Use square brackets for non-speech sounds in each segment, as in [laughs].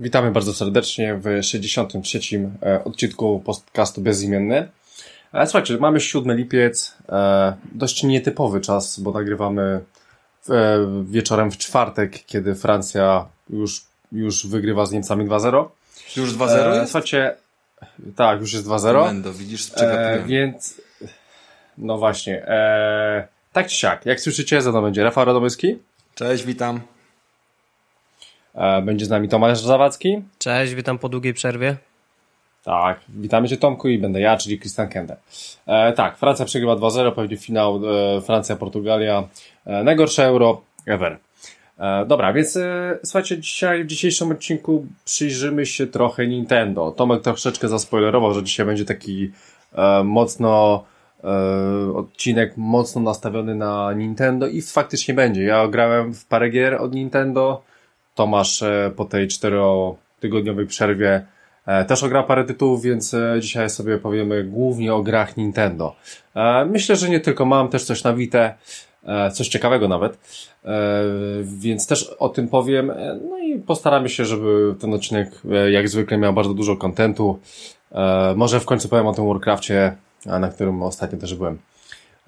Witamy bardzo serdecznie w 63. E, odcinku podcastu Bezimienny. E, słuchajcie, mamy 7 lipiec, e, dość nietypowy czas, bo nagrywamy wieczorem w czwartek, kiedy Francja już, już wygrywa z Niemcami 2-0. Już 2-0 jest? Słuchajcie, tak, już jest 2-0. Mendo, widzisz, e, Więc, no właśnie, e, tak czy siak, jak słyszycie, za mną będzie Rafał Radomyski. Cześć, witam. E, będzie z nami Tomasz Zawadzki. Cześć, witam po długiej przerwie. Tak, witamy Cię Tomku i będę ja, czyli Christian Kende. E, tak, Francja przegrywa 2-0, pewnie finał e, Francja-Portugalia. E, najgorsze euro ever. E, dobra, więc e, słuchajcie, dzisiaj w dzisiejszym odcinku przyjrzymy się trochę Nintendo. Tomek troszeczkę zaspoilerował, że dzisiaj będzie taki e, mocno odcinek mocno nastawiony na Nintendo i faktycznie będzie. Ja grałem w parę gier od Nintendo, Tomasz po tej czterotygodniowej przerwie też ogra parę tytułów, więc e, dzisiaj sobie powiemy głównie o grach Nintendo. Myślę, że nie tylko mam też coś na Wite, coś ciekawego nawet, więc też o tym powiem. No i postaramy się, żeby ten odcinek jak zwykle miał bardzo dużo kontentu. Może w końcu powiem o tym Warcraftie, na którym ostatnio też byłem.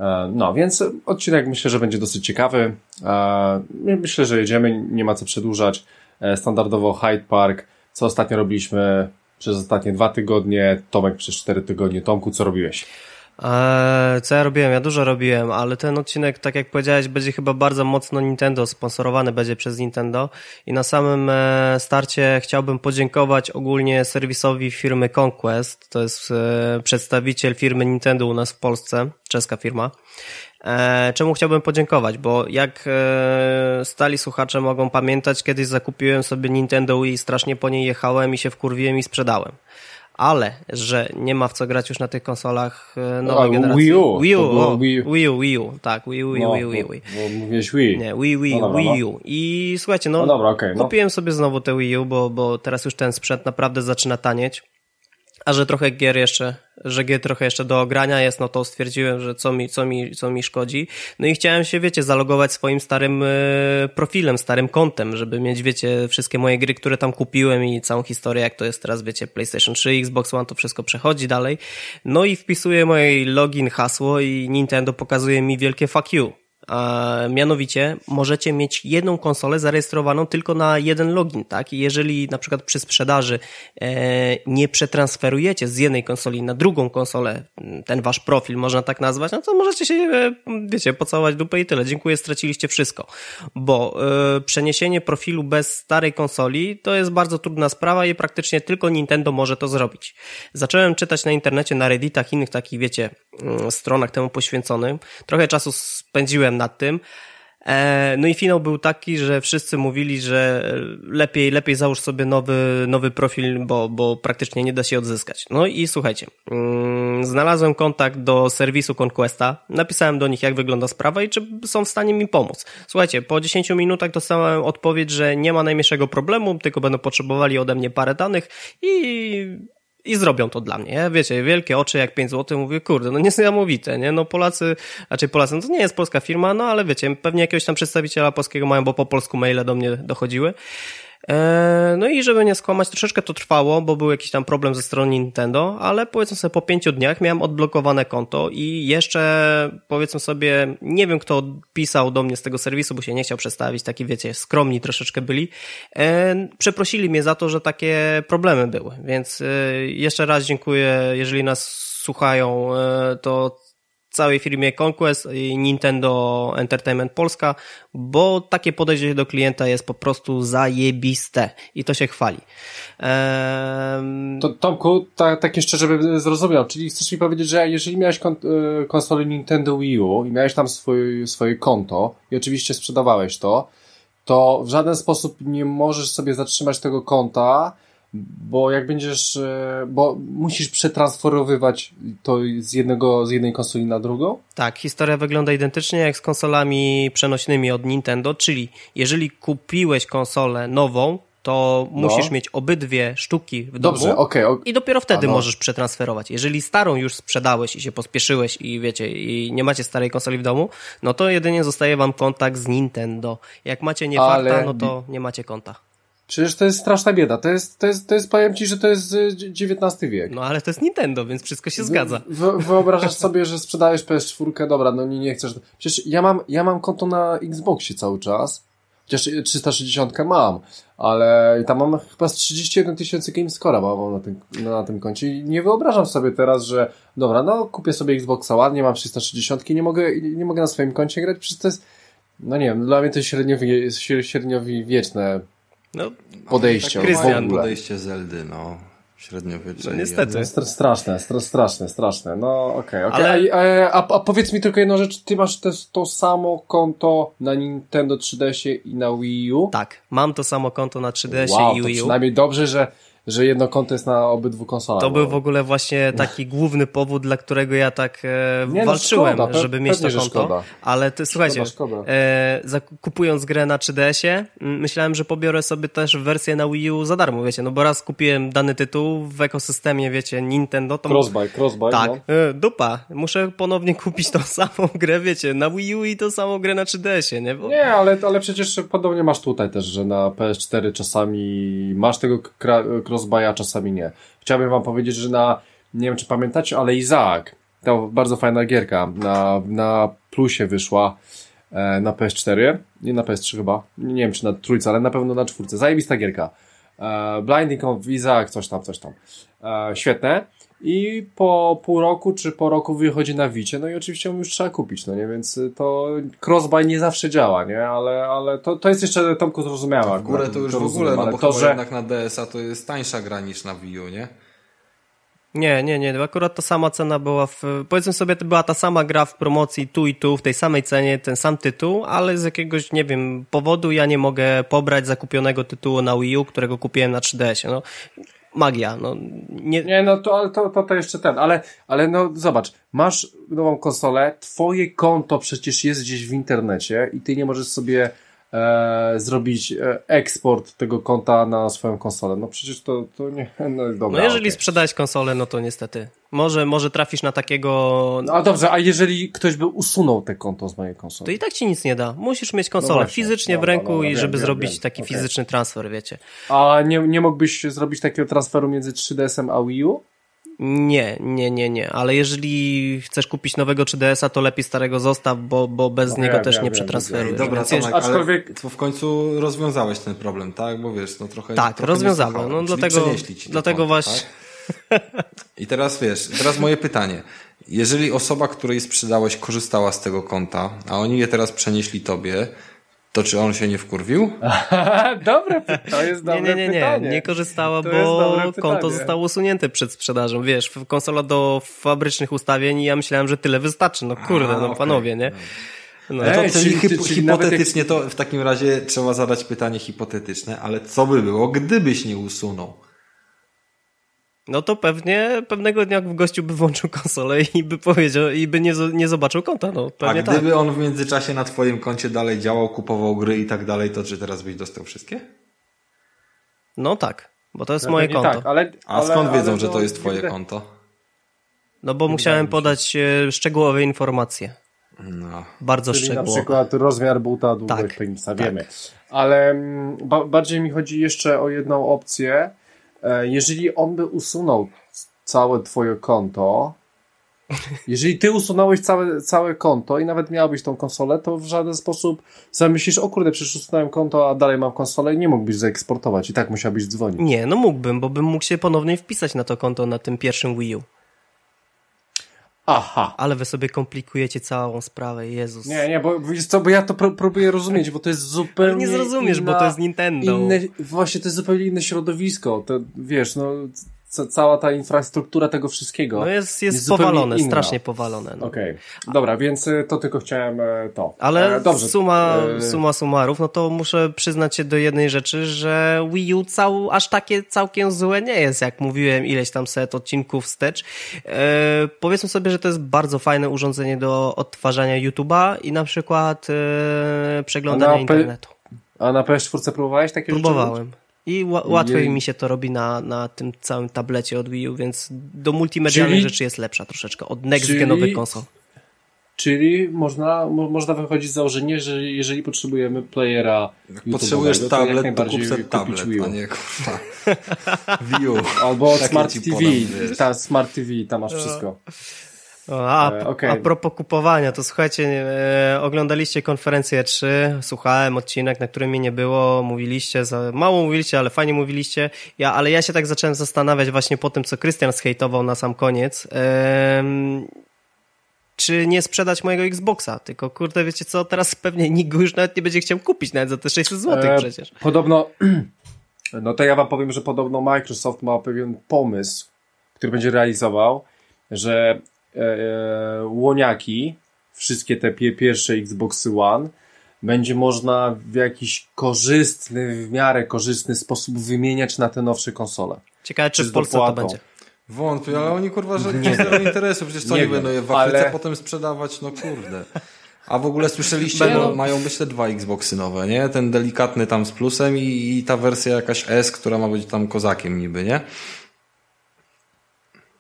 E, no, więc odcinek myślę, że będzie dosyć ciekawy. E, myślę, że jedziemy, nie ma co przedłużać. E, standardowo Hyde Park, co ostatnio robiliśmy przez ostatnie dwa tygodnie, Tomek przez cztery tygodnie. Tomku, co robiłeś? Eee, co ja robiłem? Ja dużo robiłem, ale ten odcinek, tak jak powiedziałeś, będzie chyba bardzo mocno Nintendo, sponsorowany będzie przez Nintendo i na samym e, starcie chciałbym podziękować ogólnie serwisowi firmy Conquest, to jest e, przedstawiciel firmy Nintendo u nas w Polsce, czeska firma. E, czemu chciałbym podziękować? Bo jak stali słuchacze mogą pamiętać, kiedyś zakupiłem sobie Nintendo Wii, strasznie po niej jechałem i się wkurwiłem i sprzedałem ale że nie ma w co grać już na tych konsolach e, nowej A, generacji. Wii U. Wii U, o, Wii U, Wii U, Wii U, tak, Wii U, Wii U, no, Wii U, Wii U. Bo mówiłeś Wii. Nie, Wii, Wii, no dobra, Wii no. U. I słuchajcie, no, no dobra, okay, no. kupiłem sobie znowu te Wii U, bo, bo teraz już ten sprzęt naprawdę zaczyna tanieć. A że trochę gier jeszcze, że gier trochę jeszcze do ogrania jest, no to stwierdziłem, że co mi, co mi, co mi szkodzi. No i chciałem się, wiecie, zalogować swoim starym e, profilem, starym kontem, żeby mieć, wiecie, wszystkie moje gry, które tam kupiłem i całą historię, jak to jest teraz, wiecie, PlayStation 3, Xbox One, to wszystko przechodzi dalej. No i wpisuję moje login, hasło i Nintendo pokazuje mi wielkie fuck you a mianowicie możecie mieć jedną konsolę zarejestrowaną tylko na jeden login, tak? I jeżeli na przykład przy sprzedaży e, nie przetransferujecie z jednej konsoli na drugą konsolę, ten wasz profil można tak nazwać, no to możecie się, e, wiecie, pocałować dupę i tyle. Dziękuję, straciliście wszystko. Bo e, przeniesienie profilu bez starej konsoli to jest bardzo trudna sprawa i praktycznie tylko Nintendo może to zrobić. Zacząłem czytać na internecie, na Redditach, innych takich, wiecie, mm, stronach temu poświęconym. Trochę czasu spędziłem nad tym. E, no i finał był taki, że wszyscy mówili, że lepiej, lepiej załóż sobie nowy, nowy profil, bo, bo praktycznie nie da się odzyskać. No i słuchajcie, mm, znalazłem kontakt do serwisu Conquesta, napisałem do nich jak wygląda sprawa i czy są w stanie mi pomóc. Słuchajcie, po 10 minutach dostałem odpowiedź, że nie ma najmniejszego problemu, tylko będą potrzebowali ode mnie parę danych i i zrobią to dla mnie. Wiecie, wielkie oczy jak 5 zł, mówię, kurde, no niesamowite, nie? No Polacy, raczej Polacy, no to nie jest polska firma, no ale wiecie, pewnie jakiegoś tam przedstawiciela polskiego mają, bo po polsku maile do mnie dochodziły. E, no i żeby nie skłamać, troszeczkę to trwało, bo był jakiś tam problem ze strony Nintendo, ale powiedzmy sobie po pięciu dniach miałem odblokowane konto i jeszcze powiedzmy sobie, nie wiem kto pisał do mnie z tego serwisu, bo się nie chciał przedstawić, taki wiecie, skromni troszeczkę byli. E, przeprosili mnie za to, że takie problemy były, więc e, jeszcze raz dziękuję, jeżeli nas słuchają, to całej firmie Conquest i Nintendo Entertainment Polska, bo takie podejście do klienta jest po prostu zajebiste i to się chwali. To, Tomku, ta, tak jeszcze, żeby zrozumiał, czyli chcesz mi powiedzieć, że jeżeli miałeś kon e, konsolę Nintendo Wii U i miałeś tam swój, swoje konto i oczywiście sprzedawałeś to, to w żaden sposób nie możesz sobie zatrzymać tego konta, bo jak będziesz, e, bo musisz przetransferowywać to z jednego, z jednej konsoli na drugą? Tak, historia wygląda identycznie jak z konsolami przenośnymi od Nintendo, czyli jeżeli kupiłeś konsolę nową, to no. musisz mieć obydwie sztuki w Dobrze, domu okay, okay. i dopiero wtedy no. możesz przetransferować. Jeżeli starą już sprzedałeś i się pospieszyłeś i wiecie, i nie macie starej konsoli w domu, no to jedynie zostaje wam kontakt z Nintendo. Jak macie nie Ale... no to nie macie konta. Przecież to jest straszna bieda. To jest, to jest, to jest powiem ci, że to jest XIX wiek. No ale to jest Nintendo, więc wszystko się zgadza. wyobrażasz sobie, że sprzedajesz PS4, dobra, no nie, nie chcesz. Przecież ja mam, ja mam konto na Xboxie cały czas. Chociaż 360 mam, ale tam mam chyba z 31 tysięcy GameScore'a mam na tym, na tym koncie i nie wyobrażam sobie teraz, że dobra, no kupię sobie Xboxa ładnie, mam 360, nie mogę, nie mogę na swoim koncie grać, przecież to jest, no nie wiem, dla mnie to jest średniowieczne no, podejście. Tak, Krystian, podejście Zeldy, no. Średniowiecze. No, niestety. No, straszne, straszne, straszne. No okej, okay, okej. Okay. Ale... A, a, a, powiedz mi tylko jedną rzecz, ty masz te, to samo konto na Nintendo 3DS i na Wii U? Tak, mam to samo konto na 3DS wow, i Wii U. To przynajmniej dobrze, że że jedno konto jest na obydwu konsolach. To był w ogóle właśnie taki główny powód, dla którego ja tak e, nie, no walczyłem, no, szkoda, żeby mieć to konto. Szkoda. Ale to, słuchajcie, szkoda, szkoda. E, kupując grę na 3DS-ie, myślałem, że pobiorę sobie też wersję na Wii U za darmo, wiecie, no bo raz kupiłem dany tytuł w ekosystemie, wiecie, Nintendo. To crossbuy, crossbuy. Tak, no. e, dupa. Muszę ponownie kupić tą [laughs] samą grę, wiecie, na Wii U i tą samą grę na 3DS-ie, nie? Bo... Nie, ale, ale przecież podobnie masz tutaj też, że na PS4 czasami masz tego crossbuya, czasami nie. Chciałbym wam powiedzieć, że na, nie wiem czy pamiętacie, ale Izaak, to bardzo fajna gierka, na, na plusie wyszła e, na PS4, nie na PS3 chyba, nie wiem czy na trójce, ale na pewno na czwórce. Zajebista gierka. E, Blinding of Isaac, coś tam, coś tam. E, świetne i po pół roku czy po roku wychodzi na Wicie, no i oczywiście ją już trzeba kupić, no nie, więc to crossbuy nie zawsze działa, nie, ale, ale to, to jest jeszcze Tomku zrozumiałe. W górę to już to w ogóle, no bo to, że... jednak na DS-a to jest tańsza gra niż na Wii U, nie? Nie, nie, nie. Akurat ta sama cena była w. Powiedzmy sobie, to była ta sama gra w promocji tu i tu, w tej samej cenie, ten sam tytuł, ale z jakiegoś, nie wiem, powodu ja nie mogę pobrać zakupionego tytułu na Wii U, którego kupiłem na 3DS. No, magia. No, nie... nie, no to, to, to, to jeszcze ten, ale, ale no zobacz, masz nową konsolę, twoje konto przecież jest gdzieś w internecie i ty nie możesz sobie e, zrobić e, eksport tego konta na swoją konsolę. No przecież to, to nie, [laughs] no dobra. No jeżeli okay. sprzedałeś konsolę, no to niestety. Może, może trafisz na takiego... No a dobrze, a jeżeli ktoś by usunął te konto z mojej konsoli? To i tak ci nic nie da. Musisz mieć konsolę no fizycznie w ręku no, no, i żeby wiem, zrobić wiem. taki okay. fizyczny transfer, wiecie. A nie, nie mógłbyś zrobić takiego transferu między 3DS-em a Wii U? Nie, nie, nie, nie, ale jeżeli chcesz kupić nowego 3DS-a, to lepiej starego zostaw, bo, bo bez no, niego też nie przetransferujesz. Dobra, Tomek, aczkolwiek... w końcu rozwiązałeś ten problem, tak? Bo wiesz, no trochę... Tak, trochę rozwiązałem, no dlatego, dlatego właśnie... Tak? I teraz wiesz, teraz moje pytanie. Jeżeli osoba, której sprzedałeś, korzystała z tego konta, a oni je teraz przenieśli tobie, to czy on się nie wkurwił? [laughs] dobre, to jest dobre nie, nie, nie, pytanie. Nie, nie korzystała, to bo konto zostało usunięte przed sprzedażą. Wiesz, konsola do fabrycznych ustawień i ja myślałem, że tyle wystarczy. No kurde, A, no okay. panowie, nie? No. Ej, to, czyli, czyli, czyli hipotetycznie jak... to w takim razie trzeba zadać pytanie hipotetyczne, ale co by było, gdybyś nie usunął? No to pewnie pewnego dnia w gościu by włączył konsolę i by powiedział, i by nie, nie zobaczył konta. No, A gdyby tak. on w międzyczasie na twoim koncie dalej działał, kupował gry i tak dalej, to czy teraz byś dostał wszystkie? No tak, bo to jest moje konto. Tak, ale, A skąd ale, wiedzą, ale że to jest twoje konto? No bo musiałem podać e, szczegółowe informacje. No. Bardzo Czyli szczegółowe. na przykład rozmiar buta, długość tak, penisa, wiemy. Tak. Ale mm, ba bardziej mi chodzi jeszcze o jedną opcję, jeżeli on by usunął całe twoje konto, jeżeli ty usunąłeś całe, całe konto i nawet miałbyś tą konsolę, to w żaden sposób zamyślisz, o kurde, przecież usunąłem konto, a dalej mam konsolę i nie mógłbyś zaeksportować i tak musiałbyś dzwonić. Nie, no mógłbym, bo bym mógł się ponownie wpisać na to konto na tym pierwszym Wii U. Aha. Ale wy sobie komplikujecie całą sprawę, Jezus. Nie, nie, bo wiesz co, bo ja to próbuję rozumieć, bo to jest zupełnie Nie zrozumiesz, inna, bo to jest Nintendo. Inne, właśnie to jest zupełnie inne środowisko. To wiesz, no ca cała ta infrastruktura tego wszystkiego. No jest, jest, jest powalone, strasznie powalone. No. Okej, okay. dobra, więc y, to tylko chciałem e, to. Ale e, dobrze. Suma, e... suma summarów, no to muszę przyznać się do jednej rzeczy, że Wii U cał, aż takie całkiem złe nie jest, jak mówiłem ileś tam set odcinków wstecz. E, powiedzmy sobie, że to jest bardzo fajne urządzenie do odtwarzania YouTube'a i na przykład e, przeglądania internetu. A na PS4 próbowałeś takie Próbowałem. Rzeczy? I łatwiej mi się to robi na, na tym całym tablecie od Wii U, więc do multimedialnej czyli, rzeczy jest lepsza troszeczkę od next-genowych konsol. Czyli można, mo, można wychodzić z założenia, że jeżeli potrzebujemy playera Potrzebujesz tablet, to kup sobie tablet, Wii U. a nie kurwa [laughs] Wii U. Albo Smart TV, podam, ta Smart TV, tam masz wszystko. A, e, okay. a propos kupowania, to słuchajcie, e, oglądaliście konferencję 3, słuchałem odcinek, na którym mnie nie było, mówiliście, za, mało mówiliście, ale fajnie mówiliście, ja, ale ja się tak zacząłem zastanawiać właśnie po tym, co Krystian zhejtował na sam koniec, e, czy nie sprzedać mojego Xboxa, tylko kurde, wiecie co, teraz pewnie nikt go już nawet nie będzie chciał kupić, nawet za te 600 zł e, przecież. Podobno, [clears throat] no to ja wam powiem, że podobno Microsoft ma pewien pomysł, który będzie realizował, że E, e, łoniaki, wszystkie te pierwsze Xboxy One, będzie można w jakiś korzystny, w miarę korzystny sposób wymieniać na te nowsze konsole. Ciekawe, czy, czy w Polsce to będzie. Wątpię, ale oni kurwa, że nie zero interesu, przecież co nie będą je w Afryce ale... potem sprzedawać, no kurde. A w ogóle słyszeliście, no, mają myślę dwa Xboxy nowe, nie? Ten delikatny tam z plusem i, i ta wersja jakaś S, która ma być tam kozakiem niby, nie?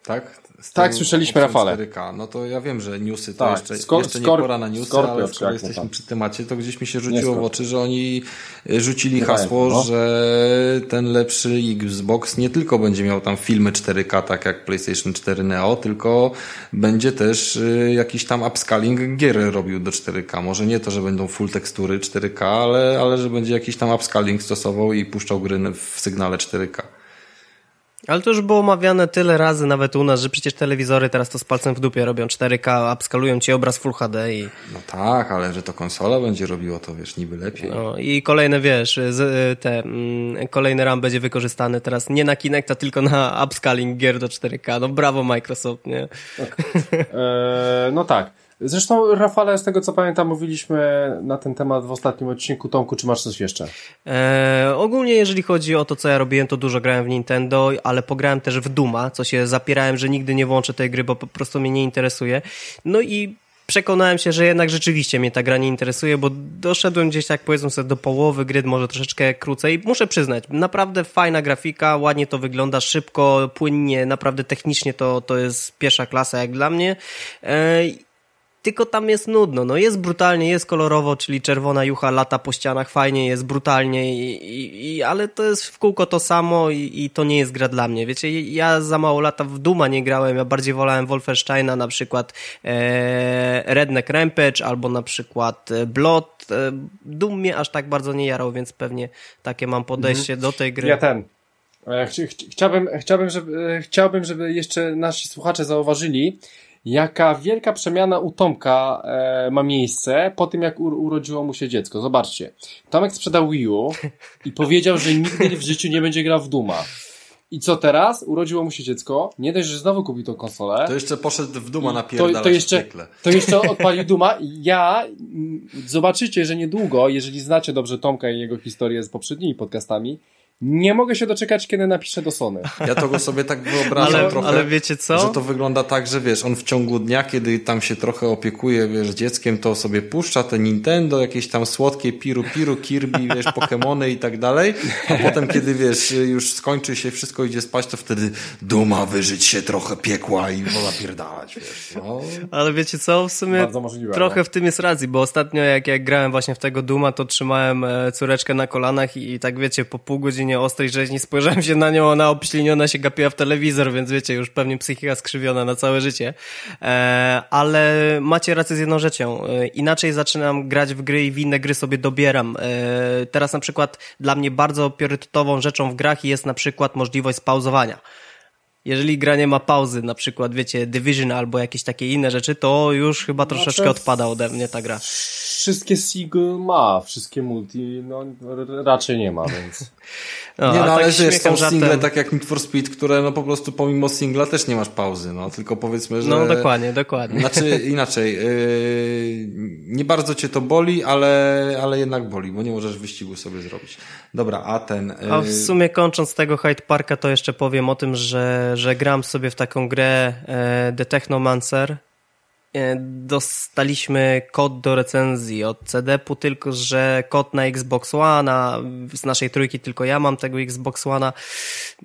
Tak? Tak, słyszeliśmy Rafale. 4K. No to ja wiem, że newsy to tak, jeszcze, skor- jeszcze nie pora na newsy, Scorpio, ale skoro jesteśmy przy temacie, to gdzieś mi się rzuciło w oczy, że oni rzucili nie hasło, no. że ten lepszy Xbox nie tylko będzie miał tam filmy 4K, tak jak PlayStation 4 Neo, tylko będzie też e, jakiś tam upscaling gier robił do 4K. Może nie to, że będą full tekstury 4K, ale, ale że będzie jakiś tam upscaling stosował i puszczał gry w sygnale 4K. Ale to już było omawiane tyle razy nawet u nas, że przecież telewizory teraz to z palcem w dupie robią 4K, upskalują ci obraz Full HD i... No tak, ale że to konsola będzie robiło to, wiesz, niby lepiej. No i kolejne, wiesz, te, mm, kolejny RAM będzie wykorzystany teraz nie na Kinecta, tylko na upscaling gier do 4K. No brawo Microsoft, nie? Tak. Eee, no tak. Zresztą, Rafale, z tego co pamiętam, mówiliśmy na ten temat w ostatnim odcinku. Tomku, czy masz coś jeszcze? Eee, ogólnie, jeżeli chodzi o to, co ja robiłem, to dużo grałem w Nintendo, ale pograłem też w Duma, co się zapierałem, że nigdy nie włączę tej gry, bo po prostu mnie nie interesuje. No i przekonałem się, że jednak rzeczywiście mnie ta gra nie interesuje, bo doszedłem gdzieś tak powiedzmy sobie do połowy gry, może troszeczkę krócej. Muszę przyznać, naprawdę fajna grafika, ładnie to wygląda, szybko, płynnie, naprawdę technicznie to, to jest pierwsza klasa jak dla mnie. Eee, tylko tam jest nudno. No jest brutalnie, jest kolorowo, czyli czerwona jucha lata po ścianach, fajnie jest, brutalnie, i, i, i ale to jest w kółko to samo i, i, to nie jest gra dla mnie. Wiecie, ja za mało lata w Duma nie grałem, ja bardziej wolałem Wolfensteina, na przykład e, Redneck Rampage albo na przykład e, Blood. E, Doom mnie aż tak bardzo nie jarał, więc pewnie takie mam podejście mhm. do tej gry. Ja ten. E, chciałbym, chciałbym, żeby, chciałbym, żeby jeszcze nasi słuchacze zauważyli, jaka wielka przemiana u Tomka e, ma miejsce po tym, jak u, urodziło mu się dziecko. Zobaczcie. Tomek sprzedał Wii U i powiedział, że nigdy w życiu nie będzie grał w Duma. I co teraz? Urodziło mu się dziecko. Nie dość, że znowu kupił tą konsolę. To jeszcze poszedł w Duma na to, to jeszcze, to jeszcze [laughs] odpalił Duma. Ja, zobaczycie, że niedługo, jeżeli znacie dobrze Tomka i jego historię z poprzednimi podcastami, nie mogę się doczekać, kiedy napiszę do Sony. Ja to go sobie tak wyobrażam ale, trochę. Ale wiecie co? Że to wygląda tak, że wiesz, on w ciągu dnia, kiedy tam się trochę opiekuje, wiesz, dzieckiem, to sobie puszcza te Nintendo, jakieś tam słodkie piru, piru, Kirby, [laughs] wiesz, Pokémony i tak dalej. A potem, kiedy wiesz, już skończy się, wszystko idzie spać, to wtedy duma wyżyć się trochę piekła i wola pierdalać, wiesz. No. Ale wiecie co? W sumie możliwe, trochę no. w tym jest racji, bo ostatnio jak, jak grałem właśnie w tego Duma, to trzymałem e, córeczkę na kolanach i, i tak wiecie, po pół godziny nie ostrej rzeźni, spojrzałem się na nią, ona obśliniona się gapiła w telewizor, więc wiecie, już pewnie psychika skrzywiona na całe życie. E, ale macie rację z jedną rzeczą. E, inaczej zaczynam grać w gry i w inne gry sobie dobieram. E, teraz na przykład dla mnie bardzo priorytetową rzeczą w grach jest na przykład możliwość spauzowania jeżeli gra nie ma pauzy, na przykład, wiecie, Division albo jakieś takie inne rzeczy, to już chyba troszeczkę odpada ode mnie ta gra. Wszystkie single ma, wszystkie multi, no raczej nie ma, więc... [laughs] No, nie, no ale tak że są single tak jak Need for Speed, które no po prostu pomimo singla też nie masz pauzy, no tylko powiedzmy, że... No dokładnie, dokładnie. Znaczy [laughs] inaczej, yy, nie bardzo cię to boli, ale, ale jednak boli, bo nie możesz wyścigu sobie zrobić. Dobra, a ten... Yy... A w sumie kończąc tego Hyde Parka to jeszcze powiem o tym, że, że gram sobie w taką grę e, The Technomancer, dostaliśmy kod do recenzji od CDP-u, tylko że kod na Xbox One, a z naszej trójki tylko ja mam tego Xbox One'a.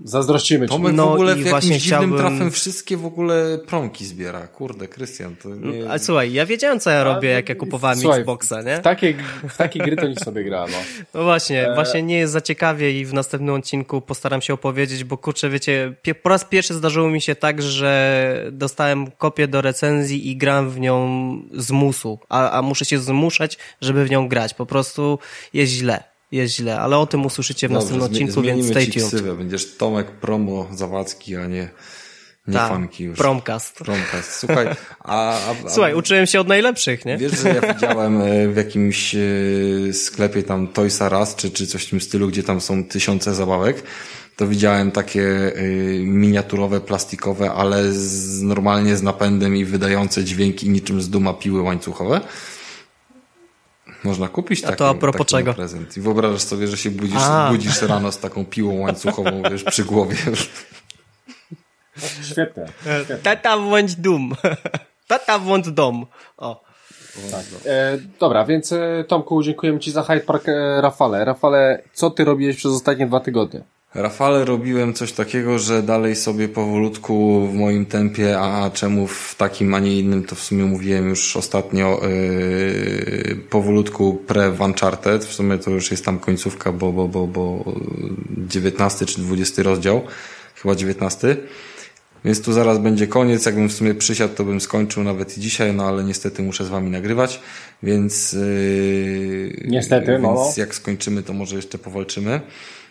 Zazdrościmy ci. Tomek no w ogóle w jakimś dziwnym chciałbym... trafem wszystkie w ogóle promki zbiera. Kurde, Krystian, to nie... Ale słuchaj, ja wiedziałem co ja robię, jak ja kupowałem słuchaj, Xboxa, nie? W takie, w takie gry to nic sobie gra, no. No właśnie, e... właśnie nie jest za ciekawie i w następnym odcinku postaram się opowiedzieć, bo kurczę, wiecie, po raz pierwszy zdarzyło mi się tak, że dostałem kopię do recenzji i gram w nią z musu, a, a muszę się zmuszać, żeby w nią grać. Po prostu jest źle jest źle, ale o tym usłyszycie w Dobrze, następnym odcinku, więc stay tuned. Ksywę. Będziesz Tomek Promo Zawadzki, a nie, nie Ta, fanki już. Promcast. Promcast. Słuchaj, a, a, a, Słuchaj, uczyłem się od najlepszych, nie? Wiesz, że ja widziałem e, w jakimś e, sklepie tam Toys R Us, czy, czy coś w tym stylu, gdzie tam są tysiące zabawek to widziałem takie y, miniaturowe, plastikowe, ale z, normalnie z napędem i wydające dźwięki niczym z duma piły łańcuchowe. Można kupić taki, to a propos czego? prezent. I wyobrażasz sobie, że się budzisz, budzisz rano z taką piłą łańcuchową, wiesz, przy głowie. Świetne. świetne. Tata bądź dum. Tata bądź dom. O. Tak. E, dobra, więc e, Tomku, dziękujemy Ci za Hyde Park e, Rafale. Rafale, co Ty robiłeś przez ostatnie dwa tygodnie? Rafale robiłem coś takiego, że dalej sobie powolutku w moim tempie, a czemu w takim, a nie innym, to w sumie mówiłem już ostatnio, yy, powolutku pre Uncharted, w sumie to już jest tam końcówka, bo, bo, bo, bo 19 czy 20 rozdział, chyba 19. Więc tu zaraz będzie koniec. Jakbym w sumie przysiadł, to bym skończył nawet i dzisiaj, no ale niestety muszę z wami nagrywać, więc. Yy, niestety, więc no. jak skończymy, to może jeszcze powalczymy.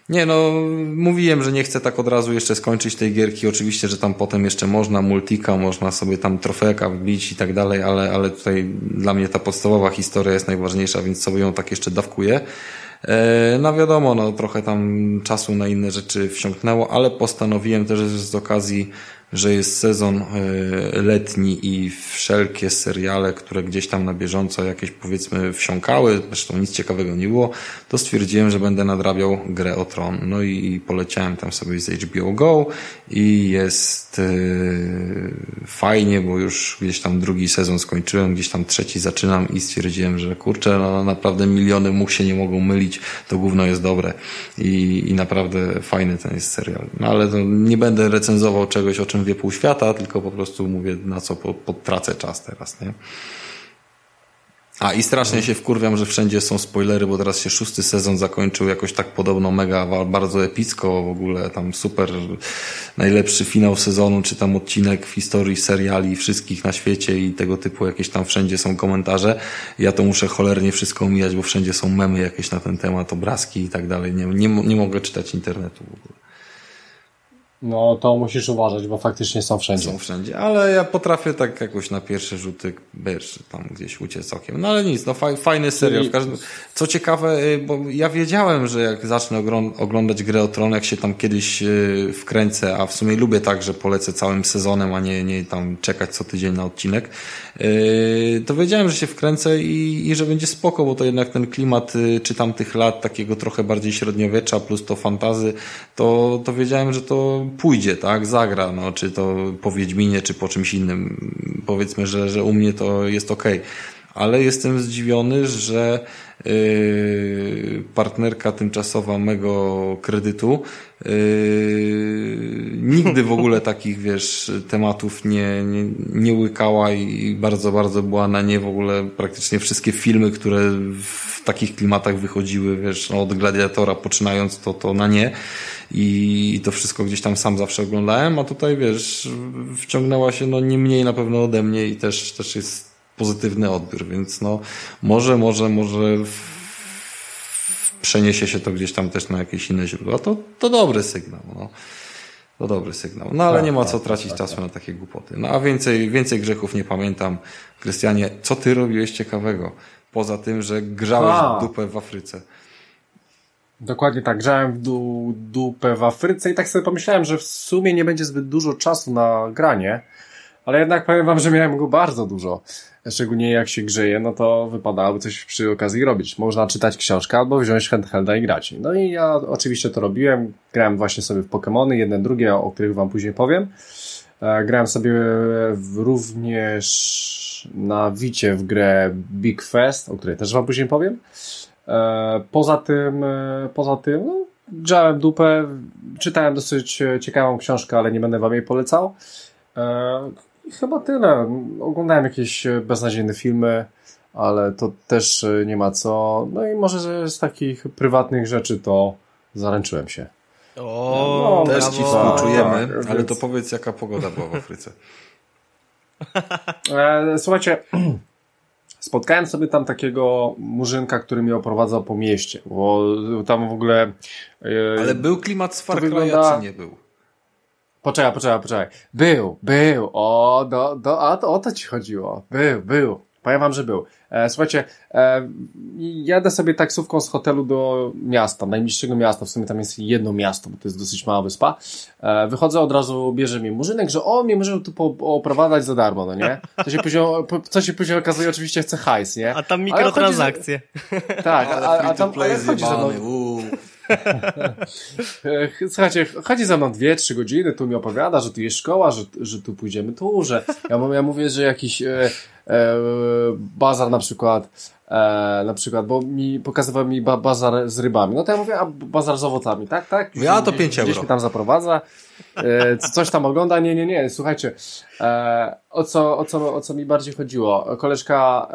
Nie, no, mówiłem, że nie chcę tak od razu jeszcze skończyć tej gierki. Oczywiście, że tam potem jeszcze można multika, można sobie tam trofeeka wbić i tak dalej, ale, ale tutaj dla mnie ta podstawowa historia jest najważniejsza, więc sobie ją tak jeszcze dawkuję. E, no wiadomo, no trochę tam czasu na inne rzeczy wsiąknęło, ale postanowiłem też z okazji że jest sezon e, letni i wszelkie seriale, które gdzieś tam na bieżąco jakieś powiedzmy wsiąkały, zresztą nic ciekawego nie było, to stwierdziłem, że będę nadrabiał grę o Tron. No i poleciałem tam sobie z HBO Go i jest yy, fajnie, bo już gdzieś tam drugi sezon skończyłem, gdzieś tam trzeci zaczynam i stwierdziłem, że kurczę, no naprawdę miliony much się nie mogą mylić, to gówno jest dobre i, i naprawdę fajny ten jest serial. No ale to nie będę recenzował czegoś, o czym wie pół świata, tylko po prostu mówię, na co potracę czas teraz, nie? A i strasznie się wkurwiam, że wszędzie są spoilery, bo teraz się szósty sezon zakończył jakoś tak podobno mega, bardzo epicko w ogóle, tam super najlepszy finał sezonu, czy tam odcinek w historii seriali wszystkich na świecie i tego typu jakieś tam wszędzie są komentarze. Ja to muszę cholernie wszystko omijać, bo wszędzie są memy jakieś na ten temat, obrazki i tak dalej. Nie, nie, nie mogę czytać internetu w ogóle. No to musisz uważać, bo faktycznie są wszędzie. Są wszędzie, ale ja potrafię tak jakoś na pierwsze rzuty, wiesz, tam gdzieś uciec okiem. No ale nic, no fajny serial. W każdym... Co ciekawe, y, bo ja wiedziałem, że jak zacznę oglądać grę o Tron, jak się tam kiedyś y, wkręcę, a w sumie lubię tak, że polecę całym sezonem, a nie, nie tam czekać co tydzień na odcinek, y, to wiedziałem, że się wkręcę i, i że będzie spoko, bo to jednak ten klimat czy tamtych lat takiego trochę bardziej średniowiecza plus to fantazy, to, to wiedziałem, że to pójdzie, tak, zagra, no, czy to po Wiedźminie, czy po czymś innym. Powiedzmy, że, że u mnie to jest ok. Ale jestem zdziwiony, że yy, partnerka tymczasowa mego kredytu yy, nigdy w ogóle takich, wiesz, tematów nie, nie, nie łykała i bardzo, bardzo była na nie w ogóle praktycznie wszystkie filmy, które w takich klimatach wychodziły, wiesz, no, od Gladiatora poczynając to, to na nie. I to wszystko gdzieś tam sam zawsze oglądałem, a tutaj wiesz, wciągnęła się no nie mniej na pewno ode mnie i też, też jest pozytywny odbiór, więc no może, może, może przeniesie się to gdzieś tam też na jakieś inne źródła. To, to dobry sygnał. No. To dobry sygnał. No ale tak, nie ma tak, co tracić tak, czasu tak. na takie głupoty. No a więcej, więcej grzechów nie pamiętam. Krystianie, co ty robiłeś ciekawego? poza tym, że grzałeś A. dupę w Afryce. Dokładnie tak, grzałem w dupę w Afryce i tak sobie pomyślałem, że w sumie nie będzie zbyt dużo czasu na granie, ale jednak powiem wam, że miałem go bardzo dużo. Szczególnie jak się grzeje, no to wypadałoby coś przy okazji robić. Można czytać książkę albo wziąć handhelda i grać. No i ja oczywiście to robiłem. Grałem właśnie sobie w Pokémony, jedne drugie, o których wam później powiem. E, grałem sobie również na Wicie w grę Big Fest, o której też wam później powiem. E, poza tym, e, poza tym, no, grzałem dupę, czytałem dosyć ciekawą książkę, ale nie będę wam jej polecał. I chyba tyle. Oglądałem jakieś beznadziejne filmy, ale to też nie ma co. No i może z takich prywatnych rzeczy to zaręczyłem się. O, no, też ci współczujemy, tak, ale więc... to powiedz, jaka pogoda była w Afryce. [laughs] E, słuchajcie, [clears throat] spotkałem sobie tam takiego murzynka, który mnie oprowadzał po mieście, bo tam w ogóle... E, ale był klimat z Far wygląda... czy nie był? Poczekaj, poczekaj, poczekaj. Był, był. O, do, do, a to, o to ci chodziło. Był, był. Powiem wam, że był. E, słuchajcie, e, jadę sobie taksówką z hotelu do miasta, najbliższego miasta, w sumie tam jest jedno miasto, bo to jest dosyć mała wyspa. E, wychodzę od razu, bierze mi murzynek, że o, mnie może tu oprowadzać za darmo, no nie? Co się później, co się później okazuje, oczywiście chce hajs, nie? A tam mikrotransakcje. tak, a, a, a tam ale chodzi za mną. Słuchajcie, chodzi za mną dwie, trzy godziny, tu mi opowiada, że tu jest szkoła, że, że tu pójdziemy tu, że ja, ja mówię, że jakiś e, e, bazar na przykład, e, na przykład, bo mi pokazywał mi ba, bazar z rybami. No to ja mówię, a bazar z owocami, tak, tak? Ja to 5 euro. Gdzieś mnie tam zaprowadza, e, coś tam ogląda, nie, nie, nie, słuchajcie, e, o, co, o, co, o co mi bardziej chodziło? Koleżka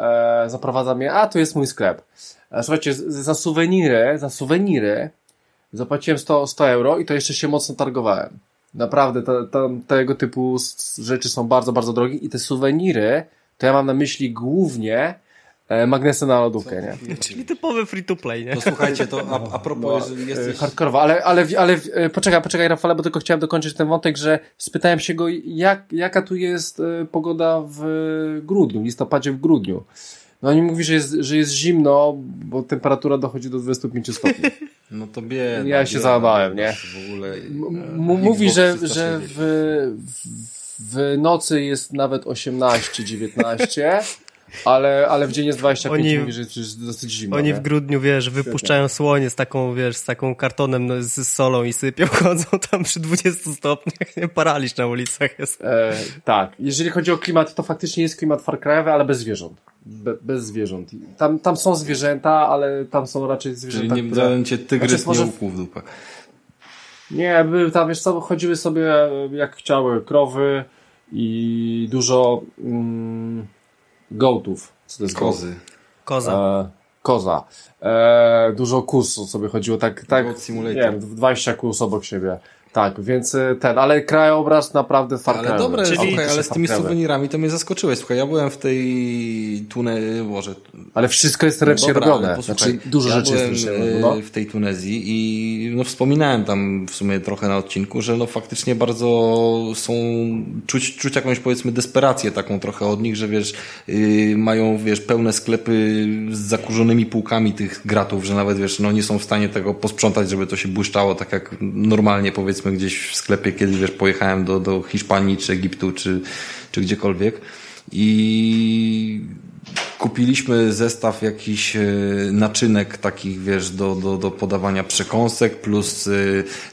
e, zaprowadza mnie, a tu jest mój sklep. E, słuchajcie, za suweniry, za suweniry Zapłaciłem 100, 100 euro i to jeszcze się mocno targowałem. Naprawdę, te, te, tego typu rzeczy są bardzo, bardzo drogie i te suweniry, to ja mam na myśli głównie e, magnesy na lodówkę, nie? Czyli typowy free to play, nie? No słuchajcie, to a, a propos, no, jeżeli jesteś... Hardkorowo, ale, ale, ale e, poczekaj, poczekaj Rafale, bo tylko chciałem dokończyć ten wątek, że spytałem się go, jak, jaka tu jest e, pogoda w grudniu, w listopadzie, w grudniu. No oni mówi, że jest, że jest zimno, bo temperatura dochodzi do 25 stopni. [laughs] No to bieda. Ja się załamałem, nie? W ogóle, mówi, że, że w, w nocy jest nawet 18, 19, [laughs] ale, ale w dzień jest 25, oni, mówi, że jest dosyć zimno. Oni nie? w grudniu, wiesz, wypuszczają słonie z taką, wiesz, z taką kartonem no, z solą i sypią, [laughs] chodzą tam przy 20 stopniach, nie, paraliż na ulicach jest. E, tak, jeżeli chodzi o klimat, to faktycznie jest klimat Far ale bez zwierząt. Be, bez zwierząt. Tam, tam są zwierzęta, ale tam są raczej zwierzęta, Czyli nie które... cię tygrys znaczy, nie upłuł w dupę. Nie, były tam, wiesz co, chodziły sobie jak chciały krowy i dużo mm, gołtów. Co to jest Kozy. Koza. E, koza. E, dużo kus sobie chodziło, tak, tak nie wiem, 20 kus obok siebie. Tak, więc y, ten, ale krajobraz naprawdę Far Ale dobre, Czyli, okay, ale z tymi suwenirami to mnie zaskoczyłeś. Słuchaj, ja byłem w tej Tunezji, może... Ale wszystko jest ręcznie no dobra, robione. Znaczy, dużo ja rzeczy jest robione. No. w tej Tunezji i no, wspominałem tam w sumie trochę na odcinku, że no faktycznie bardzo są, czuć, czuć jakąś powiedzmy desperację taką trochę od nich, że wiesz, yy, mają wiesz, pełne sklepy z zakurzonymi półkami tych gratów, że nawet wiesz, no nie są w stanie tego posprzątać, żeby to się błyszczało tak jak normalnie powiedzmy powiedzmy gdzieś w sklepie, kiedy wiesz, pojechałem do, do Hiszpanii, czy Egiptu, czy, czy gdziekolwiek i kupiliśmy zestaw jakichś e, naczynek takich, wiesz, do, do, do podawania przekąsek, plus e,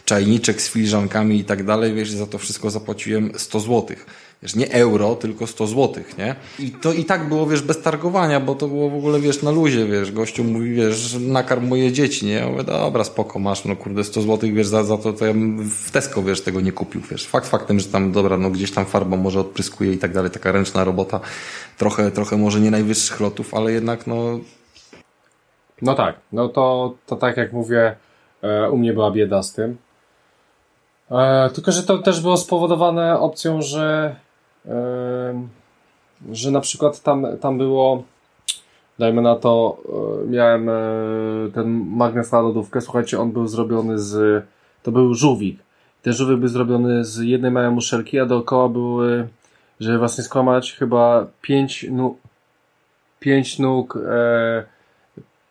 czajniczek z filiżankami i tak dalej, wiesz, za to wszystko zapłaciłem 100 złotych wiesz, nie euro, tylko 100 złotych, nie? I to i tak było, wiesz, bez targowania, bo to było w ogóle, wiesz, na luzie, wiesz, gościu mówi, wiesz, nakarm moje dzieci, nie? Ja mówię, dobra, spoko, masz, no kurde, 100 złotych, wiesz, za, za to, to ja w Tesco, wiesz, tego nie kupił, wiesz. Fakt faktem, że tam, dobra, no gdzieś tam farba może odpryskuje i tak dalej, taka ręczna robota, trochę, trochę może nie najwyższych lotów, ale jednak, no... No tak, no to, to tak jak mówię, e, u mnie była bieda z tym. E, tylko, że to też było spowodowane opcją, że że na przykład tam, tam było, dajmy na to, e, miałem e, ten magnes na lodówkę, słuchajcie, on był zrobiony z, to był żółwik. Ten żółwik był zrobiony z jednej małej muszelki, a dookoła były, żeby was nie skłamać, chyba pięć, no, pięć nóg, e,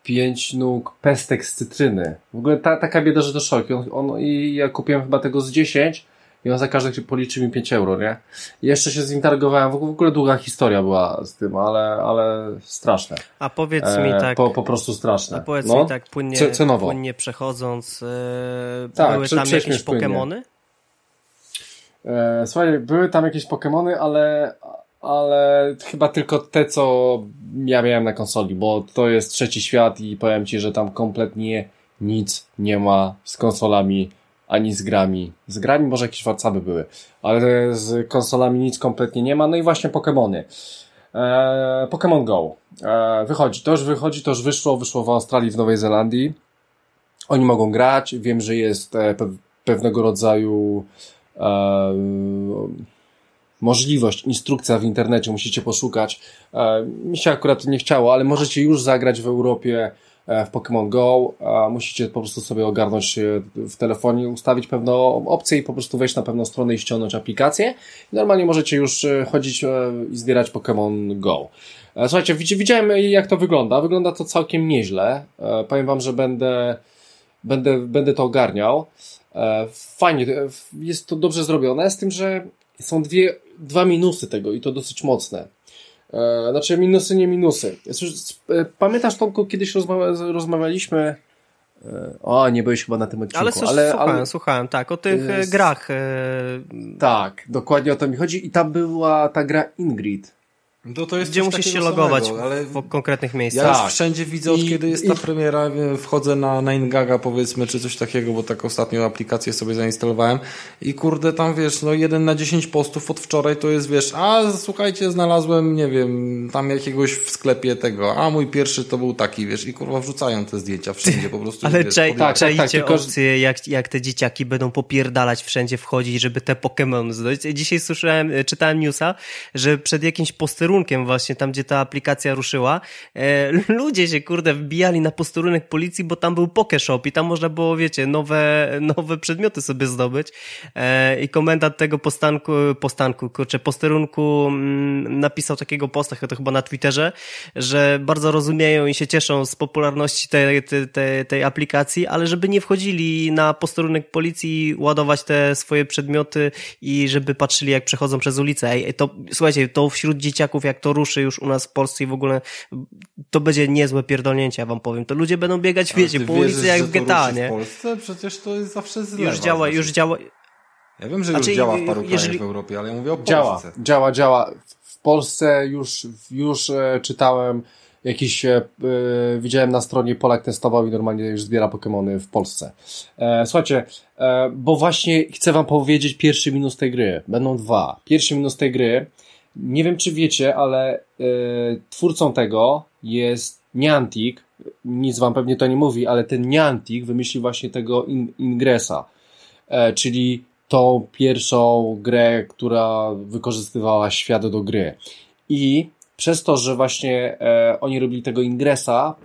pięć nóg pestek z cytryny. W ogóle ta, taka bieda, że to szok. On, on, I ja kupiłem chyba tego z 10 i on za każdy policzy mi 5 euro, nie? I jeszcze się z nim targowałem. W ogóle długa historia była z tym, ale, ale straszne. A powiedz mi e, tak. Po, po prostu straszne. A powiedz no? mi tak, płynnie, cenowo. płynnie przechodząc, e, tak, były tam jakieś Pokémony? E, słuchaj, były tam jakieś Pokémony, ale, ale chyba tylko te, co ja miałem na konsoli, bo to jest trzeci świat i powiem Ci, że tam kompletnie nic nie ma z konsolami ani z grami. Z grami może jakieś WhatsAppy były, ale z konsolami nic kompletnie nie ma. No i właśnie Pokémony. Eee, Pokémon Go. Eee, wychodzi, to już wychodzi, to już wyszło, wyszło w Australii, w Nowej Zelandii. Oni mogą grać, wiem, że jest e, pe pewnego rodzaju e, możliwość, instrukcja w internecie, musicie poszukać. E, mi się akurat nie chciało, ale możecie już zagrać w Europie w Pokémon Go. Musicie po prostu sobie ogarnąć w telefonie, ustawić pewną opcję i po prostu wejść na pewną stronę i ściągnąć aplikację. normalnie możecie już e, chodzić i zbierać Pokémon Go. Słuchajcie, widziałem jak to wygląda. Wygląda to całkiem nieźle. Powiem wam, że będę, będę, będę to ogarniał. Fajnie, jest to dobrze zrobione, z tym, że są dwie, dwa minusy tego i to dosyć mocne. E, znaczy minusy, nie minusy. E, pamiętasz Tomku, kiedyś rozmawia, rozmawialiśmy e, o, nie byłeś chyba na tym odcinku. Ale, ale słuchałem, ale, słuchałem, tak, o tych jest, grach. Tak, dokładnie o to mi chodzi i tam była ta gra Ingrid. No to jest Gdzie musisz się logować samego, ale w konkretnych miejscach. Ja tak. wszędzie widzę, od I, kiedy jest i... ta premiera, wchodzę na Ninegaga powiedzmy, czy coś takiego, bo tak ostatnio aplikację sobie zainstalowałem i kurde tam wiesz, no jeden na 10 postów od wczoraj to jest wiesz, a słuchajcie, znalazłem, nie wiem, tam jakiegoś w sklepie tego, a mój pierwszy to był taki, wiesz, i kurwa wrzucają te zdjęcia wszędzie po prostu. ale czaj, tak, czajcie tak, tak, opcje, jak, jak te dzieciaki będą popierdalać wszędzie wchodzić, żeby te Pokémon zdać. Dzisiaj słyszałem, czytałem newsa, że przed jakimś posterunkiem posterunkiem właśnie, tam gdzie ta aplikacja ruszyła, e, [laughs] ludzie się kurde wbijali na posterunek policji, bo tam był Pokeshop i tam można było, wiecie, nowe, nowe przedmioty sobie zdobyć e, i komendant tego postanku, postanku, kurczę, posterunku mm, napisał takiego posta, to chyba na Twitterze, że bardzo rozumieją i się cieszą z popularności tej, tej, tej, tej aplikacji, ale żeby nie wchodzili na posterunek policji ładować te swoje przedmioty i żeby patrzyli jak przechodzą przez ulicę. Ej, to, słuchajcie, to wśród dzieciaków jak to ruszy już u nas w Polsce i w ogóle to będzie niezłe pierdolnięcie, ja wam powiem. To ludzie będą biegać, wiecie, po ulicy jak w GTA, nie? w Polsce? Przecież to jest zawsze zlewa. Już działa, znaczy. już działa. Ja wiem, że znaczy, już działa w paru jeżeli... krajach w Europie, ale ja mówię o Polsce. Działa, działa, działa. W Polsce już, już e, czytałem jakiś, e, e, widziałem na stronie Polak testował i normalnie już zbiera Pokémony w Polsce. E, słuchajcie, e, bo właśnie chcę wam powiedzieć pierwszy minus tej gry. Będą dwa. Pierwszy minus tej gry nie wiem, czy wiecie, ale y, twórcą tego jest Niantic. Nic wam pewnie to nie mówi, ale ten Niantic wymyślił właśnie tego in, Ingresa, e, czyli tą pierwszą grę, która wykorzystywała świat do gry. I przez to, że właśnie e, oni robili tego Ingresa,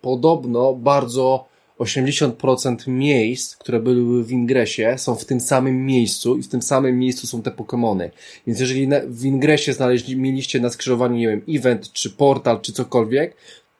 podobno bardzo 80% miejsc, które były w ingresie, są w tym samym miejscu i w tym samym miejscu są te Pokémony. Więc jeżeli w ingresie znaleźli, mieliście na skrzyżowaniu, nie wiem, event, czy portal, czy cokolwiek,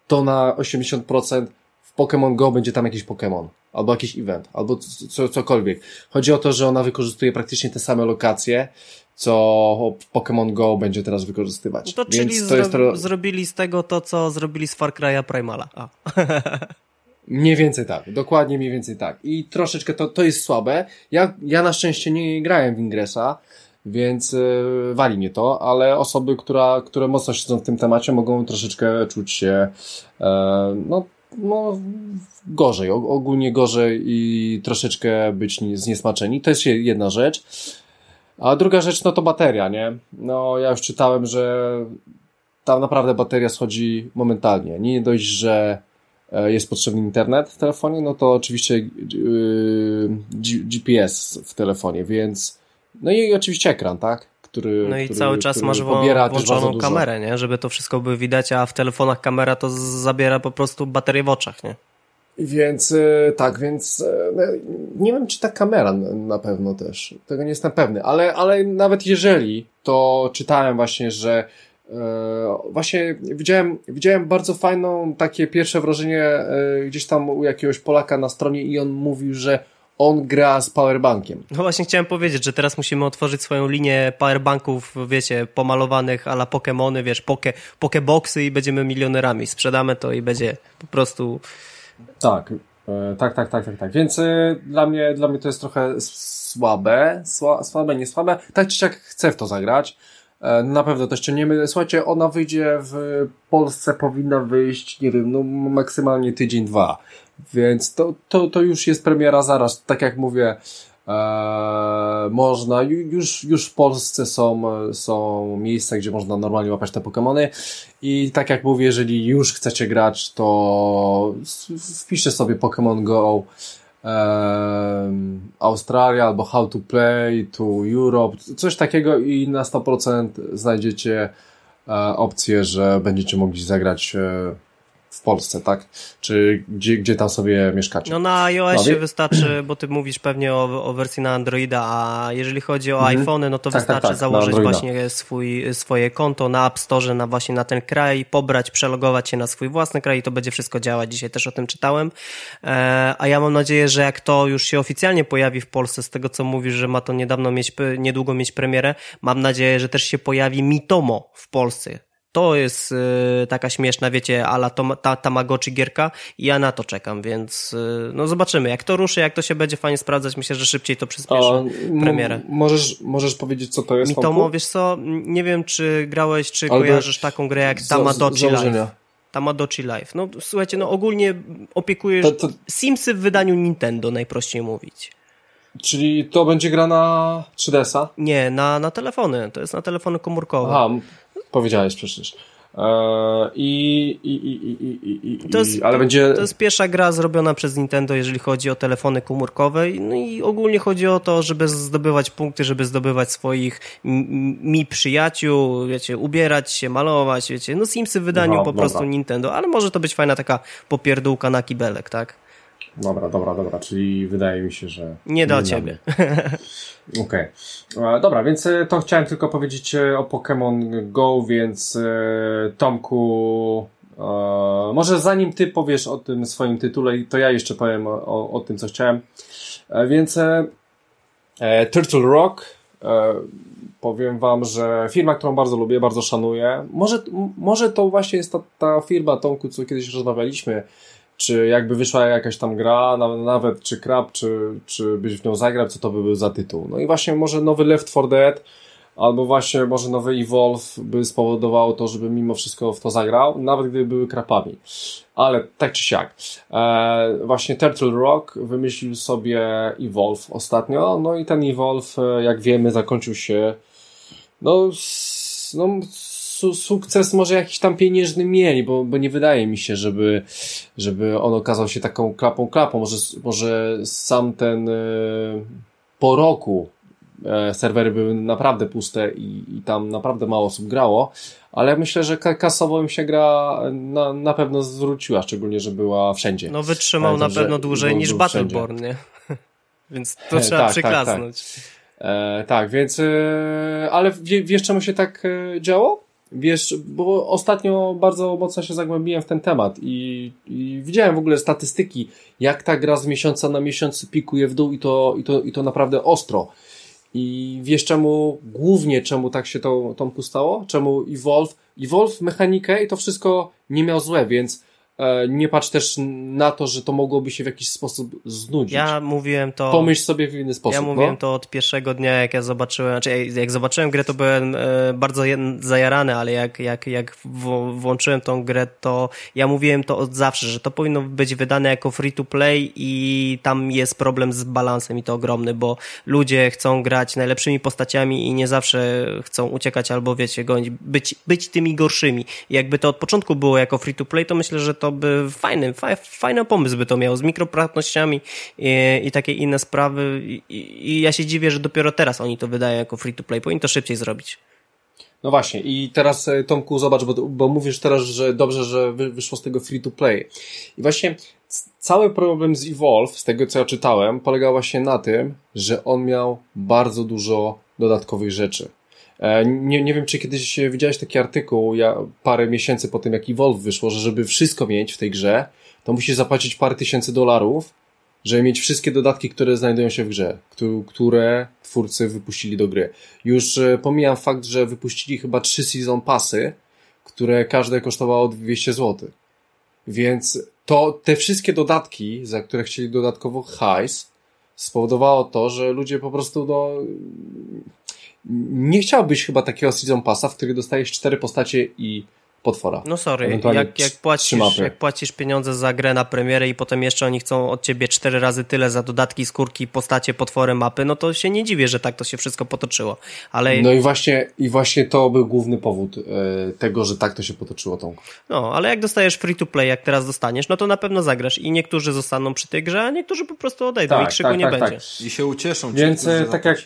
to na 80% w Pokémon Go będzie tam jakiś Pokémon. Albo jakiś event, albo co, cokolwiek. Chodzi o to, że ona wykorzystuje praktycznie te same lokacje, co Pokémon Go będzie teraz wykorzystywać. No to Więc czyli to jest to... zrobili z tego to, co zrobili z Far Cry'a Primala. [laughs] Mniej więcej tak, dokładnie mniej więcej tak. I troszeczkę to, to jest słabe. Ja, ja na szczęście nie grałem w Ingresa, więc yy, wali mnie to, ale osoby, która, które mocno siedzą w tym temacie, mogą troszeczkę czuć się yy, no, no, gorzej, ogólnie gorzej i troszeczkę być zniesmaczeni. To jest jedna rzecz. A druga rzecz, no to bateria, nie? No, ja już czytałem, że tam naprawdę bateria schodzi momentalnie. Nie dość, że jest potrzebny internet w telefonie, no to oczywiście e, GPS w telefonie, więc no i oczywiście ekran, tak? Który, no i który, cały czas masz włączoną kamerę, nie? Żeby to wszystko by widać, a w telefonach kamera to zabiera po prostu baterię w oczach, nie? Więc e, tak, więc no, nie wiem, czy ta kamera na pewno też. Tego nie jestem pewny, ale, ale nawet jeżeli, to czytałem właśnie, że właśnie widziałem, widziałem bardzo fajną takie pierwsze wrażenie gdzieś tam u jakiegoś Polaka na stronie i on mówił, że on gra z powerbankiem. No właśnie chciałem powiedzieć, że teraz musimy otworzyć swoją linię powerbanków, wiecie, pomalowanych ala Pokémony, wiesz, poke, pokeboxy i będziemy milionerami. Sprzedamy to i będzie po prostu... Tak, e, tak, tak, tak, tak, tak. Więc e, dla mnie, dla mnie to jest trochę słabe, Sła, słabe, nie słabe. Tak czy siak chcę w to zagrać. E, na pewno to ściągniemy. Słuchajcie, ona wyjdzie w Polsce, powinna wyjść, nie wiem, no maksymalnie tydzień, dwa. Więc to, to, to już jest premiera zaraz. Tak jak mówię, e, można, już, już w Polsce są, są miejsca, gdzie można normalnie łapać te Pokémony i tak jak mówię, jeżeli już chcecie grać, to wpiszcie sobie Pokémon Go Australia albo How to Play to Europe, coś takiego i na 100% znajdziecie e, opcję, że będziecie mogli zagrać e, w Polsce, tak? Czy gdzie, gdzie tam sobie mieszkacie? No na iOSie wystarczy, bo ty mówisz pewnie o, o wersji na Androida, a jeżeli chodzi o mhm. iPhony, no to tak, tak wystarczy tak, tak, założyć właśnie swój, swoje konto na App Store, na właśnie na ten kraj, pobrać, przelogować się na swój własny kraj i to będzie wszystko działać. Dzisiaj też o tym czytałem. E, a ja mam nadzieję, że jak to już się oficjalnie pojawi w Polsce, z tego co mówisz, że ma to niedawno mieć, niedługo mieć premierę, mam nadzieję, że też się pojawi Mitomo w Polsce to jest y, taka śmieszna, wiecie, ala to, ta, Tamagotchi gierka i ja na to czekam, więc y, no zobaczymy, jak to ruszy, jak to się będzie fajnie sprawdzać, myślę, że szybciej to przyspieszy premierę. Możesz, możesz powiedzieć, co to jest? Mitomo, wiesz co, nie wiem, czy grałeś, czy Albo kojarzysz taką grę jak Tamagotchi Life. Tamagotchi Life. No słuchajcie, no ogólnie opiekujesz to, to... Simsy w wydaniu Nintendo, najprościej mówić. Czyli to będzie gra na 3DS-a? Nie, na, na telefony. To jest na telefony komórkowe. Aha, Powiedziałeś przecież. Eee, I, i, i, i, to jest, ale będzie... To jest pierwsza gra zrobiona przez Nintendo, jeżeli chodzi o telefony komórkowe. No i ogólnie chodzi o to, żeby zdobywać punkty, żeby zdobywać swoich mi przyjaciół, wiecie, ubierać się, malować, wiecie. No Simsy w wydaniu po prostu. Nintendo, ale może to być fajna taka popierdółka na kibelek, tak? Dobra, dobra, dobra, czyli wydaje mi się, że... Nie do ciebie. [laughs] Okej. Okay. Dobra, więc e, to chciałem tylko powiedzieć e, o Pokémon Go, więc e, Tomku, może zanim ty powiesz o tym swoim tytule, to ja jeszcze powiem o, o tym, co chciałem. Więc Turtle Rock, powiem wam, że firma, którą bardzo lubię, bardzo szanuję. Może, może to właśnie jest ta, ta firma, Tomku, co kiedyś rozmawialiśmy, czy jakby wyszła jakaś tam gra, nawet czy krab, czy, czy byś w nią zagrał, co to by był za tytuł. No i właśnie może nowy Left 4 Dead, albo właśnie może nowy Evolve by spowodowało to, żeby mimo wszystko w to zagrał, nawet gdyby były krapami. Ale tak czy siak. E, właśnie Turtle Rock wymyślił sobie Evolve ostatnio, no i ten Evolve, e, jak wiemy, zakończył się no, no su sukces może jakiś tam pieniężny mieli, bo, bo nie wydaje mi się, żeby, żeby on okazał się taką klapą klapą. Może, może sam ten e, po roku e, serwery były naprawdę puste i, i tam naprawdę mało osób grało, ale myślę, że kasowo im się gra na, na pewno zwróciła, szczególnie, że była wszędzie. No wytrzymał na pewno dłużej niż Battleborn, nie? [laughs] Więc to trzeba tak, przyklasnąć. Tak, tak. E, tak, więc, e, ale wie, wiesz czemu się tak e, działo? Wiesz, bo ostatnio bardzo mocno się zagłębiłem w ten temat i, i widziałem w ogóle statystyki, jak ta gra z miesiąca na miesiąc pikuje w dół i to, i to, i to naprawdę ostro. I wiesz czemu, głównie czemu tak się to, to stało? Czemu Evolve? Evolve mechanikę i to wszystko nie miał złe, więc nie patrz też na to, że to mogłoby się w jakiś sposób znudzić. Ja mówiłem to. Pomyśl sobie w inny sposób. Ja mówiłem no? to od pierwszego dnia, jak ja zobaczyłem, znaczy jak zobaczyłem grę, to byłem e, bardzo zajarany, ale jak, jak, jak włączyłem tą grę, to ja mówiłem to od zawsze, że to powinno być wydane jako free to play i tam jest problem z balansem i to ogromny, bo ludzie chcą grać najlepszymi postaciami i nie zawsze chcą uciekać albo wiecie, gonić, być, być tymi gorszymi. I jakby to od początku było jako free to play, to myślę, że to by fajny, fajny pomysł by to miało z mikropłatnościami i, i takie inne sprawy I, I, ja się dziwię, że dopiero teraz oni to wydają jako free to play, powinni to szybciej zrobić. No właśnie i teraz e, Tomku zobacz, bo, bo mówisz teraz, że dobrze, że wyszło z tego free to play. I właśnie cały problem z Evolve, z tego co ja czytałem, polegał właśnie na tym, że on miał bardzo dużo dodatkowych rzeczy. E, nie, nie wiem, czy kiedyś widziałeś taki artykuł, ja, parę miesięcy po tym, jak Evolve wyszło, że żeby wszystko mieć w tej grze, to musisz zapłacić parę tysięcy dolarów, żeby mieć wszystkie dodatki, które znajdują się w grze, które twórcy wypuścili do gry. Już e, pomijam fakt, że wypuścili chyba trzy season passy, które każde kosztowało 200 zł. Więc to te wszystkie dodatki, za które chcieli dodatkowo hajs, spowodowało to, że ludzie po prostu no, nie chciałbyś chyba takiego season passa, w którym dostajesz cztery postacie i potwora. No sorry, jak, jak, płacisz, jak płacisz pieniądze za grę na premierę i potem jeszcze oni chcą od ciebie cztery razy tyle za dodatki, skórki, postacie, potwory, mapy, no to się nie dziwię, że tak to się wszystko potoczyło. Ale... No i właśnie, i właśnie to był główny powód e, tego, że tak to się potoczyło, tą. No, ale jak dostajesz free to play, jak teraz dostaniesz, no to na pewno zagrasz i niektórzy zostaną przy tej grze, a niektórzy po prostu odejdą tak, i krzyku tak, nie tak, będzie. Tak. I się ucieszą. Więc e, tak jak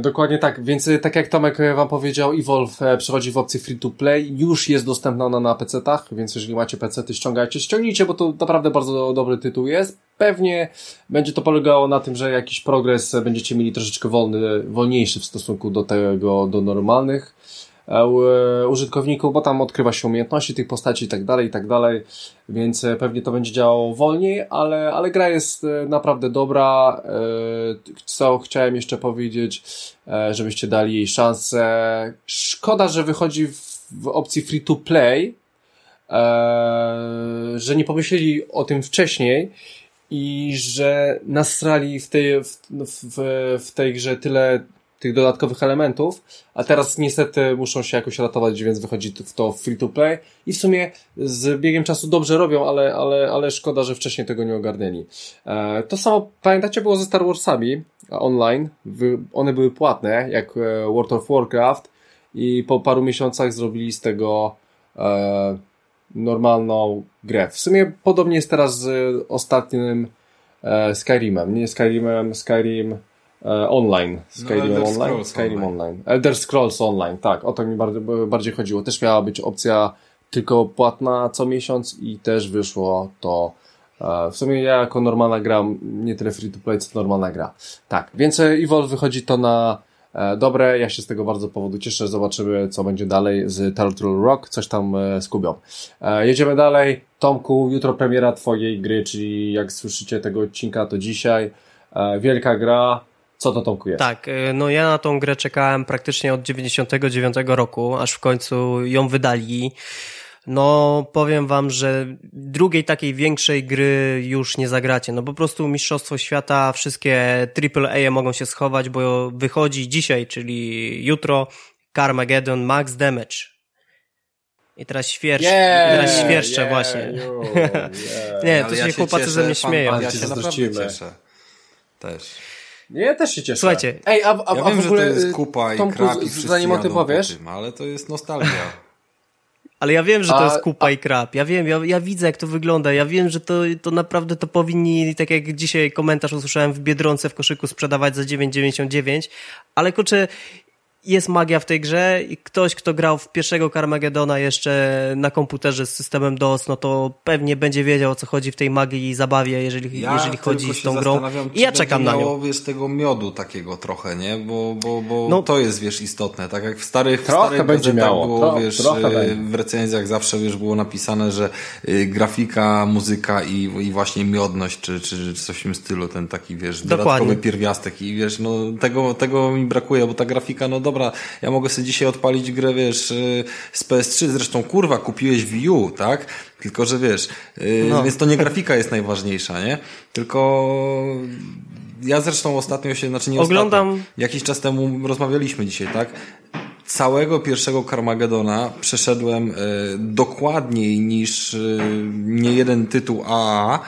dokładnie tak, więc e, tak jak Tomek e, wam powiedział, Evolve przechodzi w opcję free to play, już jest dostępna ona na PC-tach, więc jeżeli macie PC-ty, ściągajcie, ściągnijcie, bo to naprawdę bardzo dobry tytuł jest. Pewnie będzie to polegało na tym, że jakiś progres będziecie mieli troszeczkę wolny, wolniejszy w stosunku do tego, do normalnych E, użytkowników, bo tam odkrywa się umiejętności tych postaci i tak dalej, i tak dalej, więc e, pewnie to będzie działało wolniej, ale, ale gra jest e, naprawdę dobra. Co chciałem jeszcze powiedzieć, żebyście dali jej szansę. Szkoda, że wychodzi w, w opcji free to play, że nie pomyśleli o tym wcześniej i że nasrali w tej, w, w, w tej grze tyle tych dodatkowych elementów, a teraz niestety muszą się jakoś ratować, więc wychodzi w to free to play i w sumie z biegiem czasu dobrze robią, ale, ale, ale szkoda, że wcześniej tego nie ogarnęli. E, to samo, pamiętacie, było ze Star Warsami online, one były płatne, jak e, World of Warcraft i po paru miesiącach zrobili z tego e, normalną grę. W sumie podobnie jest teraz z ostatnim e, Skyrimem, nie Skyrimem, Skyrim E, online. Skyrim no, online? Skyrim online. online. Elder Scrolls Online, tak. O to mi bardziej, bardziej chodziło. Też miała być opcja tylko płatna co miesiąc i też wyszło to e, w sumie ja jako normalna gra, nie tyle free to play, co normalna gra. Tak, więc e, Evolve wychodzi to na dobre, ja się z tego bardzo powodu cieszę, zobaczymy co będzie dalej z Turtle Rock, coś tam skubią. Jedziemy dalej. Tomku, jutro premiera twojej gry, czyli jak słyszycie tego odcinka, to dzisiaj. Wielka gra, co to Tomku jest? Tak, y, no ja na tą grę czekałem praktycznie od 99 roku, aż w końcu ją wydali. No, powiem wam, że drugiej takiej większej gry już nie zagracie. No po prostu Mistrzostwo Świata, wszystkie AAA mogą się schować, bo wychodzi dzisiaj, czyli jutro, Carmageddon Max Damage. I teraz świerszcz, yeah, teraz świerszczę yeah, właśnie. [laughs] yeah. nie, to się ja chłopacy ze mnie śmieją. Ja się naprawdę cieszę. Też. Ja też się cieszę. Słuchajcie. Ej, a, a, ja a wiem, w ogóle, że to jest kupa i Tomku, krab i zanim o tym powiesz. Tym, ale to jest nostalgia. [laughs] Ale ja wiem, że to jest kupa a... i krab. Ja wiem, ja, ja widzę, jak to wygląda. Ja wiem, że to, to naprawdę to powinni, tak jak dzisiaj komentarz usłyszałem w Biedronce w koszyku sprzedawać za 9,99. Ale kurczę, jest magia w tej grze i ktoś, kto grał w pierwszego Carmagedona jeszcze na komputerze z systemem DOS, no to pewnie będzie wiedział, o co chodzi w tej magii i zabawie, jeżeli, ja jeżeli chodzi z tą grą. I ja czekam na nią. wiesz, tego miodu takiego trochę, nie? Bo, bo, bo no, to jest, wiesz, istotne. Tak jak w starych, trochę starych będzie miało. było, Tro, wiesz, y, w recenzjach zawsze, wiesz, było napisane, że y, grafika, muzyka i, i właśnie miodność, czy, czy, coś w tym stylu, ten taki, wiesz, Dokładnie. dodatkowy pierwiastek i wiesz, no tego, tego mi brakuje, bo ta grafika, no dobra, ja mogę sobie dzisiaj odpalić grę, wiesz, y, z PS3, zresztą kurwa, kupiłeś Wii U, tak? Tylko, że wiesz, y, no. więc to nie grafika jest najważniejsza, nie? Tylko ja zresztą ostatnio się, znaczy nie Oglądam. Ostatnio, jakiś czas temu rozmawialiśmy dzisiaj, tak? Całego pierwszego Carmagedona przeszedłem y, dokładniej niż nie jeden tytuł AAA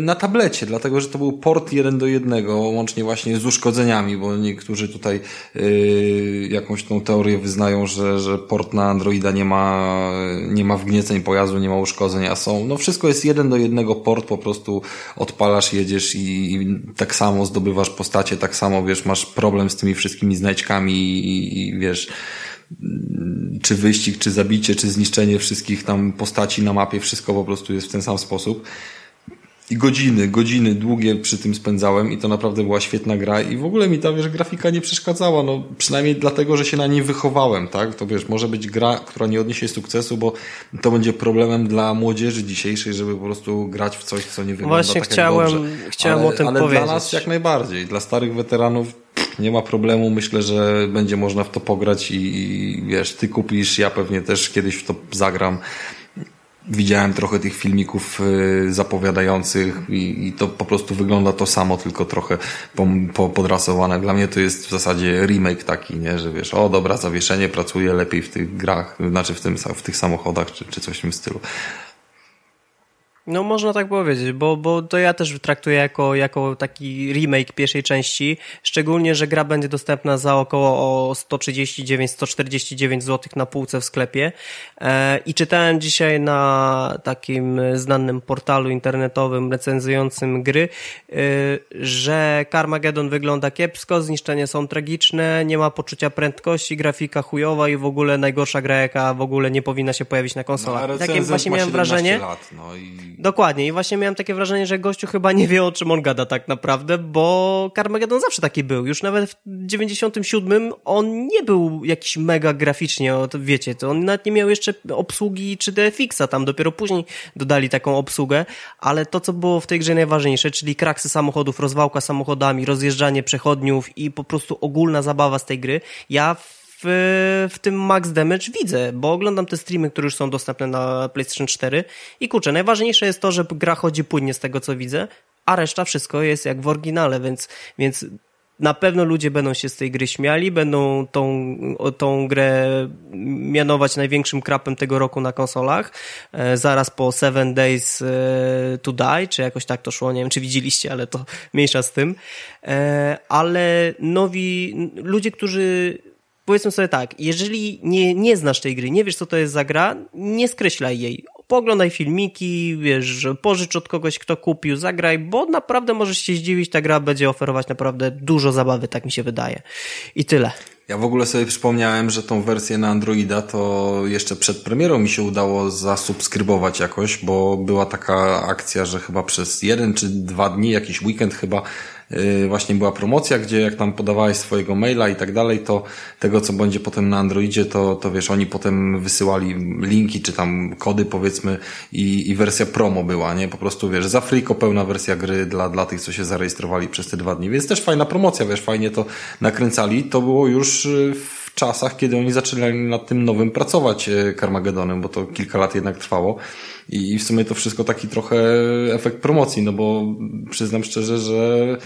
na tablecie, dlatego że to był port jeden do jednego, łącznie właśnie z uszkodzeniami, bo niektórzy tutaj yy, jakąś tą teorię wyznają, że, że port na Androida nie ma, nie ma wgnieceń pojazdu, nie ma uszkodzeń, a są, no wszystko jest jeden do jednego port, po prostu odpalasz, jedziesz i, i tak samo zdobywasz postacie, tak samo wiesz, masz problem z tymi wszystkimi znajdźkami i, i wiesz, czy wyścig, czy zabicie, czy zniszczenie wszystkich tam postaci na mapie, wszystko po prostu jest w ten sam sposób. I godziny, godziny długie przy tym spędzałem i to naprawdę była świetna gra i w ogóle mi ta, wiesz, grafika nie przeszkadzała, no przynajmniej dlatego, że się na niej wychowałem, tak? To wiesz, może być gra, która nie odniesie sukcesu, bo to będzie problemem dla młodzieży dzisiejszej, żeby po prostu grać w coś, co nie wygląda Właśnie tak chciałem, dobrze. chciałem ale, o tym ale powiedzieć. dla nas jak najbardziej, dla starych weteranów nie ma problemu, myślę, że będzie można w to pograć i, i wiesz, ty kupisz, ja pewnie też kiedyś w to zagram widziałem trochę tych filmików y, zapowiadających i, i, to po prostu wygląda to samo, tylko trochę po, po, podrasowane. Dla mnie to jest w zasadzie remake taki, nie, że wiesz, o dobra, zawieszenie pracuje lepiej w tych grach, znaczy w, tym, w tych samochodach, czy, czy coś w tym stylu. No można tak powiedzieć, bo, bo to ja też traktuję jako, jako taki remake pierwszej części, szczególnie, że gra będzie dostępna za około 139-149 zł na półce w sklepie e, i czytałem dzisiaj na takim znanym portalu internetowym recenzującym gry, e, że Carmageddon wygląda kiepsko, zniszczenia są tragiczne, nie ma poczucia prędkości, grafika chujowa i w ogóle najgorsza gra, jaka w ogóle nie powinna się pojawić na konsolach. No, Takie właśnie miałem wrażenie. Lat, no i Dokładnie i właśnie miałem takie wrażenie, że gościu chyba nie wie o czym on gada tak naprawdę, bo Carmageddon zawsze taki był. Już nawet w 97 on nie był jakiś mega graficznie, wiecie, to on nawet nie miał jeszcze obsługi 3D-Fixa, tam dopiero później dodali taką obsługę, ale to co było w tej grze najważniejsze, czyli kraksy samochodów, rozwałka samochodami, rozjeżdżanie przechodniów i po prostu ogólna zabawa z tej gry, ja w, w tym Max Damage widzę, bo oglądam te streamy, które już są dostępne na PlayStation 4 i kurczę, najważniejsze jest to, że gra chodzi płynnie z tego, co widzę, a reszta wszystko jest jak w oryginale, więc, więc na pewno ludzie będą się z tej gry śmiali, będą tą, tą grę mianować największym krapem tego roku na konsolach, e, zaraz po Seven Days e, to Die, czy jakoś tak to szło, nie wiem czy widzieliście, ale to mniejsza z tym, e, ale nowi, ludzie, którzy powiedzmy sobie tak, jeżeli nie, nie znasz tej gry, nie wiesz co to jest za gra, nie skreślaj jej. Poglądaj filmiki, wiesz, pożycz od kogoś, kto kupił, zagraj, bo naprawdę możesz się zdziwić, ta gra będzie oferować naprawdę dużo zabawy, tak mi się wydaje. I tyle. Ja w ogóle sobie przypomniałem, że tą wersję na Androida to jeszcze przed premierą mi się udało zasubskrybować jakoś, bo była taka akcja, że chyba przez jeden czy dwa dni, jakiś weekend chyba właśnie była promocja, gdzie jak tam podawałeś swojego maila i tak dalej, to tego, co będzie potem na Androidzie, to, to wiesz, oni potem wysyłali linki, czy tam kody powiedzmy i, i wersja promo była, nie? Po prostu wiesz, za friko pełna wersja gry dla, dla tych, co się zarejestrowali przez te dwa dni, więc też fajna promocja, wiesz, fajnie to nakręcali. To było już y, w czasach, kiedy oni zaczynali nad tym nowym pracować y, Carmagedonem, bo to kilka lat jednak trwało. I w sumie to wszystko taki trochę efekt promocji, no bo przyznam szczerze, że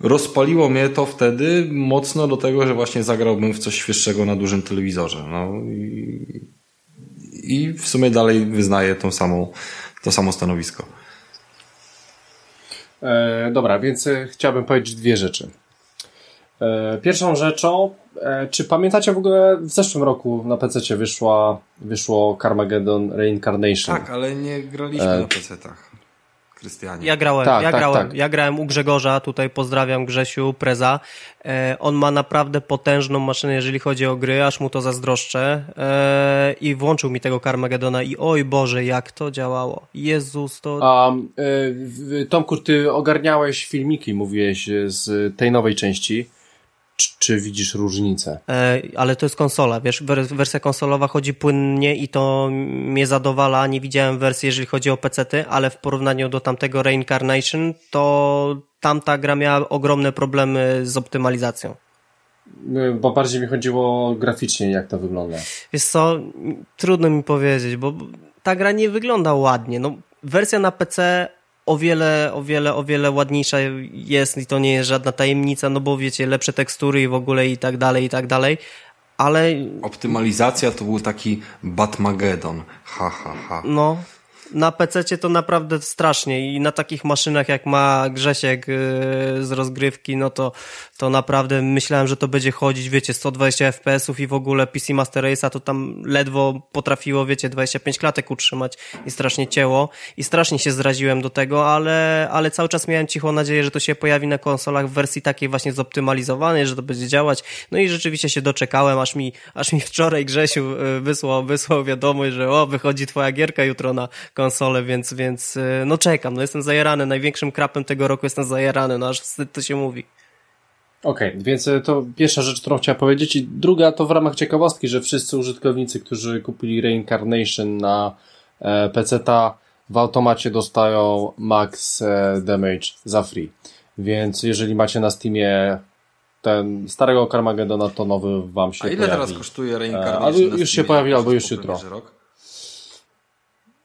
rozpaliło mnie to wtedy mocno do tego, że właśnie zagrałbym w coś świeższego na dużym telewizorze. No i, i w sumie dalej wyznaję tą samą, to samo stanowisko. E, dobra, więc e, chciałbym powiedzieć dwie rzeczy. E, pierwszą rzeczą, czy pamiętacie w ogóle w zeszłym roku na PC wyszła, wyszło Carmageddon Reincarnation? Tak, ale nie graliśmy e... na PC-tach. Krystianie. Ja grałem, tak, ja, tak, grałem tak. ja grałem u Grzegorza, tutaj pozdrawiam Grzesiu, Preza. E, on ma naprawdę potężną maszynę, jeżeli chodzi o gry, aż mu to zazdroszczę. E, I włączył mi tego Carmagedona i oj Boże, jak to działało. Jezus, to... A, e, Tomku, ty ogarniałeś filmiki, mówiłeś, z tej nowej części. Czy, czy, widzisz różnicę? E, ale to jest konsola, wiesz, wersja konsolowa chodzi płynnie i to mnie zadowala. Nie widziałem wersji, jeżeli chodzi o PC-ty, ale w porównaniu do tamtego Reincarnation, to tamta gra miała ogromne problemy z optymalizacją. E, bo bardziej mi chodziło graficznie, jak to wygląda. Wiesz co, trudno mi powiedzieć, bo ta gra nie wygląda ładnie. No, wersja na PC o wiele, o wiele, o wiele ładniejsza jest i to nie jest żadna tajemnica, no bo wiecie, lepsze tekstury i w ogóle i tak dalej, i tak dalej, ale... Optymalizacja to był taki Batmagedon, ha, ha, ha. No, na PC to naprawdę strasznie i na takich maszynach jak ma Grzesiek yy, z rozgrywki, no to, to naprawdę myślałem, że to będzie chodzić, wiecie, 120 FPS-ów i w ogóle PC Master Race'a to tam ledwo potrafiło, wiecie, 25 klatek utrzymać i strasznie cięło i strasznie się zraziłem do tego, ale, ale cały czas miałem cichą nadzieję, że to się pojawi na konsolach w wersji takiej właśnie zoptymalizowanej, że to będzie działać. No i rzeczywiście się doczekałem, aż mi, aż mi wczoraj Grzesiu yy, wysłał, wysłał wiadomość, że o, wychodzi twoja gierka jutro na konsolę konsolę, więc, więc y, no czekam, no jestem zajarany, największym krapem tego roku jestem zajarany, no aż wstyd to się mówi. Okej, okay, więc y, to pierwsza rzecz, którą chciałem powiedzieć i druga to w ramach ciekawostki, że wszyscy użytkownicy, którzy kupili Reincarnation na e, PC-ta w automacie dostają max e, damage za free. Więc jeżeli macie na Steamie ten starego Carmagedona, to nowy wam się pojawi. A ile pojawi. teraz kosztuje Reincarnation? E, już się pojawi, albo już jutro. Rok?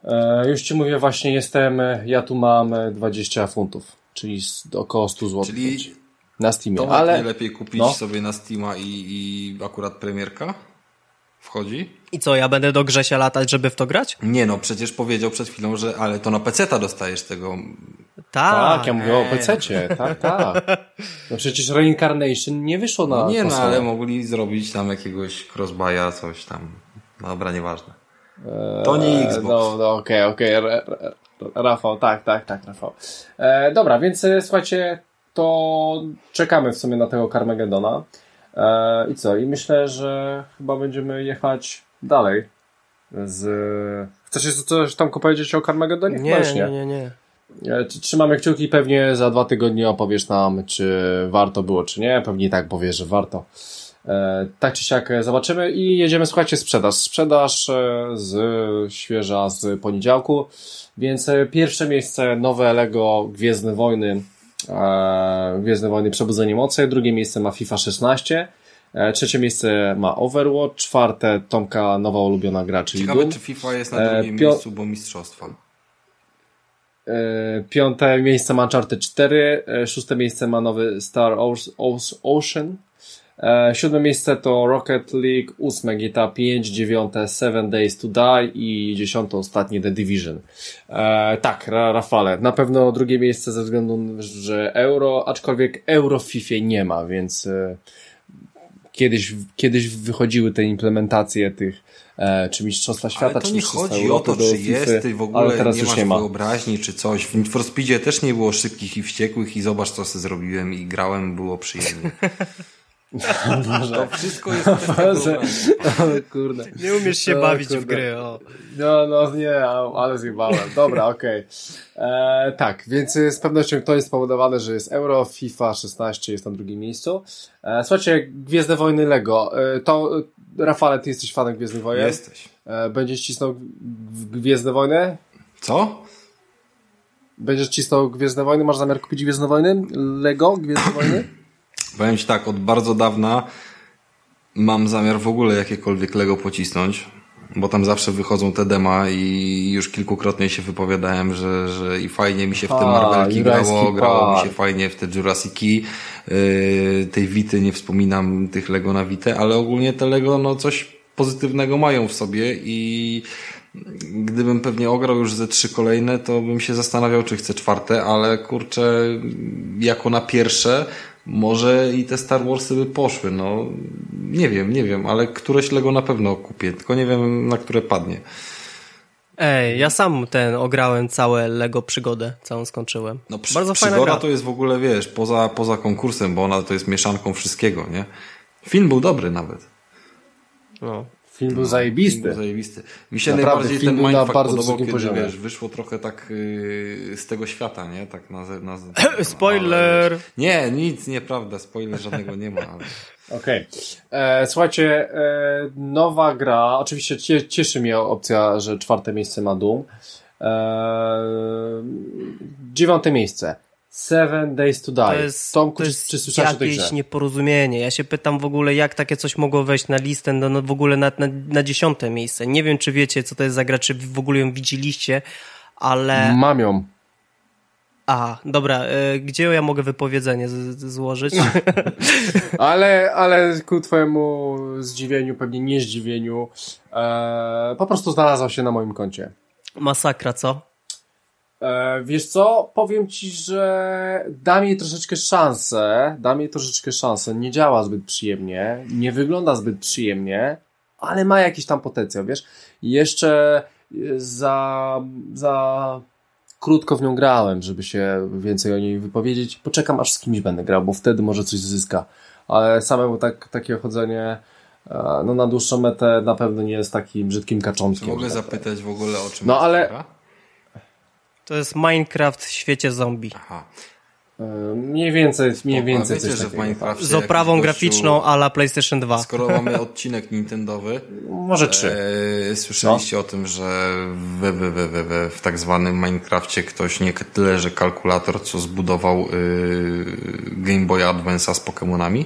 E, już ci mówię, właśnie jestem, ja tu mam 20 funtów, czyli około 100 zł. Czyli na Steamie. To ale nie lepiej kupić no. sobie na Steama i, i akurat premierka wchodzi. I co, ja będę do Grzesia latać, żeby w to grać? Nie no, przecież powiedział przed chwilą, że ale to na PC-ta dostajesz tego. Tak, tak ja mówię o PC-cie, tak, tak. No przecież Reincarnation nie wyszło na no Nie no, ale mogli zrobić tam jakiegoś crossbuya, coś tam. Dobra, nieważne. Eee, to nie Xbox. No, no okej, okay, okej. Okay. Rafał, tak, tak, tak, Rafał. E, dobra, więc e, słuchajcie, to czekamy w sumie na tego Carmagedona. E, I co? I myślę, że chyba będziemy jechać dalej z... Chcesz coś tam powiedzieć o Carmagedonie? Nie, nie, nie, nie. E, trzymamy kciuki, pewnie za dwa tygodnie opowiesz nam, czy warto było, czy nie. Pewnie tak powiesz, że warto. E, tak czy siak zobaczymy i jedziemy, słuchajcie, sprzedaż. Sprzedaż z świeża z poniedziałku, więc pierwsze miejsce nowe Lego Gwiezdne Wojny. E, Gwiezdne Wojny Przebudzenie Mocy, drugie miejsce ma FIFA 16, e, trzecie miejsce ma Overwatch, czwarte Tomka nowa ulubiona gra, czyli Ciekawe, Doom. czy FIFA jest na drugim Pio miejscu, bo mistrzostwa. E, piąte miejsce ma Uncharted 4, szóste miejsce ma nowy Star Ocean, E, siódme miejsce to Rocket League, ósme GTA 5, dziewiąte Seven Days to Die i dziesiąte ostatnie The Division. E, tak, Rafale, na pewno drugie miejsce ze względu, że euro, aczkolwiek euro w FIFA nie ma, więc e, kiedyś, kiedyś wychodziły te implementacje tych e, czy Mistrzostwa Świata, ale to czy nie chodzi o to, czy jest w ogóle ale teraz nie już masz nie ma. wyobraźni, czy coś. W Need for Speedzie też nie było szybkich i wściekłych i zobacz, co sobie zrobiłem i grałem, było przyjemnie. [laughs] To wszystko jest [laughs] Boże. O, kurde. Nie umiesz się o, bawić kurde. w gry. O. No, no nie, ale zjebałem. Dobra, okej. Okay. E, tak, więc z pewnością to jest spowodowane, że jest Euro, FIFA 16 jest na drugim miejscu. E, słuchajcie, Gwiezdne Wojny Lego. E, to, Rafale, ty jesteś fanem Gwiezdnych Wojen? Jesteś. E, będziesz cisnął Gwiezdne Wojny? Co? Będziesz cisnął Gwiezdne Wojny? Masz zamiar kupić Gwiezdne Wojny? Lego Gwiezdne Wojny? Powiem Ci tak, od bardzo dawna mam zamiar w ogóle jakiekolwiek Lego pocisnąć, bo tam zawsze wychodzą te dema i już kilkukrotnie się wypowiadałem, że, że i fajnie mi się w te Marvelki grało, grało mi się fajnie w te Jurassic'i, yy, tej Wity nie wspominam tych Lego na Witę, ale ogólnie te Lego no coś pozytywnego mają w sobie i gdybym pewnie ograł już ze trzy kolejne, to bym się zastanawiał, czy chcę czwarte, ale kurczę, jako na pierwsze, może i te Star Warsy by poszły, no nie wiem, nie wiem, ale któreś Lego na pewno kupię, tylko nie wiem na które padnie. Ej, ja sam ten ograłem całe Lego przygodę, całą skończyłem. No przy, Bardzo przygoda gra. to jest w ogóle, wiesz, poza, poza konkursem, bo ona to jest mieszanką wszystkiego, nie? Film był dobry nawet. No. Film był no, zajebisty. Film był zajebisty. Mi się Naprawdę, najbardziej ten mindfuck podobał, kiedy poziomie. wiesz, wyszło trochę tak yy, z tego świata, nie? Tak na, na, na [laughs] Spoiler! Ale, nie, nic, nieprawda, spoiler żadnego nie ma. Ale... [laughs] Okej. Okay. E, słuchajcie, e, nowa gra, oczywiście cieszy mnie opcja, że czwarte miejsce ma Doom. E, dziewiąte miejsce. Seven Days to Die. To jest, Tomku, to jest czy, czy jakieś nieporozumienie. Ja się pytam w ogóle, jak takie coś mogło wejść na listę, no, no w ogóle na, na, na dziesiąte miejsce. Nie wiem, czy wiecie, co to jest za gra, czy w ogóle ją widzieliście, ale... Mam ją. A, dobra, y, gdzie ja mogę wypowiedzenie z złożyć? [laughs] ale, ale ku twojemu zdziwieniu, pewnie nie zdziwieniu, e, po prostu znalazła się na moim koncie. Masakra, co? E, wiesz co, powiem ci, że da mi troszeczkę szansę, da mi troszeczkę szansę, nie działa zbyt przyjemnie, nie wygląda zbyt przyjemnie, ale ma jakiś tam potencjał, wiesz. Jeszcze za, za krótko w nią grałem, żeby się więcej o niej wypowiedzieć. Poczekam aż z kimś będę grał, bo wtedy może coś zyska. Ale samemu tak, takie chodzenie e, no na dłuższą metę na pewno nie jest takim brzydkim kaczątkiem. Czy mogę zapytać w ogóle o czym no, ale... gra? To jest Minecraft w świecie zombie. Aha. E, mniej więcej, mniej więcej wiecie, że w Minecraft Z oprawą gościu, graficzną a la PlayStation 2. Skoro mamy odcinek Nintendowy. Może trzy. E, słyszeliście no? o tym, że w, w, w, w, w tak zwanym Minecrafcie ktoś nie tyle, że kalkulator, co zbudował y, Game Boy Advance'a z Pokémonami?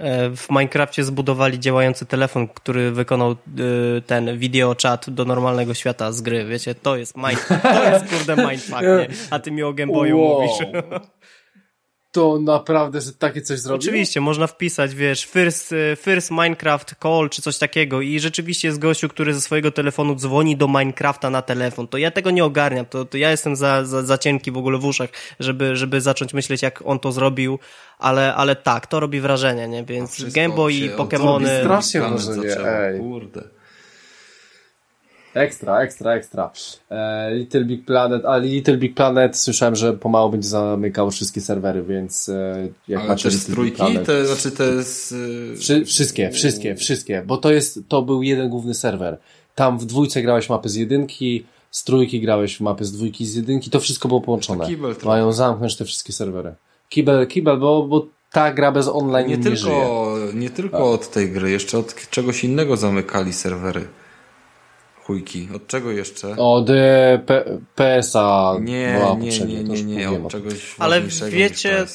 E, w Minecrafcie zbudowali działający telefon, który wykonał e, ten video chat do normalnego świata z gry. Wiecie, to jest mind, to jest kurde mindfuck, nie? A ty mi o Game Boyu wow. mówisz. To naprawdę, że takie coś zrobił? Oczywiście, można wpisać, wiesz, first, e, first Minecraft call czy coś takiego i rzeczywiście jest gościu, który ze swojego telefonu dzwoni do Minecrafta na telefon. To ja tego nie ogarniam, to, to ja jestem za, za, za cienki w ogóle w uszach, żeby, żeby zacząć myśleć, jak on to zrobił, ale, ale tak, to robi wrażenie, nie? Więc Game Boy i Pokémony... Strasznie wrażenie, ej. Kurde. Ekstra, ekstra, ekstra. E, Little Big Planet, ale Little Big Planet słyszałem, że pomału będzie zamykał wszystkie serwery, więc e, jak ale macie też trójki, Planet, te, znaczy te z... Wszy, wszystkie, wszystkie, wszystkie, bo to jest, to był jeden główny serwer. Tam w dwójce grałeś mapy z jedynki, z trójki grałeś mapy z dwójki z jedynki, to wszystko było połączone. Mają zamknąć te wszystkie serwery. Kibel, kibel, bo, bo ta gra bez online nie, nie tylko, żyje. Nie tylko od tej gry, jeszcze od czegoś innego zamykali serwery. Chujki. Od czego jeszcze? Od e, PSA. Nie, nie, nie, nie, nie, od czegoś Ale wiecie,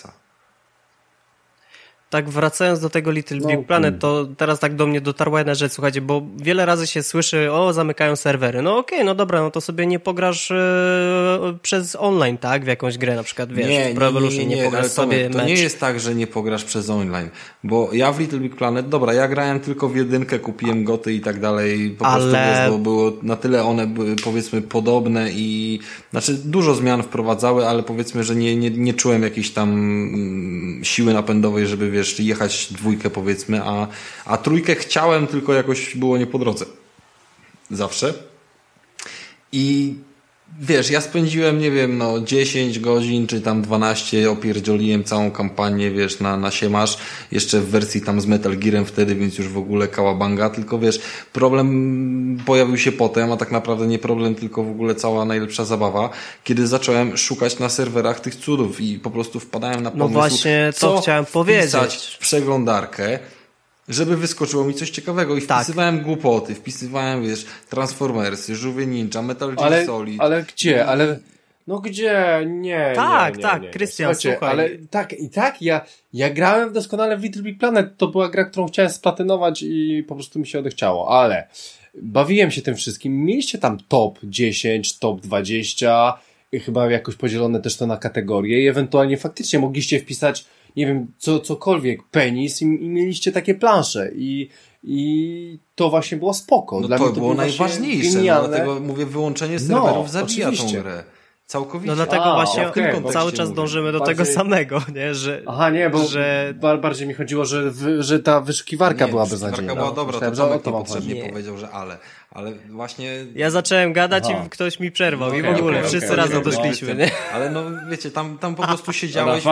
tak wracając do tego Little Big no, Planet, to teraz tak do mnie dotarła jedna rzecz, słuchajcie, bo wiele razy się słyszy, o, zamykają serwery. No okej, okay, no dobra, no to sobie nie pograsz e, przez online, tak, w jakąś grę, na przykład, wiesz, nie, w Pro Evolution nie, nie, nie, nie pograsz sobie To mecz. nie jest tak, że nie pograsz przez online, bo ja w Little Big Planet, dobra, ja grałem tylko w jedynkę, kupiłem goty i tak dalej, po Ale... prostu, bo było na tyle one były, powiedzmy, podobne i, znaczy, dużo zmian wprowadzały, ale powiedzmy, że nie, nie, nie czułem jakiejś tam mm, siły napędowej, żeby, wiesz, wiesz, jechać dwójkę powiedzmy, a, a trójkę chciałem, tylko jakoś było nie po drodze. Zawsze. I wiesz, ja spędziłem, nie wiem, no 10 godzin, czy tam 12, opierdzioliłem całą kampanię, wiesz, na, na siemasz, jeszcze w wersji tam z Metal Gearem wtedy, więc już w ogóle kałabanga, tylko wiesz, problem pojawił się potem, a tak naprawdę nie problem, tylko w ogóle cała najlepsza zabawa, kiedy zacząłem szukać na serwerach tych cudów i po prostu wpadałem na no pomysł, No właśnie, to chciałem powiedzieć. w przeglądarkę, żeby wyskoczyło mi coś ciekawego i tak. wpisywałem głupoty, wpisywałem, wiesz, Transformersy, Żółwie Ninja, Metal Gear ale, Solid. Ale gdzie? Ale no gdzie? Nie, Tak, nie, tak, Krystian, słuchaj. Ale tak, i tak, ja, ja grałem doskonale w Little Big Planet, to była gra, którą chciałem splatynować i po prostu mi się odechciało, ale bawiłem się tym wszystkim. Mieliście tam top 10, top 20, i chyba jakoś podzielone też to na kategorie i ewentualnie faktycznie mogliście wpisać nie wiem, co, cokolwiek, penis i, i mieliście takie plansze i, i to właśnie było spoko. No Dla to, to było najważniejsze, no, dlatego mówię, wyłączenie serwerów no, zabija oczywiście. tą grę. Całkowicie. No dlatego A, właśnie okay, cały czas mówię. dążymy do bardziej... tego samego, nie? Że, Aha, nie, bo że... bardziej mi chodziło, że, że ta wyszukiwarka nie, była beznadziejna. Wyszukiwarka była dobra, to Tomek niepotrzebnie powiedział, że ale. Ale właśnie... Ja zacząłem gadać Aha. i ktoś mi przerwał okay, i w ogóle okay, wszyscy okay, razem doszliśmy, nie? Ale no wiecie, tam, tam po prostu siedziałeś,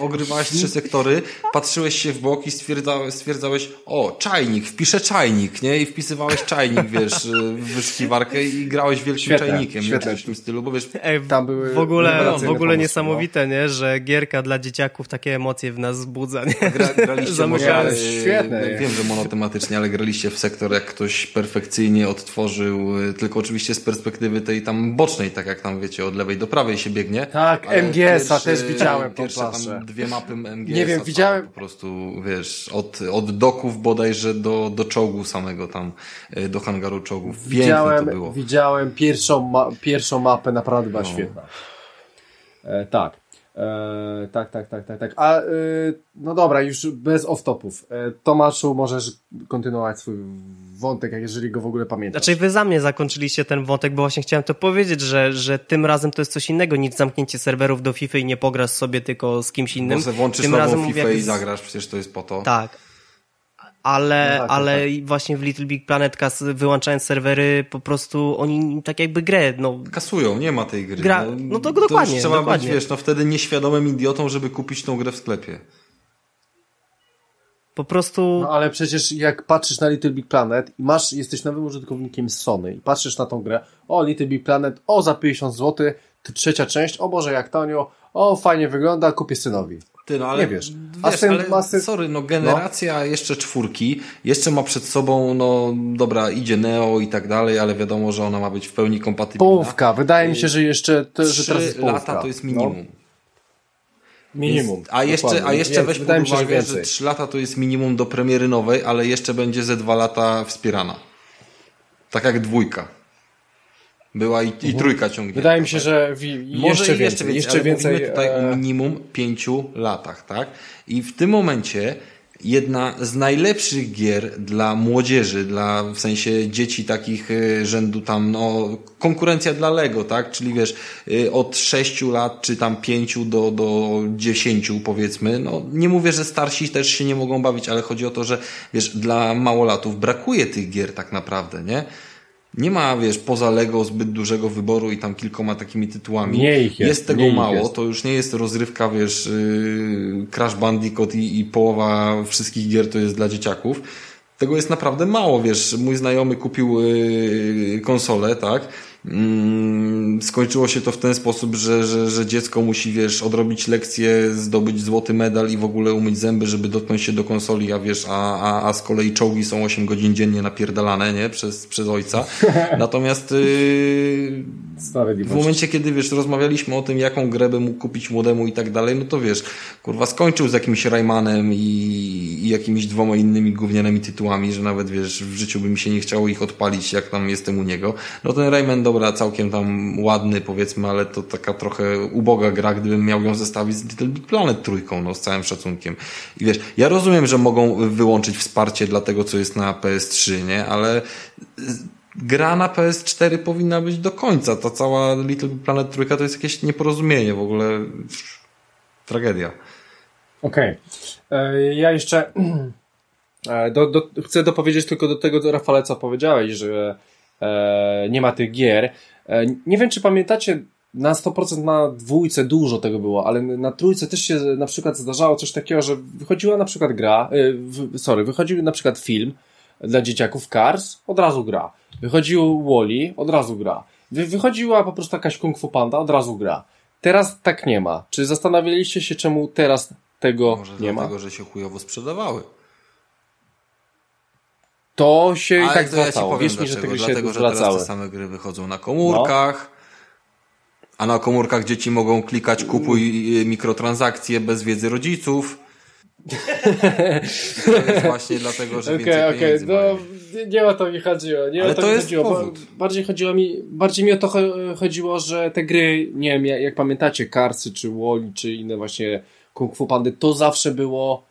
ogrywałeś trzy sektory, patrzyłeś się w bok i stwierdzałeś, stwierdzałeś o, czajnik, wpiszę czajnik, nie? I wpisywałeś czajnik, wiesz, w wyszukiwarkę i grałeś wielkim świetne, czajnikiem, świetne. w tym stylu, bo wiesz... Ej, tam były w ogóle, w ogóle niesamowite, nie? Że gierka dla dzieciaków takie emocje w nas wzbudza, nie? Gra, graliście [laughs] może, Świetne. Wiem, że monotematycznie, ale graliście w sektor, jak ktoś perfekcyjnie odtworzył, y, tylko oczywiście z perspektywy tej tam bocznej, tak jak tam wiecie, od lewej do prawej się biegnie. Tak, MGS-a też widziałem pierwsze tam dwie mapy MGS-a. Nie wiem, widziałem. Po prostu, wiesz, od, od doków bodajże do, do czołgu samego tam, y, do hangaru czołgów. Piękne widziałem, to było. Widziałem pierwszą, ma pierwszą mapę, naprawdę była no. świetna. E, tak. E, tak, tak, tak, tak, tak. A e, no dobra, już bez off-topów. E, Tomaszu, możesz kontynuować swój wątek, jeżeli go w ogóle pamiętasz. Znaczy wy za mnie zakończyliście ten wątek, bo właśnie chciałem to powiedzieć, że, że tym razem to jest coś innego niż zamknięcie serwerów do FIFA i nie pograsz sobie tylko z kimś innym. Bo włączysz tym razem FIFA jak... i zagrasz, przecież to jest po to. Tak. Ale, no tak, ale tak. właśnie w Little Big Planet kas, wyłączając serwery, po prostu oni tak jakby grę, no... Kasują, nie ma tej gry. Gra, no, no to dokładnie. To trzeba dokładnie. być, wiesz, no wtedy nieświadomym idiotą, żeby kupić tą grę w sklepie. Po prostu... No ale przecież jak patrzysz na Little Big Planet i masz, jesteś nowym użytkownikiem Sony i patrzysz na tą grę, o Little Big Planet, o za 50 zł, to trzecia część, o Boże jak tanio, o fajnie wygląda, kupię synowi. Ty, no ale, nie wiesz. A wiesz, syn, ale, syn... sorry, no generacja no. jeszcze czwórki, jeszcze ma przed sobą, no dobra, idzie Neo i tak dalej, ale wiadomo, że ona ma być w pełni kompatybilna. Połówka, wydaje mi się, że jeszcze, to, że teraz jest połówka. lata to jest minimum. No. Minimum. Jest, a jeszcze, a jeszcze weź pod uwagę, że, że 3 lata to jest minimum do premiery nowej, ale jeszcze będzie ze 2 lata wspierana. Tak jak dwójka. Była i, i mhm. trójka ciągnięta. Wydaje mi się, że jeszcze Może więcej, jeszcze więcej, jeszcze więcej mówimy tutaj e... o minimum pięciu latach, tak? I w tym momencie jedna z najlepszych gier dla młodzieży, dla w sensie dzieci takich e, rzędu tam, no, konkurencja dla Lego, tak? Czyli wiesz, e, od 6 lat, czy tam 5 do, do 10 powiedzmy, no, nie mówię, że starsi też się nie mogą bawić, ale chodzi o to, że wiesz, dla małolatów brakuje tych gier tak naprawdę, nie? Nie ma, wiesz, poza Lego zbyt dużego wyboru i tam kilkoma takimi tytułami. Nie ich jest, jest tego mało, jest. to już nie jest rozrywka, wiesz, yy, Crash Bandicoot i, i połowa wszystkich gier to jest dla dzieciaków. Tego jest naprawdę mało, wiesz. Mój znajomy kupił yy, konsolę, tak? Mm, skończyło się to w ten sposób, że, że, że dziecko musi, wiesz, odrobić lekcję, zdobyć złoty medal i w ogóle umyć zęby, żeby dotknąć się do konsoli, a wiesz, a, a, a z kolei czołgi są 8 godzin dziennie napierdalane, nie? Przez, przez ojca. [laughs] Natomiast yy, w momencie, kiedy, wiesz, rozmawialiśmy o tym, jaką grę by mógł kupić młodemu i tak dalej, no to wiesz, kurwa, skończył z jakimś Raymanem i, i jakimiś dwoma innymi gównianymi tytułami, że nawet, wiesz, w życiu by mi się nie chciało ich odpalić, jak tam jestem u niego. No ten Rayman do dobra, całkiem tam ładny powiedzmy, ale to taka trochę uboga gra, gdybym miał ją zestawić z Little Big Planet trójką, no z całym szacunkiem. I wiesz, ja rozumiem, że mogą wyłączyć wsparcie dla tego, co jest na PS3, nie? Ale gra na PS4 powinna być do końca. Ta cała Little Big Planet trójka to jest jakieś nieporozumienie w ogóle. Tragedia. Okej. Okay. E, ja jeszcze [clears throat] e, do, do, chcę dopowiedzieć tylko do tego, Rafale, co powiedziałeś, że nie ma tych gier. E, nie wiem, czy pamiętacie, na 100% na dwójce dużo tego było, ale na trójce też się na przykład zdarzało coś takiego, że wychodziła na przykład gra, e, sorry, wychodził na przykład film dla dzieciaków Cars, od razu gra. Wychodził Wally, od razu gra. Wy, wychodziła po prostu jakaś Kung Fu Panda, od razu gra. Teraz tak nie ma. Czy zastanawialiście się, czemu teraz tego Może nie ma? Może dlatego, że się chujowo sprzedawały to się Ale i tak zwracało. Ja Wierz mi, że tego Dlatego, że teraz te same gry wychodzą na komórkach, no. a na komórkach dzieci mogą klikać kupuj mikrotransakcje bez wiedzy rodziców. [laughs] to jest właśnie dlatego, że okay, więcej okay. no, nie o to mi chodziło. Nie Ale o to, to mi jest chodziło. Powód. Bardziej chodziło mi, bardziej mi o to chodziło, że te gry, nie wiem, jak, jak pamiętacie, Karsy, czy Wally, czy inne właśnie Kung Fu Pandy, to zawsze było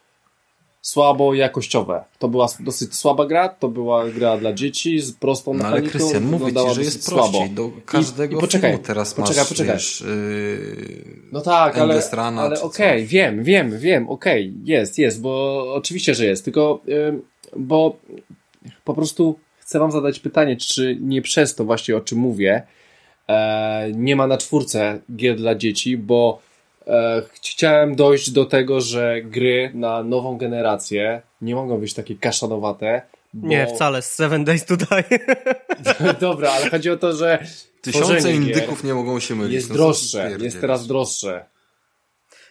słabo jakościowe. To była dosyć słaba gra, to była gra dla dzieci z prostą no. Ale Krystian, mówię ci, że jest słabo. prościej. Do każdego I, i poczekaj, filmu teraz poczekaj, masz, poczekaj. Wiesz, yy, no tak, ale, ale okej, okay, wiem, wiem, wiem, okej, okay, jest, jest, bo oczywiście, że jest, tylko yy, bo po prostu chcę wam zadać pytanie, czy nie przez to właśnie o czym mówię, e, nie ma na czwórce gier dla dzieci, bo chciałem dojść do tego, że gry na nową generację nie mogą być takie kaszanowate. Bo... Nie, wcale, z Seven Days tutaj. [laughs] Dobra, ale chodzi o to, że Tysiące indyków nie mogą się mylić. Jest no, droższe, jest teraz droższe.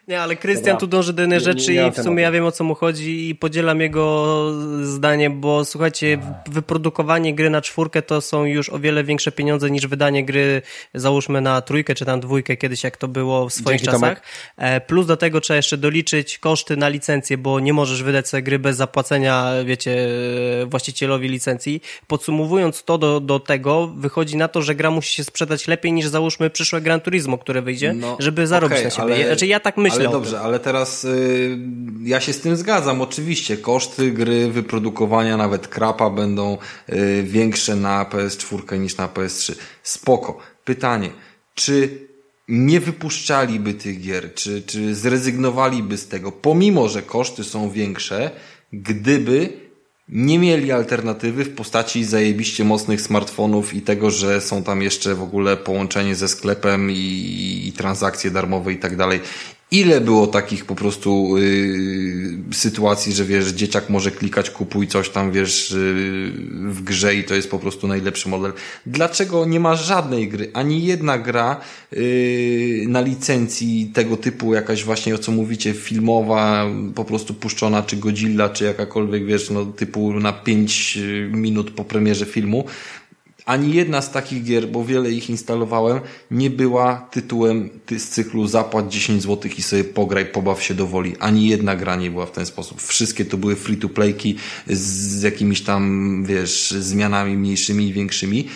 Nie, ale Krystian tu dąży do jednej rzeczy i w sumie ja wiem o co mu chodzi i podzielam jego zdanie, bo słuchajcie, wyprodukowanie gry na czwórkę to są już o wiele większe pieniądze niż wydanie gry, załóżmy na trójkę czy tam dwójkę kiedyś, jak to było w swoich Dzięki czasach. Tomek. E, plus do tego trzeba jeszcze doliczyć koszty na licencję, bo nie możesz wydać sobie gry bez zapłacenia, wiecie, właścicielowi licencji. Podsumowując to do, do tego, wychodzi na to, że gra musi się sprzedać lepiej niż załóżmy przyszłe Gran Turismo, które wyjdzie, no, żeby zarobić okay, na siebie. Ale... Znaczy ja tak myślę ale dobrze, ale teraz y, ja się z tym zgadzam. Oczywiście koszty gry, wyprodukowania nawet krapa będą y, większe na PS4 niż na PS3. Spoko. Pytanie, czy nie wypuszczaliby tych gier, czy, czy zrezygnowaliby z tego, pomimo że koszty są większe, gdyby nie mieli alternatywy w postaci zajebiście mocnych smartfonów i tego, że są tam jeszcze w ogóle połączenie ze sklepem i, i transakcje darmowe i tak dalej Ile było takich po prostu yy, sytuacji, że wiesz, dzieciak może klikać kupuj coś tam, wiesz, yy, w grze i to jest po prostu najlepszy model. Dlaczego nie ma żadnej gry, ani jedna gra yy, na licencji tego typu, jakaś właśnie o co mówicie, filmowa, po prostu puszczona, czy Godzilla, czy jakakolwiek, wiesz, no typu na 5 y, minut po premierze filmu, ani jedna z takich gier, bo wiele ich instalowałem, nie była tytułem z cyklu zapłać 10 zł i sobie pograj, pobaw się do woli. Ani jedna gra nie była w ten sposób. Wszystkie to były free to playki z jakimiś tam, wiesz, zmianami mniejszymi i większymi.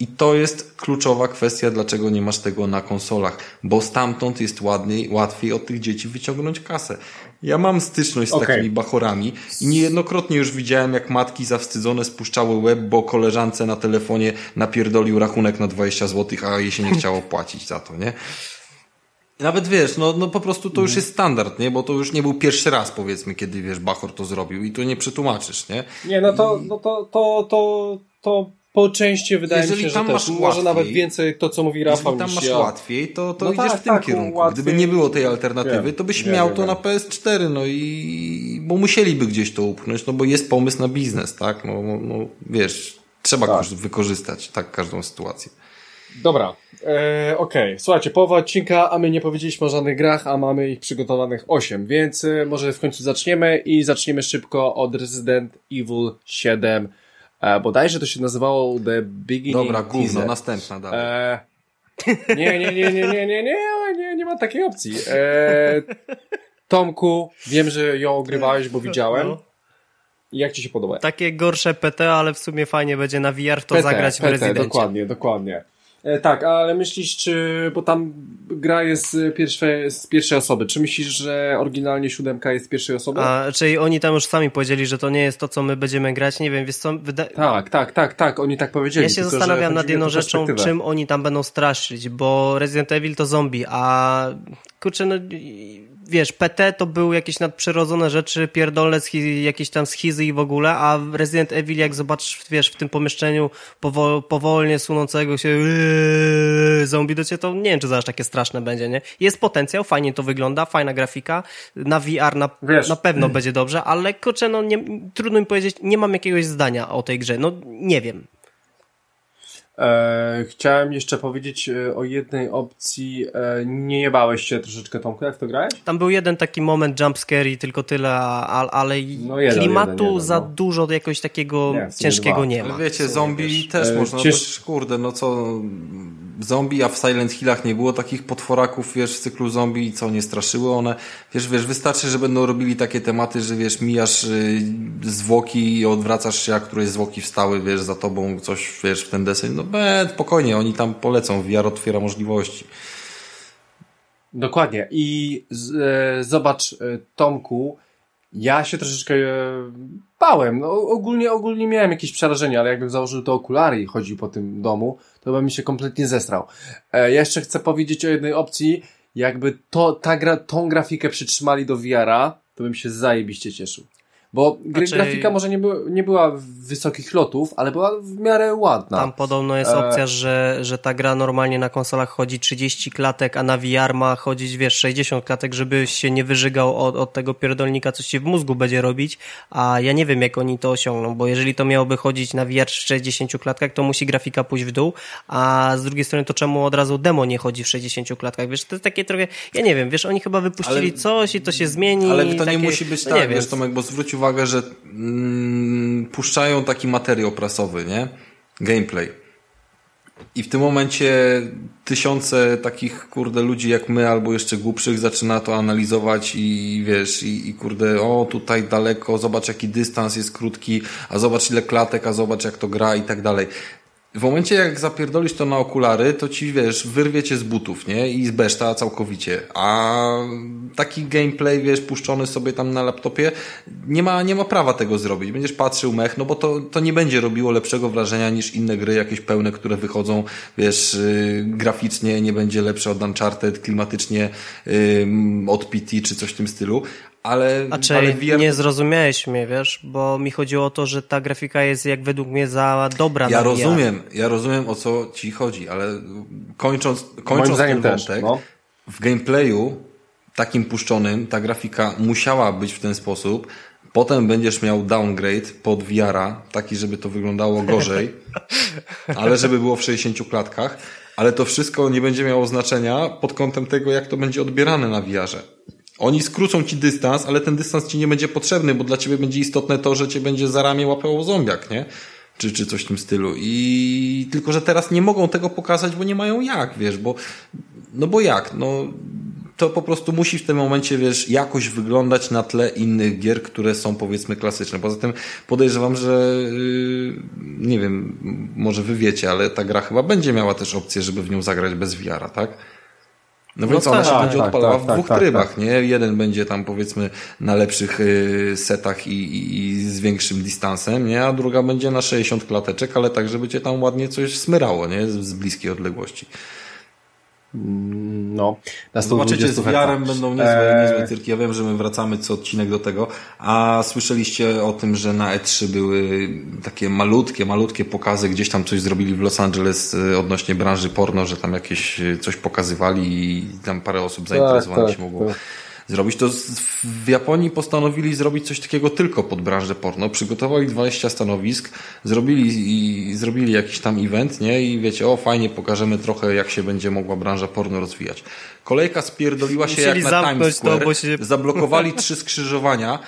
I to jest kluczowa kwestia, dlaczego nie masz tego na konsolach, bo stamtąd jest ładniej, łatwiej od tych dzieci wyciągnąć kasę. Ja mam styczność z okay. takimi bachorami i niejednokrotnie już widziałem, jak matki zawstydzone spuszczały łeb, bo koleżance na telefonie napierdolił rachunek na 20 zł, a jej się nie chciało [laughs] płacić za to, nie? Nawet wiesz, no, no po prostu to już mhm. jest standard, nie? Bo to już nie był pierwszy raz, powiedzmy, kiedy wiesz, Bachor to zrobił i tu nie przetłumaczysz, nie? Nie, no to, no to, to, to, to po części wydaje Jeżeli mi się, że też, łatwiej, może nawet więcej to, co mówi Rafał Jeżeli tam masz ja. łatwiej, to, to no idziesz tak, w tym tak, kierunku. Łatwiej. Gdyby nie było tej alternatywy, wiem, to byś wiem, miał wiem, to na PS4, no i bo musieliby gdzieś to upchnąć, no bo jest pomysł na biznes, tak? No, no, no wiesz, trzeba tak. wykorzystać tak każdą sytuację. Dobra, e, okej. Okay. Słuchajcie, połowa odcinka, a my nie powiedzieliśmy o żadnych grach, a mamy ich przygotowanych 8, więc e, może w końcu zaczniemy i zaczniemy szybko od Resident Evil 7 E, bodajże to się nazywało The Beginning Dobra, gówno, następna dalej. E, nie, nie, nie, nie, nie, nie, nie, nie, nie ma takiej opcji. E, Tomku, wiem, że ją ogrywałeś, bo widziałem. No. Jak ci się podoba? Takie gorsze PT, ale w sumie fajnie będzie na VR to PT, zagrać w PT, Rezydencie. Dokładnie, dokładnie. E, tak, ale myślisz, czy, bo tam gra jest z pierwszej, z pierwszej osoby, czy myślisz, że oryginalnie siódemka jest z pierwszej osoby? A, czyli oni tam już sami powiedzieli, że to nie jest to, co my będziemy grać, nie wiem, wiesz co, wyda... Tak, tak, tak, tak, oni tak powiedzieli. Ja się tylko, zastanawiam nad jedną rzeczą, czym oni tam będą straszyć, bo Resident Evil to zombie, a kurczę, no wiesz, PT to były jakieś nadprzyrodzone rzeczy, pierdolne jakieś tam schizy i w ogóle, a Resident Evil jak zobaczysz, wiesz, w tym pomieszczeniu powol, powolnie sunącego się yy, zombie do ciebie, to nie wiem, czy zaraz takie straszne będzie, nie? Jest potencjał, fajnie to wygląda, fajna grafika, na VR na, na pewno mm. będzie dobrze, ale kurczę, no nie, trudno mi powiedzieć, nie mam jakiegoś zdania o tej grze, no nie wiem. E, chciałem jeszcze powiedzieć e, o jednej opcji. E, nie jebałeś się troszeczkę, Tomku, jak to grałeś? Tam był jeden taki moment jumpscare i tylko tyle, ale no jeden, klimatu jeden, jeden, za no. dużo jakoś takiego nie, ciężkiego nie ma. Wiecie, zombie wiesz, też e, można, ciesz... kurde, no co zombie, a w Silent Hillach nie było takich potworaków, wiesz, w cyklu zombie, co nie straszyły one. Wiesz, wiesz, wystarczy, że będą robili takie tematy, że wiesz, mijasz y, zwłoki i odwracasz się, a któreś zwłoki wstały, wiesz, za tobą coś, wiesz, w ten deseń. No be, spokojnie, oni tam polecą, VR otwiera możliwości. Dokładnie. I z, e, zobacz, e, Tomku, ja się troszeczkę e, bałem. No, ogólnie, ogólnie miałem jakieś przerażenie, ale jakbym założył te okulary i chodził po tym domu, to bym się kompletnie zestrał. E, jeszcze chcę powiedzieć o jednej opcji. Jakby to, ta gra, tą grafikę przytrzymali do VR-a, to bym się zajebiście cieszył. Bo znaczy... grafika może nie, by, nie była wysokich lotów, ale była w miarę ładna. Tam podobno jest e, opcja, e... że, że ta gra normalnie na konsolach chodzi 30 klatek, a na VR ma chodzić, wiesz, 60 klatek, żeby się nie wyżygał od, od tego pierdolnika, co się w mózgu będzie robić, a ja nie wiem, jak oni to osiągną, bo jeżeli to miałoby chodzić na VR w 60 klatkach, to musi grafika pójść w dół, a z drugiej strony to czemu od razu demo nie chodzi w 60 klatkach, wiesz, to jest takie trochę, ja nie wiem, wiesz, oni chyba wypuścili ale... coś i to się zmieni. Ale to takie... nie musi być no, tak, wiesz, Tomek, bo zwróć uwagę, że mm, puszczają taki materiał prasowy, nie? Gameplay. I w tym momencie tysiące takich, kurde, ludzi jak my, albo jeszcze głupszych zaczyna to analizować i wiesz, i, i kurde, o, tutaj daleko, zobacz jaki dystans jest krótki, a zobacz ile klatek, a zobacz jak to gra i tak dalej. W momencie jak zapierdolisz to na okulary, to ci wiesz, wyrwie cię z butów, nie? I z beszta całkowicie. A taki gameplay, wiesz, puszczony sobie tam na laptopie, nie ma, nie ma prawa tego zrobić. Będziesz patrzył mech, no bo to, to nie będzie robiło lepszego wrażenia niż inne gry, jakieś pełne, które wychodzą, wiesz, yy, graficznie nie będzie lepsze od Uncharted, klimatycznie yy, od PT czy coś w tym stylu ale, A czy ale VR... nie zrozumiałeś mnie, wiesz, bo mi chodziło o to, że ta grafika jest jak według mnie za dobra Ja rozumiem, ja rozumiem o co ci chodzi, ale kończąc, kończąc ten też, wątek, no. w gameplayu takim puszczonym, ta grafika musiała być w ten sposób, Potem będziesz miał downgrade pod VR-a, taki, żeby to wyglądało gorzej, [laughs] ale żeby było w 60 klatkach, ale to wszystko nie będzie miało znaczenia pod kątem tego, jak to będzie odbierane na VR-ze. Oni skrócą ci dystans, ale ten dystans ci nie będzie potrzebny, bo dla ciebie będzie istotne to, że cię będzie za ramię łapało zombiak, nie? Czy, czy coś w tym stylu. I tylko, że teraz nie mogą tego pokazać, bo nie mają jak, wiesz, bo, no bo jak, no, to po prostu musi w tym momencie, wiesz, jakoś wyglądać na tle innych gier, które są powiedzmy klasyczne. Poza tym podejrzewam, że yy, nie wiem, może wy wiecie, ale ta gra chyba będzie miała też opcję, żeby w nią zagrać bez VR-a, tak? No, no więc ona tak, się będzie tak, odpalała tak, w dwóch tak, trybach, tak. nie? Jeden będzie tam powiedzmy na lepszych y, setach i, i, i, z większym dystansem, nie? A druga będzie na 60 klateczek, ale tak, żeby cię tam ładnie coś smyrało, nie? Z, z bliskiej odległości. Mm, no, na Zobaczycie, z wiarem będą niezłe, eee... niezłe cyrki. Ja wiem, że my wracamy co odcinek do tego, a słyszeliście o tym, że na E3 były takie malutkie, malutkie pokazy, gdzieś tam coś zrobili w Los Angeles e, odnośnie branży porno, że tam jakieś e, coś pokazywali i tam parę osób zainteresowanych tak, tak, się mogło tak zrobić. To w Japonii postanowili zrobić coś takiego tylko pod branżę porno. Przygotowali 20 stanowisk, zrobili, i, zrobili jakiś tam event, nie? I wiecie, o fajnie, pokażemy trochę, jak się będzie mogła branża porno rozwijać. Kolejka spierdoliła się Musieli jak na Times Square. To, się... Zablokowali trzy skrzyżowania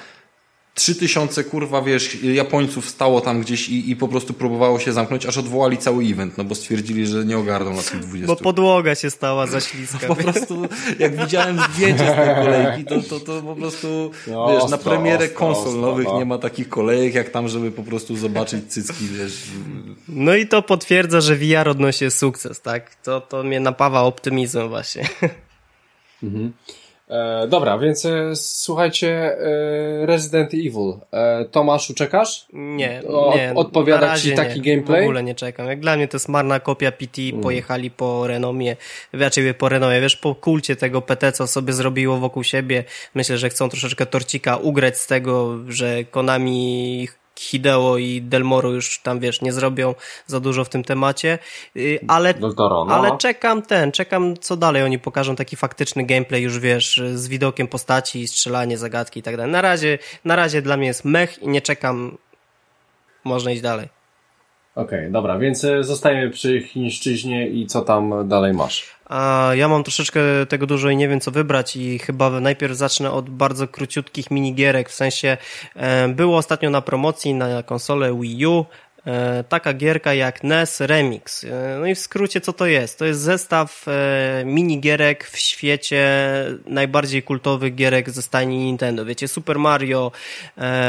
trzy tysiące kurwa, wiesz, Japońców stało tam gdzieś i, i po prostu próbowało się zamknąć, aż odwołali cały event, no bo stwierdzili, że nie ogarną na tych 20. Bo podłoga się stała za śliska. [laughs] po prostu, jak widziałem zdjęcie z tej kolejki, to, to, to po prostu, no, wiesz, na premierę ostro, konsol ostro, nowych no. nie ma takich kolejek, jak tam, żeby po prostu zobaczyć cycki, wiesz. No i to potwierdza, że VR odnosi sukces, tak? To, to mnie napawa optymizmem właśnie. Mhm. E, dobra, więc e, słuchajcie, e, Resident Evil. E, Tomaszu, czekasz? Nie, o, nie. Odpowiada ci taki nie, gameplay? W ogóle nie czekam. Jak dla mnie to jest marna kopia PT, mm. pojechali po renomie, raczej po renomie, wiesz, po kulcie tego PT, co sobie zrobiło wokół siebie. Myślę, że chcą troszeczkę torcika ugrać z tego, że Konami Hideo i Delmoro już tam, wiesz, nie zrobią za dużo w tym temacie, y, ale, no. ale czekam ten, czekam co dalej oni pokażą taki faktyczny gameplay już, wiesz, z widokiem postaci, strzelanie, zagadki i tak dalej. Na razie, na razie dla mnie jest mech i nie czekam, można iść dalej. Okej, okay, dobra, więc e, zostajemy przy chińszczyźnie i co tam dalej masz? A ja mam troszeczkę tego dużo i nie wiem co wybrać i chyba najpierw zacznę od bardzo króciutkich minigierek, w sensie e, było ostatnio na promocji na konsolę Wii U e, taka gierka jak NES Remix. E, no i w skrócie co to jest? To jest zestaw minigierek w świecie najbardziej kultowych gierek ze stajni Nintendo. Wiecie, Super Mario,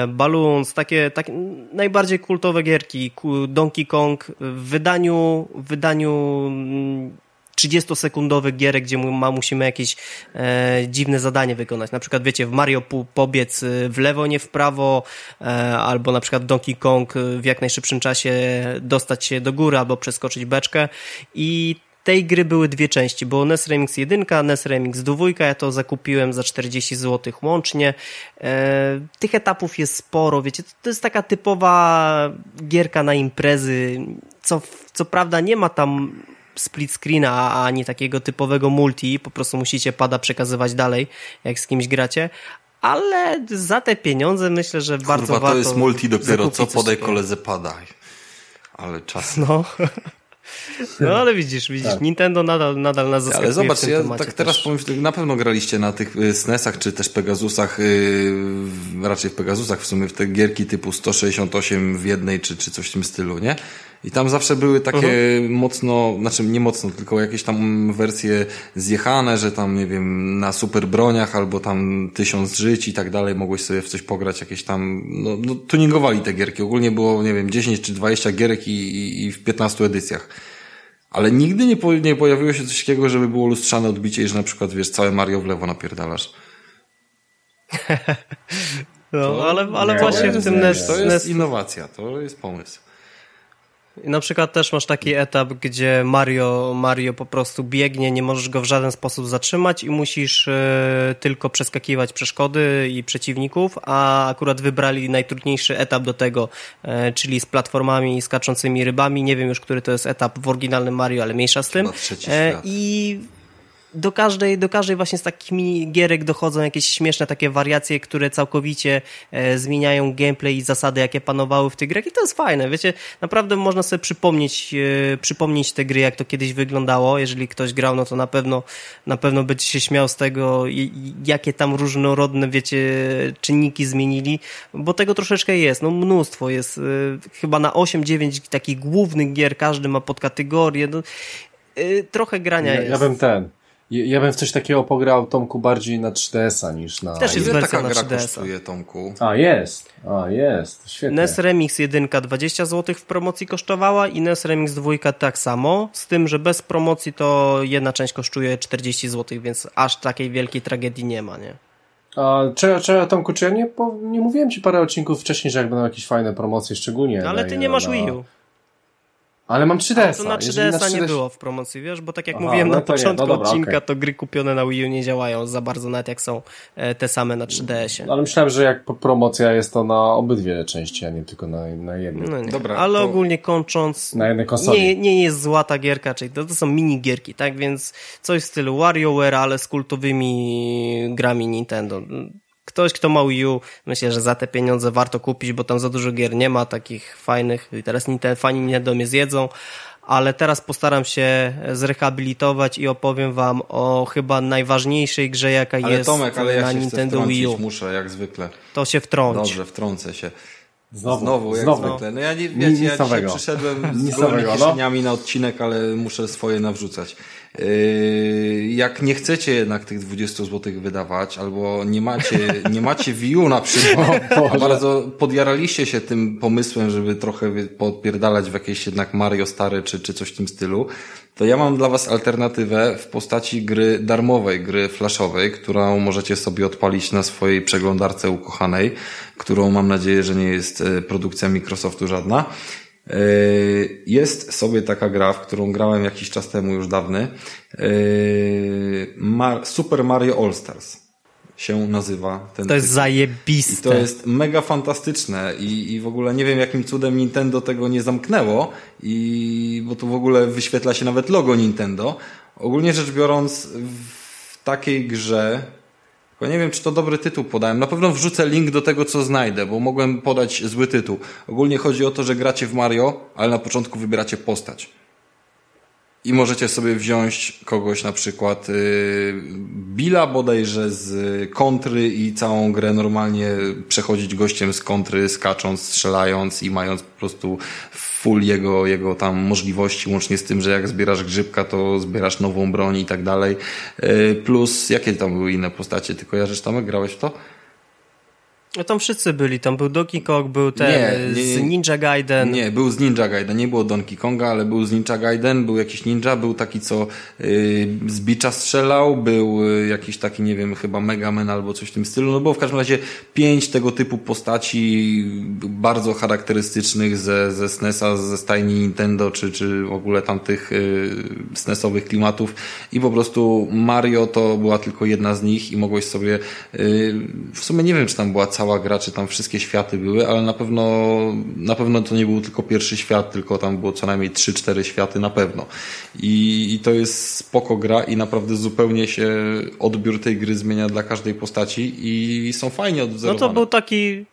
Balloons, takie, takie najbardziej kultowe gierki, Donkey Kong w wydaniu, w wydaniu mm, 30-sekundowych gierek, gdzie ma, musimy jakieś e, dziwne zadanie wykonać. Na przykład, wiecie, w Mario pobiec e, w lewo, nie w prawo, e, albo na przykład Donkey Kong e, w jak najszybszym czasie dostać się do góry, albo przeskoczyć beczkę. I tej gry były dwie części, bo NES Remix 1, NES Remix 2, ja to zakupiłem za 40 zł łącznie. E, tych etapów jest sporo, wiecie, to, to jest taka typowa gierka na imprezy, co, co prawda nie ma tam split screena, a nie takiego typowego multi, po prostu musicie pada przekazywać dalej, jak z kimś gracie, ale za te pieniądze myślę, że Kurwa, bardzo warto to jest multi dopiero, co podaj koledze pada. Ale czas. No. No ale widzisz, widzisz, tak. Nintendo nadal, nadal nas zaskakuje Ale zobacz, ja tak teraz powiem, na pewno graliście na tych y, SNESach, czy też Pegasusach, yy, raczej w Pegasusach w sumie, w te gierki typu 168 w jednej, czy, czy coś w tym stylu, nie? I tam zawsze były takie uh-huh. mocno, znaczy nie mocno, tylko jakieś tam wersje zjechane, że tam, nie wiem, na super broniach albo tam tysiąc żyć i tak dalej, mogłeś sobie w coś pograć, jakieś tam, no, no tuningowali te gierki. Ogólnie było, nie wiem, 10 czy 20 gierek i, i, i w 15 edycjach. Ale nigdy nie, po, nie pojawiło się coś takiego, żeby było lustrzane odbicie i że na przykład, wiesz, całe Mario w lewo napierdalasz. [laughs] no, ale, ale właśnie w tym NES... To jest innowacja, to jest pomysł. I na przykład też masz taki etap, gdzie Mario, Mario po prostu biegnie, nie możesz go w żaden sposób zatrzymać i musisz y, tylko przeskakiwać przeszkody i przeciwników, a akurat wybrali najtrudniejszy etap do tego, y, czyli z platformami skaczącymi rybami. Nie wiem już, który to jest etap w oryginalnym Mario, ale mniejsza z tym. E, I do każdej, do każdej właśnie z takich mini gierek dochodzą jakieś śmieszne takie wariacje, które całkowicie e, zmieniają gameplay i zasady, jakie panowały w tych grach. I to jest fajne, wiecie, naprawdę można sobie przypomnieć, e, przypomnieć te gry, jak to kiedyś wyglądało, jeżeli ktoś grał, no to na pewno, na pewno będzie się śmiał z tego, jakie tam różnorodne, wiecie, czynniki zmienili, bo tego troszeczkę jest, no mnóstwo jest, e, chyba na 8-9 takich głównych gier, każdy ma podkategorię, no, e, trochę grania ja, jest. Ja bym ten, ja bym w coś takiego pograł, Tomku, bardziej na 3DS-a niż na... Też jest taka na gra 3DS-a. kosztuje, Tomku? A, jest. A, jest. Świetnie. NES Remix 1 20 zł w promocji kosztowała i NES Remix 2 tak samo, z tym, że bez promocji to jedna część kosztuje 40 zł, więc aż takiej wielkiej tragedii nie ma, nie? A, czy, czy Tomku, czy ja nie, nie mówiłem Ci parę odcinków wcześniej, że jak będą jakieś fajne promocje, szczególnie... No, ale Ty nie masz Wii U. Ale mam 3DS. To na 3DS, na 3DS nie było w promocji, wiesz, bo tak jak Aha, mówiłem no na początku no dobra, odcinka, okay. to gry kupione na Wii U nie działają za bardzo, nawet jak są e, te same na 3DS-ie. Ale myślałem, że jak promocja jest to na obydwie części, a nie tylko na, na jednej. No dobra, Ale to... ogólnie kończąc, na jednej konsoli. Nie, nie jest złata gierka, czyli to, to są mini gierki, tak? Więc coś w stylu WarioWare, ale z kultowymi grami Nintendo ktoś, kto ma Wii U, myślę, że za te pieniądze warto kupić, bo tam za dużo gier nie ma takich fajnych i teraz te fani Nintendo mnie zjedzą, ale teraz postaram się zrehabilitować i opowiem wam o chyba najważniejszej grze, jaka ale jest Tomek, ale ja na się Nintendo Wii U. muszę, jak zwykle. To się wtrąci. Dobrze, wtrącę się. Znowu, znowu, jak znowu. zwykle. No ja nie, wiecie, ja dzisiaj przyszedłem z gołymi kieszeniami no? na odcinek, ale muszę swoje nawrzucać. Yy, jak nie chcecie jednak tych 20 zł wydawać, albo nie macie, nie macie view na przykład, [laughs] a bardzo podjaraliście się tym pomysłem, żeby trochę podpierdalać w jakieś jednak Mario stare, czy, czy coś w tym stylu, to ja mam dla Was alternatywę w postaci gry darmowej, gry flashowej, którą możecie sobie odpalić na swojej przeglądarce ukochanej, którą mam nadzieję, że nie jest e, produkcja Microsoftu żadna. E, jest sobie taka gra, w którą grałem jakiś czas temu, już dawny. E, Super Mario All Stars się nazywa. Ten to jest zajebiste. I to jest mega fantastyczne i, i w ogóle nie wiem jakim cudem Nintendo tego nie zamknęło i bo tu w ogóle wyświetla się nawet logo Nintendo. Ogólnie rzecz biorąc w takiej grze bo nie wiem, czy to dobry tytuł podałem. Na pewno wrzucę link do tego, co znajdę, bo mogłem podać zły tytuł. Ogólnie chodzi o to, że gracie w Mario, ale na początku wybieracie postać. I możecie sobie wziąć kogoś na przykład yy, Billa bodajże z kontry i całą grę normalnie przechodzić gościem z kontry, skacząc, strzelając i mając po prostu full jego, jego tam możliwości, łącznie z tym, że jak zbierasz grzybka, to zbierasz nową broń i tak dalej. Yy, plus, jakie tam były inne postacie? Ty kojarzysz tam, grałeś w to? No tam wszyscy byli, tam był Donkey Kong, był ten nie, nie, z Ninja Gaiden. Nie, był z Ninja Gaiden, nie było Donkey Konga, ale był z Ninja Gaiden, był jakiś ninja, był taki co yy, z bicza strzelał, był yy, jakiś taki, nie wiem, chyba Mega Man albo coś w tym stylu, no było w każdym razie pięć tego typu postaci bardzo charakterystycznych ze, ze SNESa, ze stajni Nintendo, czy, czy w ogóle tamtych yy, SNESowych klimatów. I po prostu Mario to była tylko jedna z nich i mogłeś sobie, yy, w sumie nie wiem, czy tam była cała cała gra, czy tam wszystkie światy były, ale na pewno, na pewno to nie był tylko pierwszy świat, tylko tam było co najmniej 3-4 światy na pewno. I, I to jest spoko gra i naprawdę zupełnie się odbiór tej gry zmienia dla każdej postaci i są fajnie odwzorowane. No to był taki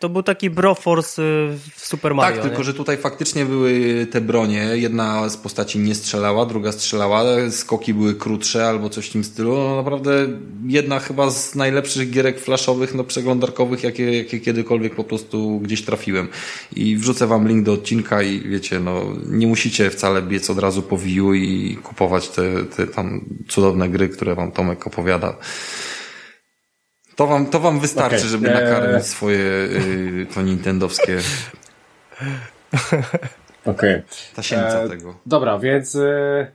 to był taki Broforce y, w Super Mario. Tak, tylko nie? że tutaj faktycznie były te bronie. Jedna z postaci nie strzelała, druga strzelała. Skoki były krótsze albo coś w tym stylu. No naprawdę jedna chyba z najlepszych gierek flashowych, no przeglądarkowych, jakie, jakie kiedykolwiek po prostu gdzieś trafiłem. I wrzucę wam link do odcinka i wiecie, no nie musicie wcale biec od razu po Wii i kupować te, te tam cudowne gry, które wam Tomek opowiada. To wam, to wam wystarczy, okay. żeby nakarmić eee. swoje y, to nintendowskie [laughs] Okej. Okay. Tasiemca e, tego. Dobra, więc e,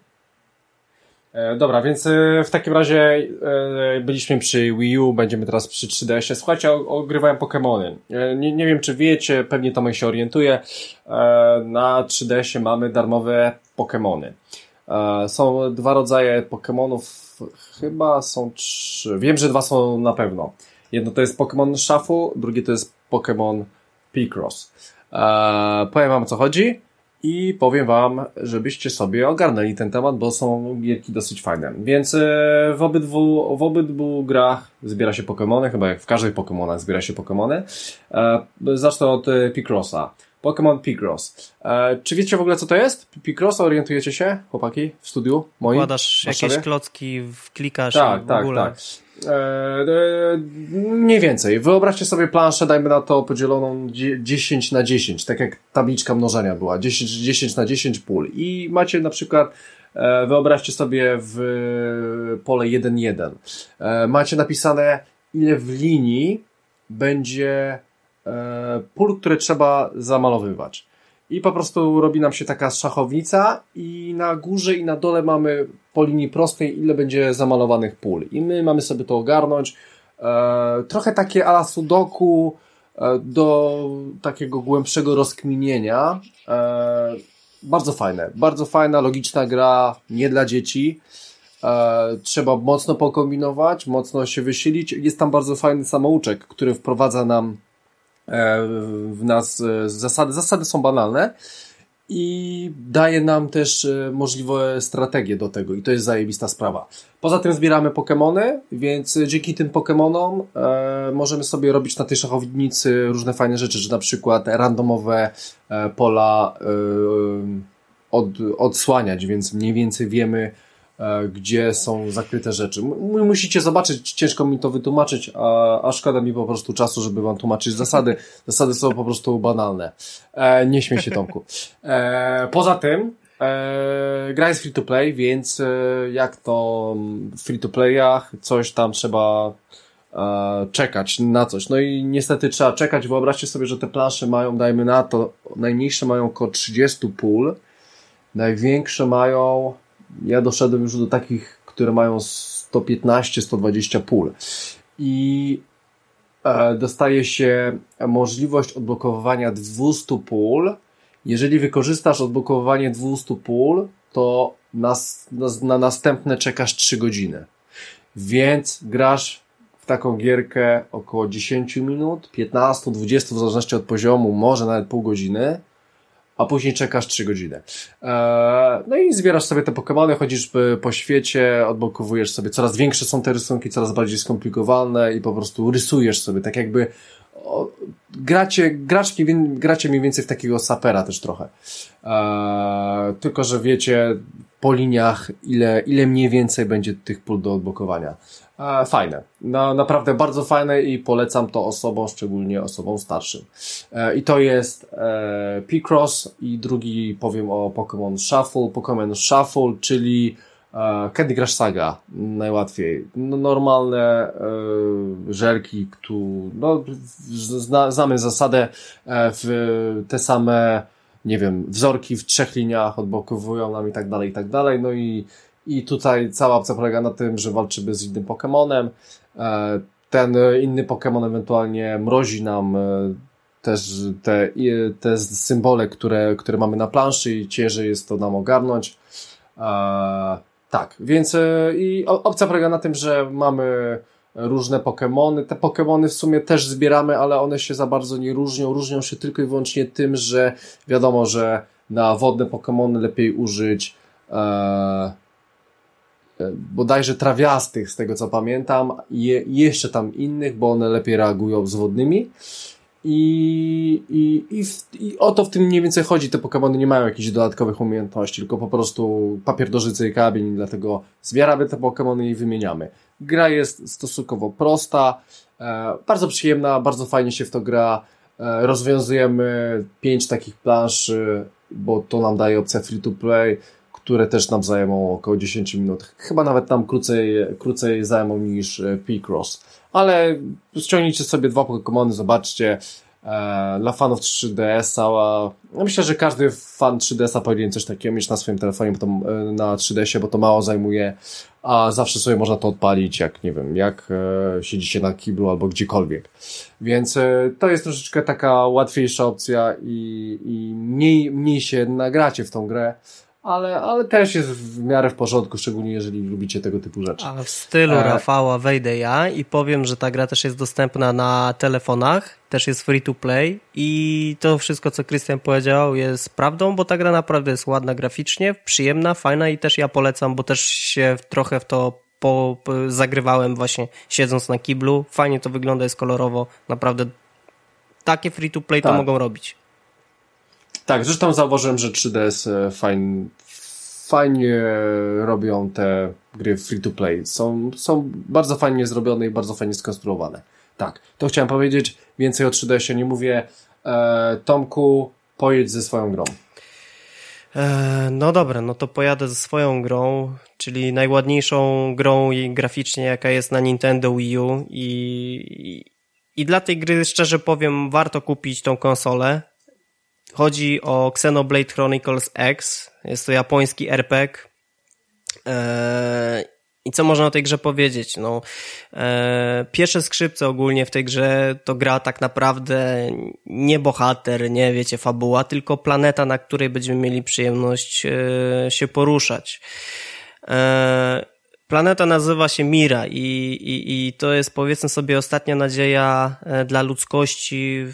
e dobra, więc e, w takim razie e, byliśmy przy Wii U, będziemy teraz przy 3DS-ie. Słuchajcie, ogrywałem Pokémony. Nie, nie wiem, czy wiecie, pewnie Tomek się orientuje. Na 3DS-ie mamy darmowe Pokémony. Są dwa rodzaje Pokémonów chyba są trzy. Wiem, że dwa są na pewno. Jedno to jest Pokémon Shuffle, drugie to jest Pokémon Picross. Eee, powiem wam o co chodzi. i powiem Wam, żebyście sobie ogarnęli ten temat, bo są gierki dosyć fajne. Więc e, w obydwu, w obydwu grach zbiera się Pokémony, chyba jak w każdej Pokémonach zbiera się Pokémony. E, zacznę od e, Picrossa. Pokémon Picross. Czy wiecie w ogóle co to jest? Picross, orientujecie się, chłopaki, w studiu moim? Wkładasz jakieś klocki, klikasz tak, i w tak, ogóle. Tak, tak. E, mniej więcej. Wyobraźcie sobie planszę, dajmy na to podzieloną 10 na 10, tak jak tabliczka mnożenia była, 10, 10 na 10 pól. I macie na przykład, e, wyobraźcie sobie w pole 1-1. E, macie napisane, ile w linii będzie e, pól, które trzeba zamalowywać. I po prostu robi nam się taka szachownica i na górze i na dole mamy po linii prostej ile będzie zamalowanych pól. I my mamy sobie to ogarnąć. E, trochę takie ala sudoku e, do takiego głębszego rozkminienia. E, bardzo fajne. Bardzo fajna, logiczna gra, nie dla dzieci. E, trzeba mocno pokombinować, mocno się wysilić. Jest tam bardzo fajny samouczek, który wprowadza nam E, w nas e, zasady. Zasady są banalne i daje nam też e, możliwe strategie do tego i to jest zajebista sprawa. Poza tym zbieramy Pokémony, więc dzięki tym Pokémonom e, możemy sobie robić na tej szachownicy różne fajne rzeczy, że na przykład randomowe e, pola e, od, odsłaniać, więc mniej więcej wiemy E, gdzie są zakryte rzeczy. Musicie zobaczyć, ciężko mi to wytłumaczyć, a, a szkoda mi po prostu czasu, żeby wam tłumaczyć zasady. Zasady są po prostu banalne. E, nie śmiej się, Tomku. E, poza tym, e, gra jest free to play, więc e, jak to w free to playach, coś tam trzeba e, czekać na coś. No i niestety trzeba czekać. Wyobraźcie sobie, że te plansze mają, dajmy na to, najmniejsze mają około 30 pól, największe mają ja doszedłem już do takich, które mają 115-120 pól. I e, dostaje się możliwość odblokowywania 200 pól. Jeżeli wykorzystasz odblokowywanie 200 pól, to na, na, na następne czekasz 3 godziny. Więc grasz w taką gierkę około 10 minut, 15, 20 w zależności od poziomu, może nawet pół godziny a później czekasz 3 godziny. Eee, no i zbierasz sobie te Pokémony, chodzisz po świecie, odblokowujesz sobie, coraz większe są te rysunki, coraz bardziej skomplikowane i po prostu rysujesz sobie, tak jakby gracie, graczki, gracie mniej więcej w takiego sapera też trochę. Eee, tylko, że wiecie po liniach, ile, ile mniej więcej będzie tych pól do odblokowania. E, fajne. No, naprawdę bardzo fajne i polecam to osobom, szczególnie osobom starszym. E, I to jest e, Picross i drugi powiem o Pokémon Shuffle. Pokémon Shuffle, czyli e, Candy Crush Saga najłatwiej. No, normalne e, żelki, które no, zna, znamy zasadę e, w te same nie wiem, wzorki w trzech liniach odblokowują nam i tak dalej, i tak dalej. No i i tutaj cała opcja polega na tym, że walczymy z innym Pokémonem. E, ten inny Pokémon ewentualnie mrozi nam e, też te, te symbole, które, które mamy na planszy i ciężej jest to nam ogarnąć. E, tak, więc i opcja polega na tym, że mamy różne Pokémony. Te Pokémony w sumie też zbieramy, ale one się za bardzo nie różnią. Różnią się tylko i wyłącznie tym, że wiadomo, że na wodne Pokémony lepiej użyć bodajże trawiastych, z tego co pamiętam, i jeszcze tam innych, bo one lepiej reagują z wodnymi. I, i, i, w, I o to w tym mniej więcej chodzi. Te Pokémony nie mają jakichś dodatkowych umiejętności, tylko po prostu papier do i kamień, dlatego zbieramy te Pokémony i wymieniamy. Gra jest stosunkowo prosta, e, bardzo przyjemna, bardzo fajnie się w to gra. E, rozwiązujemy pięć takich planszy, bo to nam daje opcja free to play które też nam zajmą około 10 minut. Chyba nawet tam krócej, krócej zajmą niż e, P-Cross. Ale ściągnijcie sobie dwa Pokémony, zobaczcie. E, dla fanów 3DS-a, myślę, że każdy fan 3DS-a powinien coś takiego mieć na swoim telefonie, bo to, e, na 3DS-ie, bo to mało zajmuje, a zawsze sobie można to odpalić, jak nie wiem, jak e, siedzicie na kiblu albo gdziekolwiek. Więc e, to jest troszeczkę taka łatwiejsza opcja i, i mniej, mniej się nagracie w tą grę, ale, ale też jest w miarę w porządku, szczególnie jeżeli lubicie tego typu rzeczy. A w stylu e... Rafała wejdę ja i powiem, że ta gra też jest dostępna na telefonach, też jest free to play i to wszystko, co Krystian powiedział jest prawdą, bo ta gra naprawdę jest ładna graficznie, przyjemna, fajna i też ja polecam, bo też się trochę w to po, zagrywałem właśnie siedząc na kiblu. Fajnie to wygląda, jest kolorowo. Naprawdę takie free to play tak. to mogą robić. Tak, zresztą zauważyłem, że 3DS e, fajn, fajnie robią te gry free to play. Są, są bardzo fajnie zrobione i bardzo fajnie skonstruowane. Tak, to chciałem powiedzieć. Więcej o 3DS-ie nie mówię. E, Tomku, pojedź ze swoją grą. E, no dobra, no to pojadę ze swoją grą, czyli najładniejszą grą graficznie, jaka jest na Nintendo Wii U i, i dla tej gry, szczerze powiem, warto kupić tą konsolę. Chodzi o Xenoblade Chronicles X. Jest to japoński RPG. Eee, I co można o tej grze powiedzieć? No, e, pierwsze skrzypce ogólnie w tej grze to gra tak naprawdę nie bohater, nie wiecie, fabuła, tylko planeta, na której będziemy mieli przyjemność e, się poruszać. E, Planeta nazywa się Mira i, i, i to jest powiedzmy sobie ostatnia nadzieja e, dla ludzkości,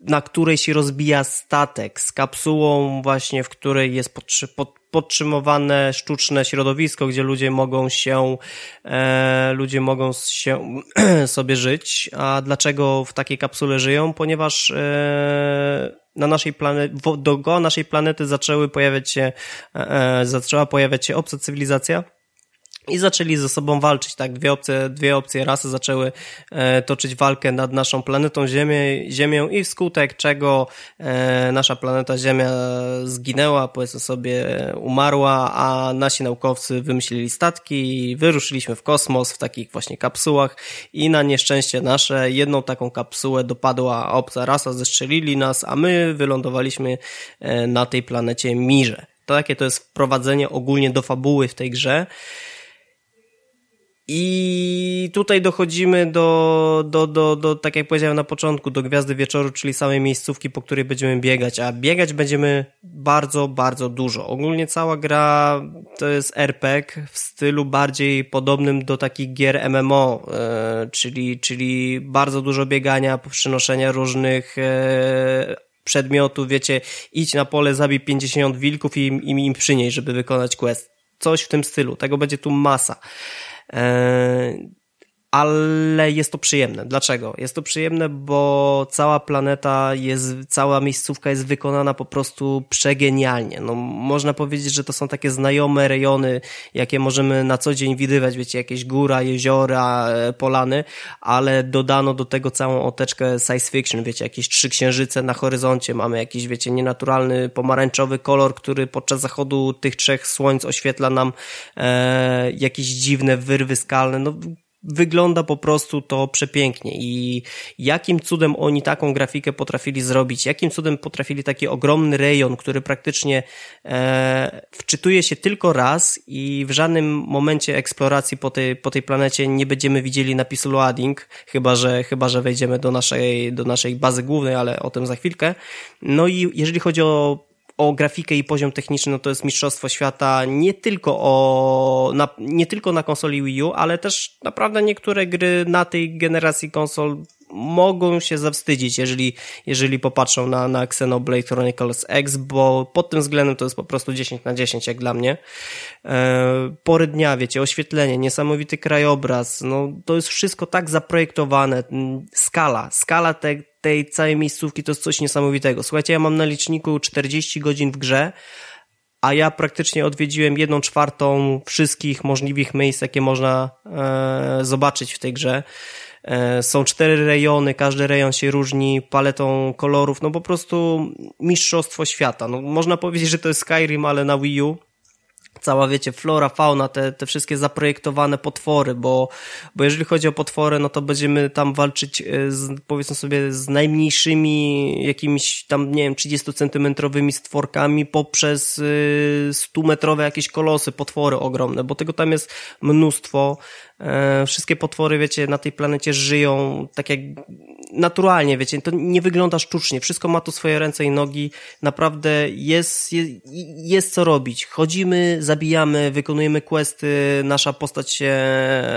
na której się rozbija statek z kapsułą właśnie, w której jest podtrzy pod, podtrzymywane sztuczne środowisko, gdzie ludzie mogą się, e, ludzie mogą się [clears throat] sobie żyć. A dlaczego w takiej kapsule żyją? Ponieważ e, na naszej planecie, do naszej planety zaczęły pojawiać się, e, e, zaczęła pojawiać się obca cywilizacja, i zaczęli ze sobą walczyć, tak? Dwie opcje, dwie opcje rasy zaczęły e, toczyć walkę nad naszą planetą Ziemię, Ziemią i wskutek czego e, nasza planeta Ziemia zginęła, powiedzmy sobie umarła, a nasi naukowcy wymyślili statki i wyruszyliśmy w kosmos w takich właśnie kapsułach i na nieszczęście nasze jedną taką kapsułę dopadła obca rasa, zestrzelili nas, a my wylądowaliśmy e, na tej planecie Mirze. To takie to jest wprowadzenie ogólnie do fabuły w tej grze. I tutaj dochodzimy do, do, do, do, tak jak powiedziałem na początku, do Gwiazdy Wieczoru, czyli samej miejscówki, po której będziemy biegać, a biegać będziemy bardzo, bardzo dużo. Ogólnie cała gra to jest RPG w stylu bardziej podobnym do takich gier MMO, e, czyli, czyli bardzo dużo biegania, przynoszenia różnych e, przedmiotów, wiecie, idź na pole, zabij 50 wilków i im, im przynieś, żeby wykonać quest. Coś w tym stylu, tego będzie tu masa. E, ale jest to przyjemne. Dlaczego? Jest to przyjemne, bo cała planeta jest, cała miejscówka jest wykonana po prostu przegenialnie. No, można powiedzieć, że to są takie znajome rejony, jakie możemy na co dzień widywać, wiecie, jakieś góra, jeziora, e, polany, ale dodano do tego całą oteczkę science fiction, wiecie, jakieś trzy księżyce na horyzoncie, mamy jakiś, wiecie, nienaturalny pomarańczowy kolor, który podczas zachodu tych trzech słońc oświetla nam e, jakieś dziwne wyrwy skalne, no wygląda po prostu to przepięknie i jakim cudem oni taką grafikę potrafili zrobić, jakim cudem potrafili taki ogromny rejon, który praktycznie e, wczytuje się tylko raz i w żadnym momencie eksploracji po tej, po tej planecie nie będziemy widzieli napisu loading, chyba że, chyba że wejdziemy do naszej, do naszej bazy głównej, ale o tym za chwilkę. No i jeżeli chodzi o o grafikę i poziom techniczny, no to jest mistrzostwo świata nie tylko o, na, nie tylko na konsoli Wii U, ale też naprawdę niektóre gry na tej generacji konsol mogą się zawstydzić, jeżeli, jeżeli popatrzą na, na Xenoblade Chronicles X, bo pod tym względem to jest po prostu 10 na 10 jak dla mnie. E, pory dnia, wiecie, oświetlenie, niesamowity krajobraz, no to jest wszystko tak zaprojektowane, skala, skala te, tej całej miejscówki to jest coś niesamowitego. Słuchajcie, ja mam na liczniku 40 godzin w grze, a ja praktycznie odwiedziłem jedną czwartą wszystkich możliwych miejsc, jakie można e, zobaczyć w tej grze. E, są cztery rejony, każdy rejon się różni paletą kolorów, no po prostu mistrzostwo świata. No, można powiedzieć, że to jest Skyrim, ale na Wii U cała, wiecie, flora, fauna, te, te wszystkie zaprojektowane potwory, bo, bo jeżeli chodzi o potwory, no to będziemy tam walczyć e, z, powiedzmy sobie, z najmniejszymi jakimiś tam, nie wiem, 30-centymetrowymi stworkami poprzez 100-metrowe e, jakieś kolosy, potwory ogromne, bo tego tam jest mnóstwo. E, wszystkie potwory, wiecie, na tej planecie żyją tak jak naturalnie, wiecie, to nie wygląda sztucznie, wszystko ma tu swoje ręce i nogi, naprawdę jest, jest, jest co robić. Chodzimy, zabijamy, wykonujemy questy, nasza postać się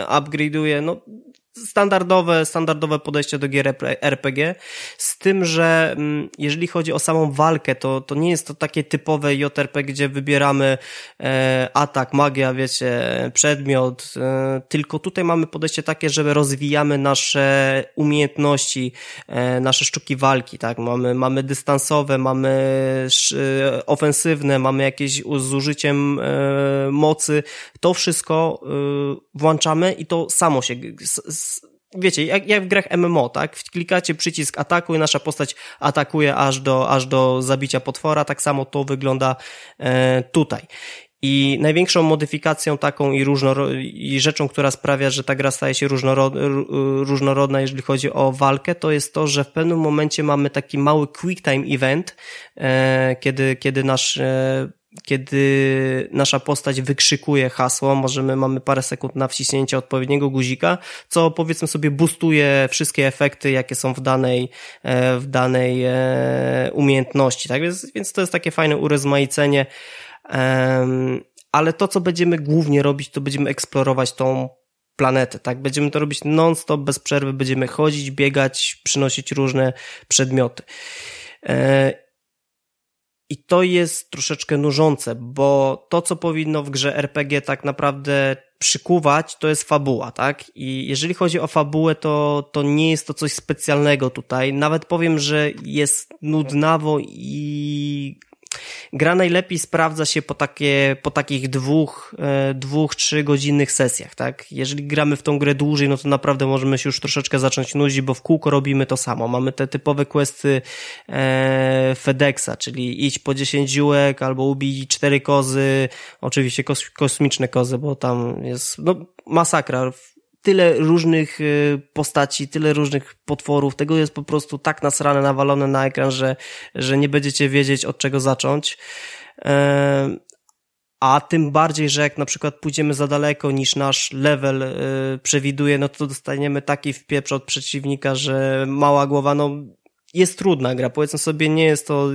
upgrade'uje, no standardowe, standardowe podejście do gier RPG, z tym, że mm, jeżeli chodzi o samą walkę, to, to nie jest to takie typowe JRPG, gdzie wybieramy e, atak, magia, wiecie, przedmiot, e, tylko tutaj mamy podejście takie, że rozwijamy nasze umiejętności, e, nasze sztuki walki, tak, mamy, mamy dystansowe, mamy e, ofensywne, mamy jakieś z użyciem e, mocy, to wszystko e, włączamy i to samo się wiecie, jak, jak w grach MMO, tak? Klikacie przycisk ataku i nasza postać atakuje aż do, aż do zabicia potwora, tak samo to wygląda e, tutaj. I największą modyfikacją taką i, i rzeczą, która sprawia, że ta gra staje się różnorod- różnorodna, jeżeli chodzi o walkę, to jest to, że w pewnym momencie mamy taki mały quick time event, e, kiedy, kiedy nasz e, kiedy nasza postać wykrzykuje hasło, możemy, mamy parę sekund na wciśnięcie odpowiedniego guzika, co powiedzmy sobie boostuje wszystkie efekty, jakie są w danej, e, w danej e, umiejętności, tak? Więc, więc to jest takie fajne urozmaicenie, ale to, co będziemy głównie robić, to będziemy eksplorować tą planetę, tak? Będziemy to robić non-stop, bez przerwy, będziemy chodzić, biegać, przynosić różne przedmioty. I to jest troszeczkę nużące, bo to, co powinno w grze RPG tak naprawdę przykuwać, to jest fabuła, tak? I jeżeli chodzi o fabułę, to, to nie jest to coś specjalnego tutaj. Nawet powiem, że jest nudnawo i gra najlepiej sprawdza się po takie, po takich dwóch, e, dwóch, trzy godzinnych sesjach, tak? Jeżeli gramy w tą grę dłużej, no to naprawdę możemy się już troszeczkę zacząć nudzić, bo w kółko robimy to samo. Mamy te typowe questy e, FedExa, czyli idź po 10 ziółek albo ubij cztery kozy, oczywiście kos, kosmiczne kozy, bo tam jest, no, masakra tyle różnych y, postaci, tyle różnych potworów, tego jest po prostu tak nasrane, nawalone na ekran, że, że nie będziecie wiedzieć od czego zacząć. E, a tym bardziej, że jak na przykład pójdziemy za daleko niż nasz level y, przewiduje, no to dostaniemy taki wpieprz od przeciwnika, że mała głowa, no jest trudna gra, powiedzmy sobie, nie jest to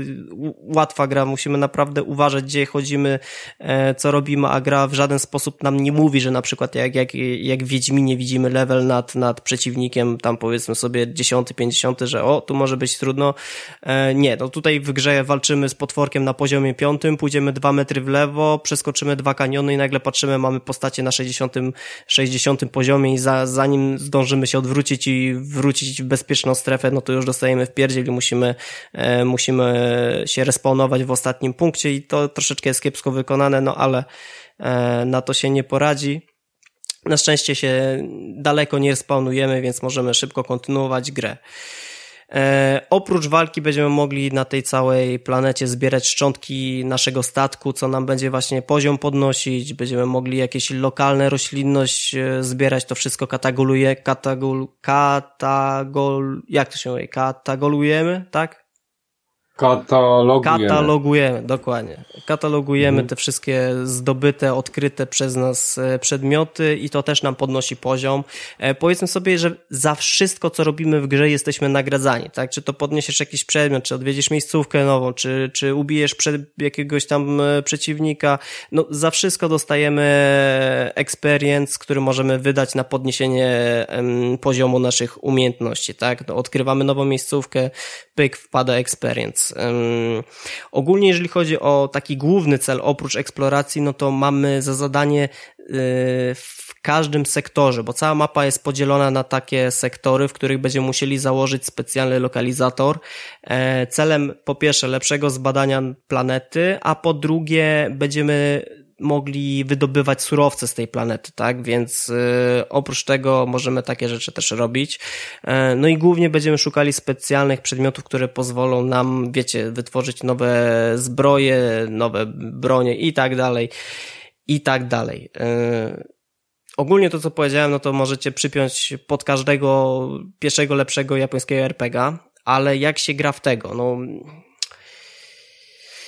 łatwa gra, musimy naprawdę uważać, gdzie chodzimy, e, co robimy, a gra w żaden sposób nam nie mówi, że na przykład jak, jak, jak w Wiedźminie widzimy level nad, nad przeciwnikiem, tam powiedzmy sobie 10, 50, że o, tu może być trudno. E, nie, no tutaj w grze walczymy z potworkiem na poziomie piątym, pójdziemy dwa metry w lewo, przeskoczymy dwa kaniony i nagle patrzymy, mamy postacie na 60, 60 poziomie i za, zanim zdążymy się odwrócić i wrócić w bezpieczną strefę, no to już dostajemy w pierwszym pierdzieli, musimy, e, musimy się respawnować w ostatnim punkcie i to troszeczkę jest kiepsko wykonane, no ale e, na to się nie poradzi. Na szczęście się daleko nie respawnujemy, więc możemy szybko kontynuować grę. E, oprócz walki będziemy mogli na tej całej planecie zbierać szczątki naszego statku, co nam będzie właśnie poziom podnosić. Będziemy mogli jakieś lokalne roślinność e, zbierać. To wszystko katagoluje, katagol, katagol, jak to się mówi? Katagolujemy, tak? Katalogujemy. Katalogujemy, dokładnie. Katalogujemy mhm. te wszystkie zdobyte, odkryte przez nas e, przedmioty i to też nam podnosi poziom. E, powiedzmy sobie, że za wszystko, co robimy w grze, jesteśmy nagradzani, tak? Czy to podniesiesz jakiś przedmiot, czy odwiedzisz miejscówkę nową, czy, czy ubijesz przed jakiegoś tam e, przeciwnika, no za wszystko dostajemy experience, który możemy wydać na podniesienie poziomu naszych umiejętności, tak? No, odkrywamy nową miejscówkę, pyk, wpada experience ogólnie, jeżeli chodzi o taki główny cel, oprócz eksploracji, no to mamy za zadanie y, w każdym sektorze, bo cała mapa jest podzielona na takie sektory, w których będziemy musieli założyć specjalny lokalizator. E, celem po pierwsze lepszego zbadania planety, a po drugie będziemy mogli wydobywać surowce z tej planety, tak? Więc y, oprócz tego możemy takie rzeczy też robić. E, no i głównie będziemy szukali specjalnych przedmiotów, które pozwolą nam, wiecie, wytworzyć nowe zbroje, nowe bronie i tak dalej, i tak dalej. E, ogólnie to, co powiedziałem, no to możecie przypiąć pod każdego pierwszego, lepszego japońskiego RPGa, ale jak się gra w tego? No,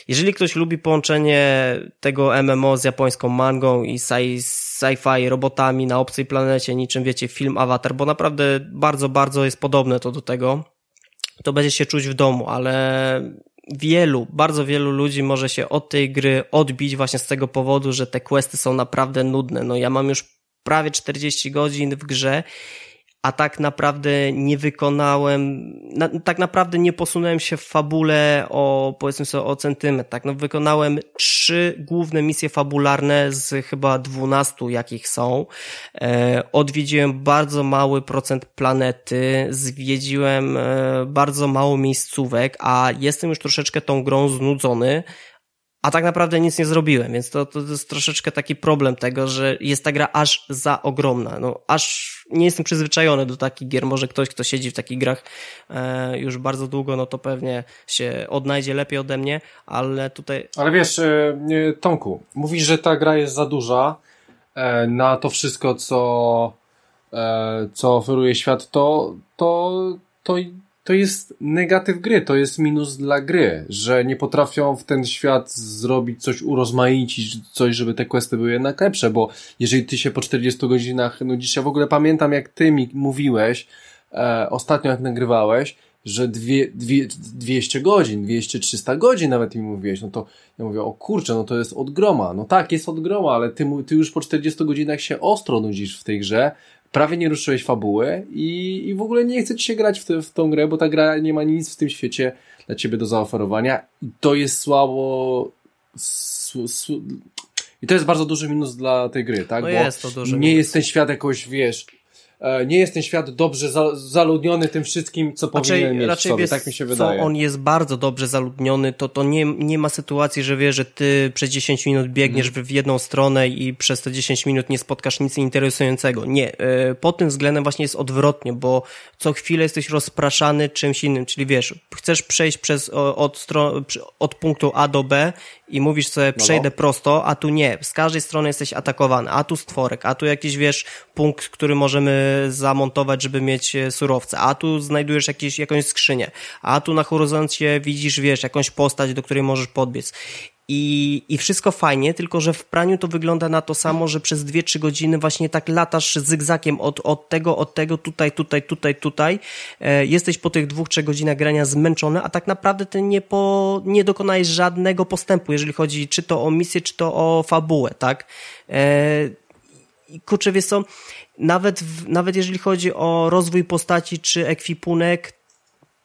jeżeli ktoś lubi połączenie tego MMO z japońską mangą i sci-fi robotami na obcej planecie, niczym wiecie, film Avatar, bo naprawdę bardzo, bardzo jest podobne to do tego, to będzie się czuć w domu, ale wielu, bardzo wielu ludzi może się od tej gry odbić właśnie z tego powodu, że te questy są naprawdę nudne. No ja mam już prawie 40 godzin w grze a tak naprawdę nie wykonałem, na, tak naprawdę nie posunąłem się w fabule o, powiedzmy sobie, o centymetr, tak, no wykonałem trzy główne misje fabularne z chyba dwunastu, jakich są, e, odwiedziłem bardzo mały procent planety, zwiedziłem e, bardzo mało miejscówek, a jestem już troszeczkę tą grą znudzony, a tak naprawdę nic nie zrobiłem, więc to, to jest troszeczkę taki problem tego, że jest ta gra aż za ogromna. No, aż nie jestem przyzwyczajony do takich gier. Może ktoś, kto siedzi w takich grach e, już bardzo długo, no to pewnie się odnajdzie lepiej ode mnie, ale tutaj... Ale wiesz, e, Tomku, mówisz, że ta gra jest za duża e, na to wszystko, co, e, co oferuje świat, to, to, to to jest negatyw gry, to jest minus dla gry, że nie potrafią w ten świat zrobić coś, urozmaicić coś, żeby te questy były jednak lepsze, bo jeżeli ty się po 40 godzinach nudzisz, ja w ogóle pamiętam jak ty mi mówiłeś, e, ostatnio jak nagrywałeś, że dwie, dwie, 200 godzin, 200-300 godzin nawet mi mówiłeś, no to ja mówię, o kurczę, no to jest od groma. No tak, jest od groma, ale ty, ty już po 40 godzinach się ostro nudzisz w tej grze, prawie nie ruszyłeś fabuły i, i w ogóle nie chce ci się grać w, te, w tą grę, bo ta gra nie ma nic w tym świecie dla ciebie do zaoferowania i to jest słabo i to jest bardzo duży minus dla tej gry, tak? No bo jest to duży nie minus. jest ten świat jakoś, wiesz, nie jest ten świat dobrze za, zaludniony tym wszystkim, co raczej, powinien mieć raczej sobie, wiesz, tak mi się wydaje. on jest bardzo dobrze zaludniony, to, to nie, nie ma sytuacji, że wiesz, że ty przez 10 minut biegniesz hmm. w jedną stronę i przez te 10 minut nie spotkasz nic interesującego. Nie, e, pod tym względem właśnie jest odwrotnie, bo co chwilę jesteś rozpraszany czymś innym, czyli wiesz, chcesz przejść przez, od, od punktu A do B i mówisz sobie, przejdę no, no. prosto, a tu nie. Z każdej strony jesteś atakowany, a tu stworek, a tu jakiś, wiesz, punkt, który możemy zamontować, żeby mieć e, surowce, a tu znajdujesz jakieś, jakąś skrzynię, a tu na horyzoncie widzisz, wiesz, jakąś postać, do której możesz podbiec. I, I wszystko fajnie, tylko że w praniu to wygląda na to samo, że przez 2-3 godziny właśnie tak latasz zygzakiem od, od tego, od tego, tutaj, tutaj, tutaj, tutaj. E, jesteś po tych 2-3 godzinach grania zmęczony, a tak naprawdę ty nie, po, nie dokonajesz żadnego postępu, jeżeli chodzi czy to o misję, czy to o fabułę, tak? E, kurczę, wiesz co, nawet, nawet jeżeli chodzi o rozwój postaci czy ekwipunek,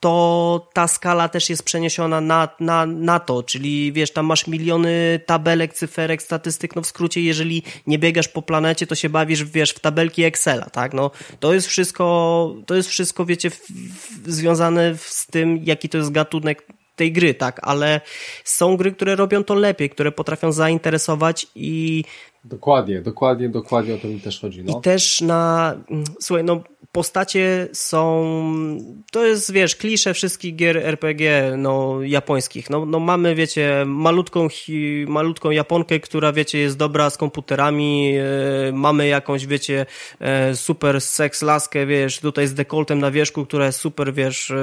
to ta skala też jest przeniesiona na, na, na to, czyli wiesz, tam masz miliony tabelek, cyferek, statystyk, no w skrócie, jeżeli nie biegasz po planecie, to się bawisz, wiesz, w tabelki Excela, tak, no to jest wszystko, to jest wszystko, wiecie, w, w, związane z tym, jaki to jest gatunek tej gry, tak, ale są gry, które robią to lepiej, które potrafią zainteresować i Dokładnie, dokładnie, dokładnie o to mi też chodzi. No. I też na, słuchaj, no postacie są, to jest, wiesz, klisze wszystkich gier RPG, no, japońskich. No, no mamy, wiecie, malutką, hi, malutką Japonkę, która, wiecie, jest dobra z komputerami, e, mamy jakąś, wiecie, e, super seks laskę, wiesz, tutaj z dekoltem na wierzchu, która jest super, wiesz, e,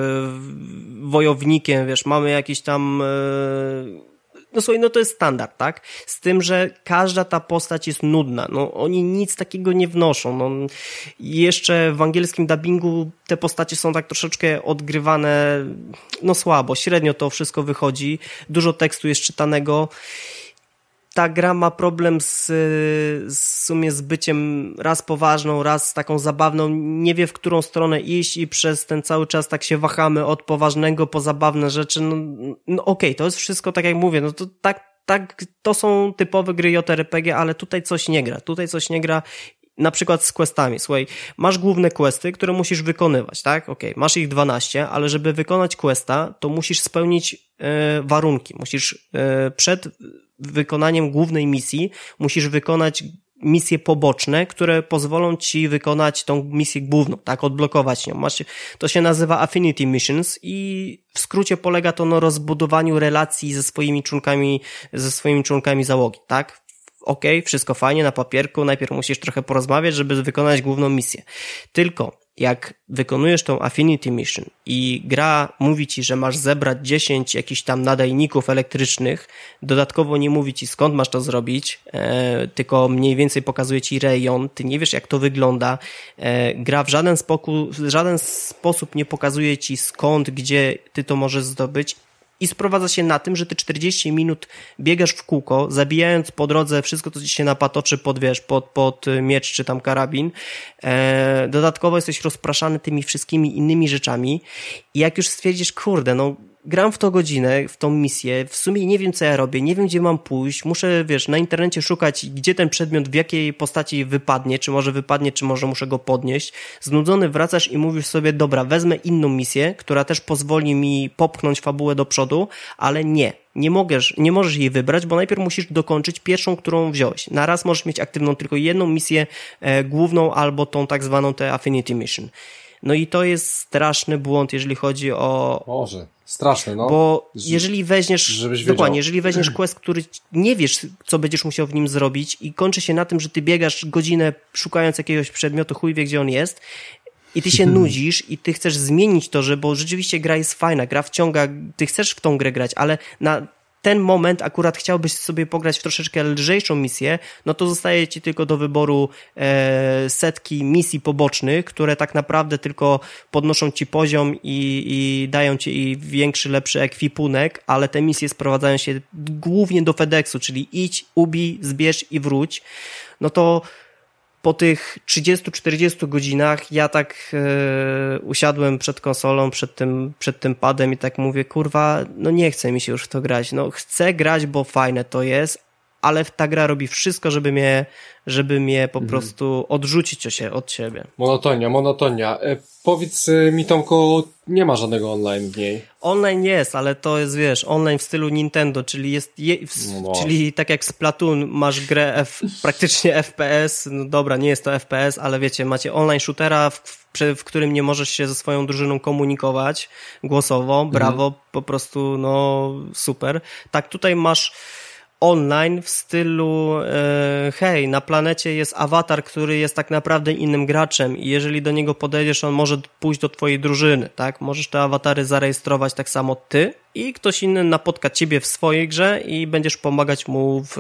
wojownikiem, wiesz, mamy jakiś tam e, no słuchaj, no to jest standard, tak? Z tym, że każda ta postać jest nudna. No oni nic takiego nie wnoszą. No, jeszcze w angielskim dubbingu te postacie są tak troszeczkę odgrywane no słabo, średnio to wszystko wychodzi. Dużo tekstu jest czytanego ta gra ma problem z, z sumie z byciem raz poważną, raz taką zabawną, nie wie w którą stronę iść i przez ten cały czas tak się wahamy od poważnego po zabawne rzeczy. No, no okej, okay, to jest wszystko tak jak mówię, no to tak, tak, to są typowe gry JRPG, ale tutaj coś nie gra, tutaj coś nie gra na przykład z questami. Słuchaj, masz główne questy, które musisz wykonywać, tak? Okej, okay, masz ich 12, ale żeby wykonać questa, to musisz spełnić e, warunki. Musisz e, przed wykonaniem głównej misji musisz wykonać misje poboczne, które pozwolą ci wykonać tą misję główną, tak, odblokować ją. Masz, to się nazywa Affinity Missions i w skrócie polega to na rozbudowaniu relacji ze swoimi członkami, ze swoimi członkami załogi, tak? Okej, okay, wszystko fajnie na papierku, najpierw musisz trochę porozmawiać, żeby wykonać główną misję. Tylko jak wykonujesz tą Affinity Mission i gra mówi ci, że masz zebrać 10 jakichś tam nadajników elektrycznych, dodatkowo nie mówi ci skąd masz to zrobić, e, tylko mniej więcej pokazuje ci rejon, ty nie wiesz jak to wygląda, e, gra w żaden, spoku, w żaden sposób nie pokazuje ci skąd, gdzie ty to możesz zdobyć i sprowadza się na tym, że ty 40 minut biegasz w kółko, zabijając po drodze wszystko, co ci się napatoczy pod, wiesz, pod, pod miecz czy tam karabin. E, dodatkowo jesteś rozpraszany tymi wszystkimi innymi rzeczami i jak już stwierdzisz, kurde, no gram w to godzinę, w tą misję, w sumie nie wiem, co ja robię, nie wiem, gdzie mam pójść, muszę, wiesz, na internecie szukać, gdzie ten przedmiot, w jakiej postaci wypadnie, czy może wypadnie, czy może muszę go podnieść. Znudzony wracasz i mówisz sobie, dobra, wezmę inną misję, która też pozwoli mi popchnąć fabułę do przodu, ale nie. Nie, możesz, nie możesz jej wybrać, bo najpierw musisz dokończyć pierwszą, którą wziąłeś. Na raz możesz mieć aktywną tylko jedną misję e, główną albo tą tak zwaną te Affinity Mission. No i to jest straszny błąd, jeżeli chodzi o... Boże, straszne, no. Bo jeżeli weźmiesz, dokładnie, jeżeli weźmiesz quest, który nie wiesz, co będziesz musiał w nim zrobić i kończy się na tym, że ty biegasz godzinę szukając jakiegoś przedmiotu, chuj wie, gdzie on jest i ty się [laughs] nudzisz i ty chcesz zmienić to, że, bo rzeczywiście gra jest fajna, gra wciąga, ty chcesz w tą grę grać, ale na ten moment akurat chciałbyś sobie pograć w troszeczkę lżejszą misję, no to zostaje ci tylko do wyboru e, setki misji pobocznych, które tak naprawdę tylko podnoszą ci poziom i, i dają ci większy, lepszy ekwipunek, ale te misje sprowadzają się głównie do FedExu, czyli idź, ubij, zbierz i wróć. No to po tych 30-40 godzinach ja tak e, usiadłem przed konsolą, przed tym, przed tym padem i tak mówię, kurwa, no nie chce mi się już w to grać. No chcę grać, bo fajne to jest, ale ta gra robi wszystko, żeby mnie, żeby mnie po mhm. prostu odrzucić się od siebie. Monotonia, monotonia. E, powiedz e, mi Tomku, nie ma żadnego online w niej. Online jest, ale to jest, wiesz, online w stylu Nintendo, czyli jest, je, w, no czyli tak jak Splatoon, masz grę F, [laughs] praktycznie FPS, no dobra, nie jest to FPS, ale wiecie, macie online shootera, w, w, w którym nie możesz się ze swoją drużyną komunikować głosowo, brawo, mhm. po prostu, no, super. Tak, tutaj masz online w stylu e, hej, na planecie jest awatar, który jest tak naprawdę innym graczem i jeżeli do niego podejdziesz, on może pójść do twojej drużyny, tak? Możesz te awatary zarejestrować tak samo ty i ktoś inny napotka ciebie w swojej grze i będziesz pomagać mu w,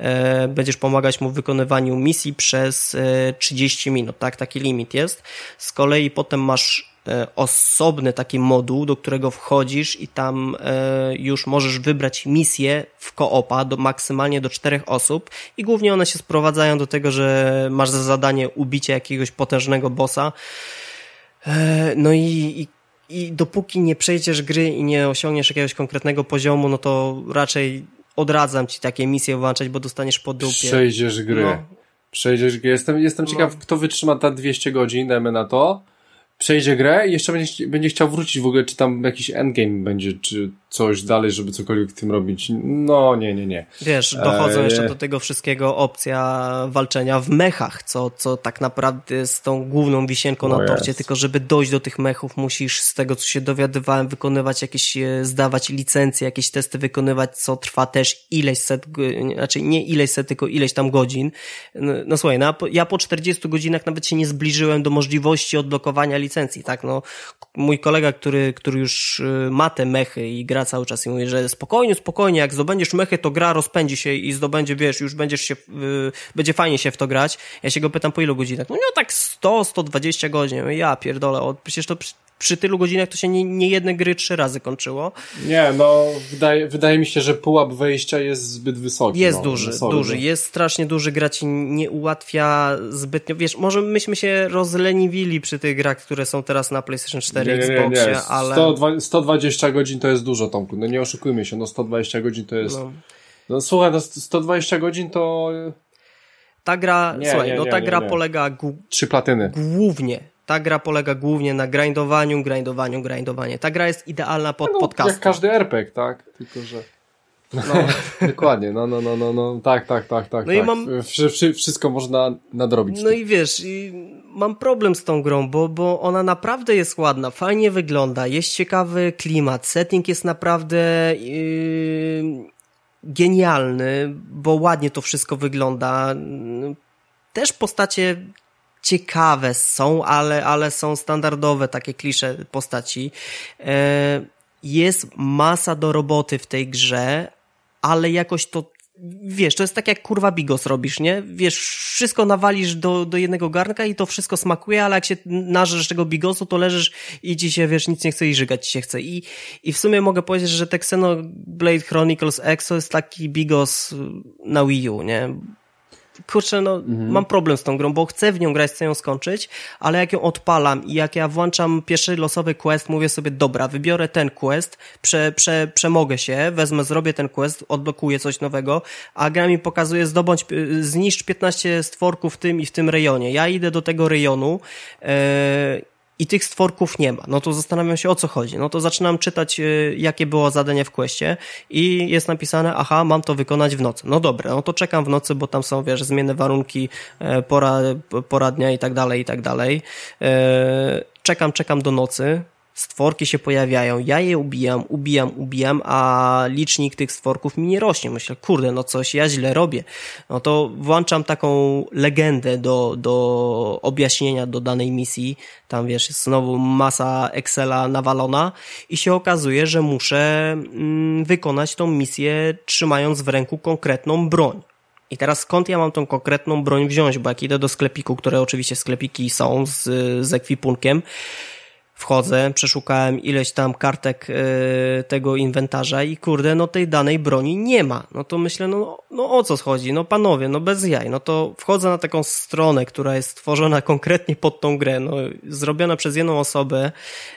e, będziesz pomagać mu w wykonywaniu misji przez e, 30 minut, tak? Taki limit jest. Z kolei potem masz E, osobny taki moduł, do którego wchodzisz i tam e, już możesz wybrać misję w koopa do maksymalnie do czterech osób i głównie one się sprowadzają do tego, że masz za zadanie ubicie jakiegoś potężnego bossa. E, no i, i i dopóki nie przejdziesz gry i nie osiągniesz jakiegoś konkretnego poziomu, no to raczej odradzam ci takie misje włączać, bo dostaniesz po dupie. Przejdziesz gry. No. Przejdziesz gry. Jestem, jestem ciekaw, no. kto wytrzyma te 200 godzin, dajmy na to przejdzie grę i jeszcze będzie, będzie chciał wrócić w ogóle, czy tam jakiś endgame będzie, czy coś dalej, żeby cokolwiek w tym robić. No, nie, nie, nie. Wiesz, dochodzą jeszcze e, do tego wszystkiego opcja walczenia w mechach, co, co tak naprawdę jest tą główną wisienką na torcie, tylko żeby dojść do tych mechów musisz, z tego co się dowiadywałem, wykonywać jakieś, e, zdawać licencje, jakieś testy wykonywać, co trwa też ileś set, znaczy nie ileś set, tylko ileś tam godzin. No, no słuchaj, no, ja po 40 godzinach nawet się nie zbliżyłem do możliwości odblokowania licencji, tak, no, mój kolega, który, który już e, ma te mechy i gra cały czas i mówi, że spokojnie, spokojnie, jak zdobędziesz mechy, to gra rozpędzi się i zdobędzie, wiesz, już będziesz się, yy, będzie fajnie się w to grać. Ja się go pytam, po ilu godzinach? No, no tak 100, 120 godzin. Ja pierdolę, o, przecież to przy tylu godzinach to się nie, nie jedne gry trzy razy kończyło. Nie, no wydaje, wydaje mi się, że pułap wejścia jest zbyt wysoki. Jest no, duży, duży, jest strasznie duży, gra ci nie ułatwia zbytnio, wiesz, może myśmy się rozleniwili przy tych grach, które są teraz na PlayStation 4 i Xboxie, nie. ale... 100, 120 godzin to jest dużo, Tomku, no nie oszukujmy się, no 120 godzin to jest... No, no słuchaj, no 120 godzin to... Ta gra, nie, słuchaj, nie, no ta gra polega... Trzy platyny. Głównie ta gra polega głównie na grindowaniu, grindowaniu, grindowanie. Ta gra jest idealna pod no, podcast. Jak każdy RPG, tak? Tylko, że... No. [laughs] Dokładnie, no, no, no, no, no, tak, tak, tak, tak. No tak. i mam... Wszystko można nadrobić. No i wiesz, i mam problem z tą grą, bo, bo ona naprawdę jest ładna, fajnie wygląda, jest ciekawy klimat, setting jest naprawdę yy, genialny, bo ładnie to wszystko wygląda. Też postacie ciekawe są, ale, ale są standardowe takie klisze postaci. E, jest masa do roboty w tej grze, ale jakoś to wiesz, to jest tak jak kurwa bigos robisz, nie? Wiesz, wszystko nawalisz do, do jednego garnka i to wszystko smakuje, ale jak się narzesz tego bigosu, to leżysz i ci się, wiesz, nic nie chce i żygać ci się chce. I, i w sumie mogę powiedzieć, że te Xenoblade Chronicles to jest taki bigos na Wii U, nie? Kurczę, no, mhm. mam problem z tą grą, bo chcę w nią grać, chcę ją skończyć, ale jak ją odpalam i jak ja włączam pierwszy losowy quest, mówię sobie, dobra, wybiorę ten quest, prze, prze, przemogę się, wezmę, zrobię ten quest, odblokuję coś nowego, a gra mi pokazuje, zdobądź, zniszcz 15 stworków w tym i w tym rejonie. Ja idę do tego rejonu, yy, i tych stworków nie ma. No to zastanawiam się o co chodzi. No to zaczynam czytać, y, jakie było zadanie w questie i jest napisane, aha, mam to wykonać w nocy. No dobra, no to czekam w nocy, bo tam są, wiesz, zmienne warunki, e, pora, pora dnia i tak dalej, i tak dalej. E, czekam, czekam do nocy, stworki się pojawiają, ja je ubijam, ubijam, ubijam, a licznik tych stworków mi nie rośnie. Myślę, kurde, no coś ja źle robię. No to włączam taką legendę do, do objaśnienia do danej misji. Tam wiesz, jest znowu masa Excela nawalona i się okazuje, że muszę mm, wykonać tą misję trzymając w ręku konkretną broń. I teraz skąd ja mam tą konkretną broń wziąć? Bo jak idę do sklepiku, które oczywiście sklepiki są z, z ekwipunkiem, wchodzę, przeszukałem ileś tam kartek e, tego inwentarza i kurde, no tej danej broni nie ma. No to myślę, no, no o co chodzi? No panowie, no bez jaj. No to wchodzę na taką stronę, która jest stworzona [laughs] konkretnie pod tą grę, no zrobiona przez jedną osobę.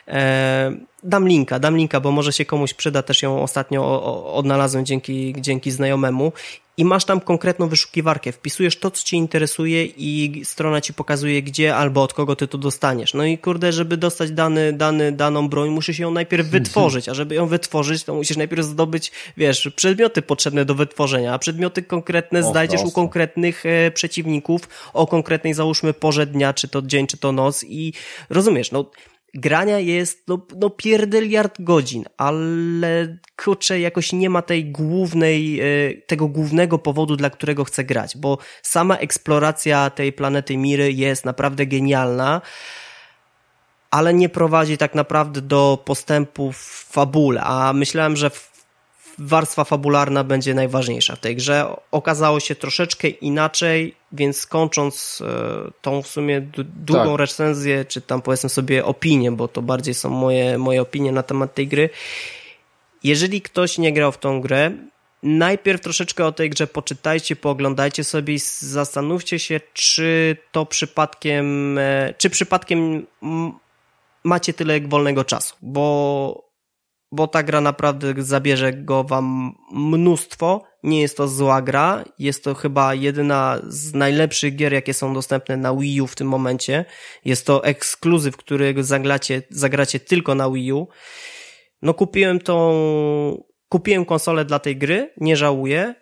E, dam linka, dam linka, bo może się komuś przyda, też ją ostatnio odnalazłem dzięki, dzięki znajomemu i masz tam konkretną wyszukiwarkę, wpisujesz to, co cię interesuje i strona ci pokazuje, gdzie albo od kogo ty to dostaniesz. No i kurde, żeby dostać dany, dany, daną broń, musisz ją najpierw mhm. wytworzyć, a żeby ją wytworzyć, to musisz najpierw zdobyć, wiesz, przedmioty potrzebne do wytworzenia, a przedmioty konkretne o, znajdziesz prosto. u konkretnych e, przeciwników o konkretnej, załóżmy, porze dnia, czy to dzień, czy to noc i rozumiesz, no grania jest no, no pierdeliard godzin, ale kurczę, jakoś nie ma tej głównej, e, tego głównego powodu, dla którego chcę grać, bo sama eksploracja tej planety Miry jest naprawdę genialna, ale nie prowadzi tak naprawdę do postępu w fabule, a myślałem, że warstwa fabularna będzie najważniejsza w tej grze. Okazało się troszeczkę inaczej, więc kończąc e, tą w sumie długą tak. recenzję, czy tam powiedzmy sobie opinię, bo to bardziej są moje, moje opinie na temat tej gry. Jeżeli ktoś nie grał w tą grę, najpierw troszeczkę o tej grze poczytajcie, pooglądajcie sobie i zastanówcie się, czy to przypadkiem, e, czy przypadkiem macie tyle wolnego czasu, bo bo ta gra naprawdę zabierze go wam mnóstwo. Nie jest to zła gra, jest to chyba jedyna z najlepszych gier, jakie są dostępne na Wii U w tym momencie. Jest to ekskluzyw, który zagracie, zagracie tylko na Wii U. No kupiłem tą, kupiłem konsolę dla tej gry, nie żałuję.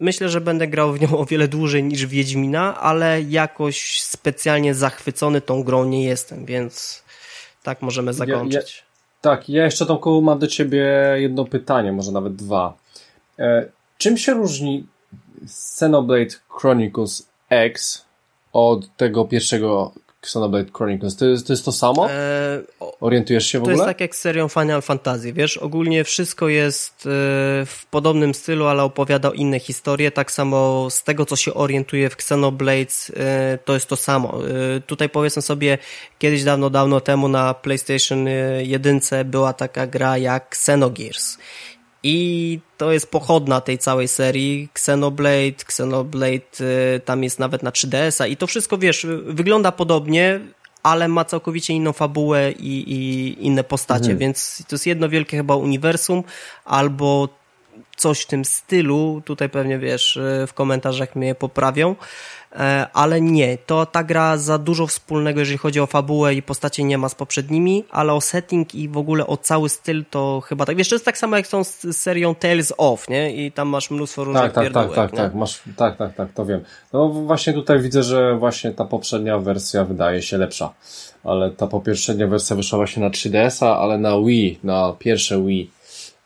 Myślę, że będę grał w nią o wiele dłużej niż Wiedźmina, ale jakoś specjalnie zachwycony tą grą nie jestem, więc tak możemy zakończyć. Ja, ja tak, ja jeszcze Tomku mam do Ciebie jedno pytanie, może nawet dwa. E, czym się różni Xenoblade Chronicles X od tego pierwszego Xenoblade Chronicles. To jest to, jest to samo? E, Orientujesz się w to ogóle? To jest tak jak z serią Final Fantasy, wiesz, ogólnie wszystko jest e, w podobnym stylu, ale opowiada inne historie, tak samo z tego, co się orientuje w Xenoblades, e, to jest to samo. Tutaj powiedzmy sobie, kiedyś dawno, dawno temu na PlayStation 1 była taka gra jak Xenogears i to jest pochodna tej całej serii. Xenoblade, Xenoblade y, tam jest nawet na 3DS-a i to wszystko, wiesz, wygląda podobnie, ale ma całkowicie inną fabułę i, i inne postacie, mhm. więc to jest jedno wielkie chyba uniwersum, albo coś w tym stylu, tutaj pewnie wiesz, y, w komentarzach mnie poprawią, E, ale nie, to ta gra za dużo wspólnego, jeżeli chodzi o fabułę i postacie nie ma z poprzednimi, ale o setting i w ogóle o cały styl to chyba tak. Wiesz, to jest tak samo jak z tą serią Tales of, nie? I tam masz mnóstwo różnych tak, tak, tak, tak, tak, masz, tak, tak, tak, to wiem. No właśnie tutaj widzę, że właśnie ta poprzednia wersja wydaje się lepsza. Ale ta poprzednia wersja wyszła właśnie na 3DS-a, ale na Wii, na pierwsze Wii.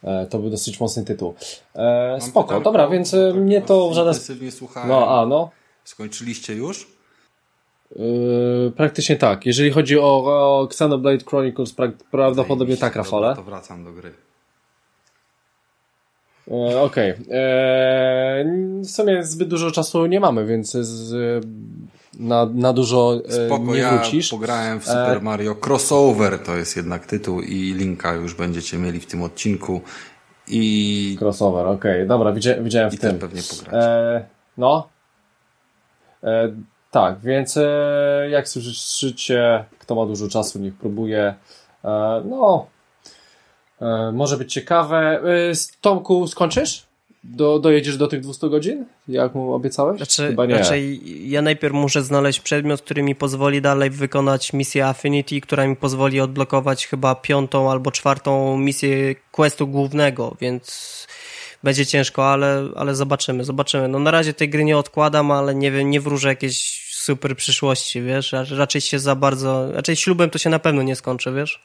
E, to był dosyć mocny tytuł. E, spoko, dobra, więc e, mnie to w żaden sposób. No, a no. Skończyliście już? Yy, praktycznie tak. Jeżeli chodzi o, o Xenoblade Chronicles, pra, prawdopodobnie tak, Rafale. to wracam do gry. Okej. Okay. W sumie zbyt dużo czasu nie mamy, więc z, na, na dużo e, Spoko, nie wrócisz. ja pograłem w Super Mario Crossover, to jest jednak tytuł i linka już będziecie mieli w tym odcinku. I... Crossover, okej, okay. dobra, widziałem, widziałem w I tym. pewnie pograć. E, no. E, tak, więc e, jak słyszycie, kto ma dużo czasu, niech próbuje. E, no, e, może być ciekawe. E, Tomku, skończysz? Do, dojedziesz do tych 200 godzin, jak mu obiecałeś? Znaczy, Chyba nie. Raczej ja najpierw muszę znaleźć przedmiot, który mi pozwoli dalej wykonać misję Affinity, która mi pozwoli odblokować chyba piątą albo czwartą misję questu głównego, więc będzie ciężko, ale, ale zobaczymy, zobaczymy. No na razie tej gry nie odkładam, ale nie wiem, nie wróżę jakiejś super przyszłości, wiesz? Raczej się za bardzo, raczej ślubem to się na pewno nie skończy, wiesz?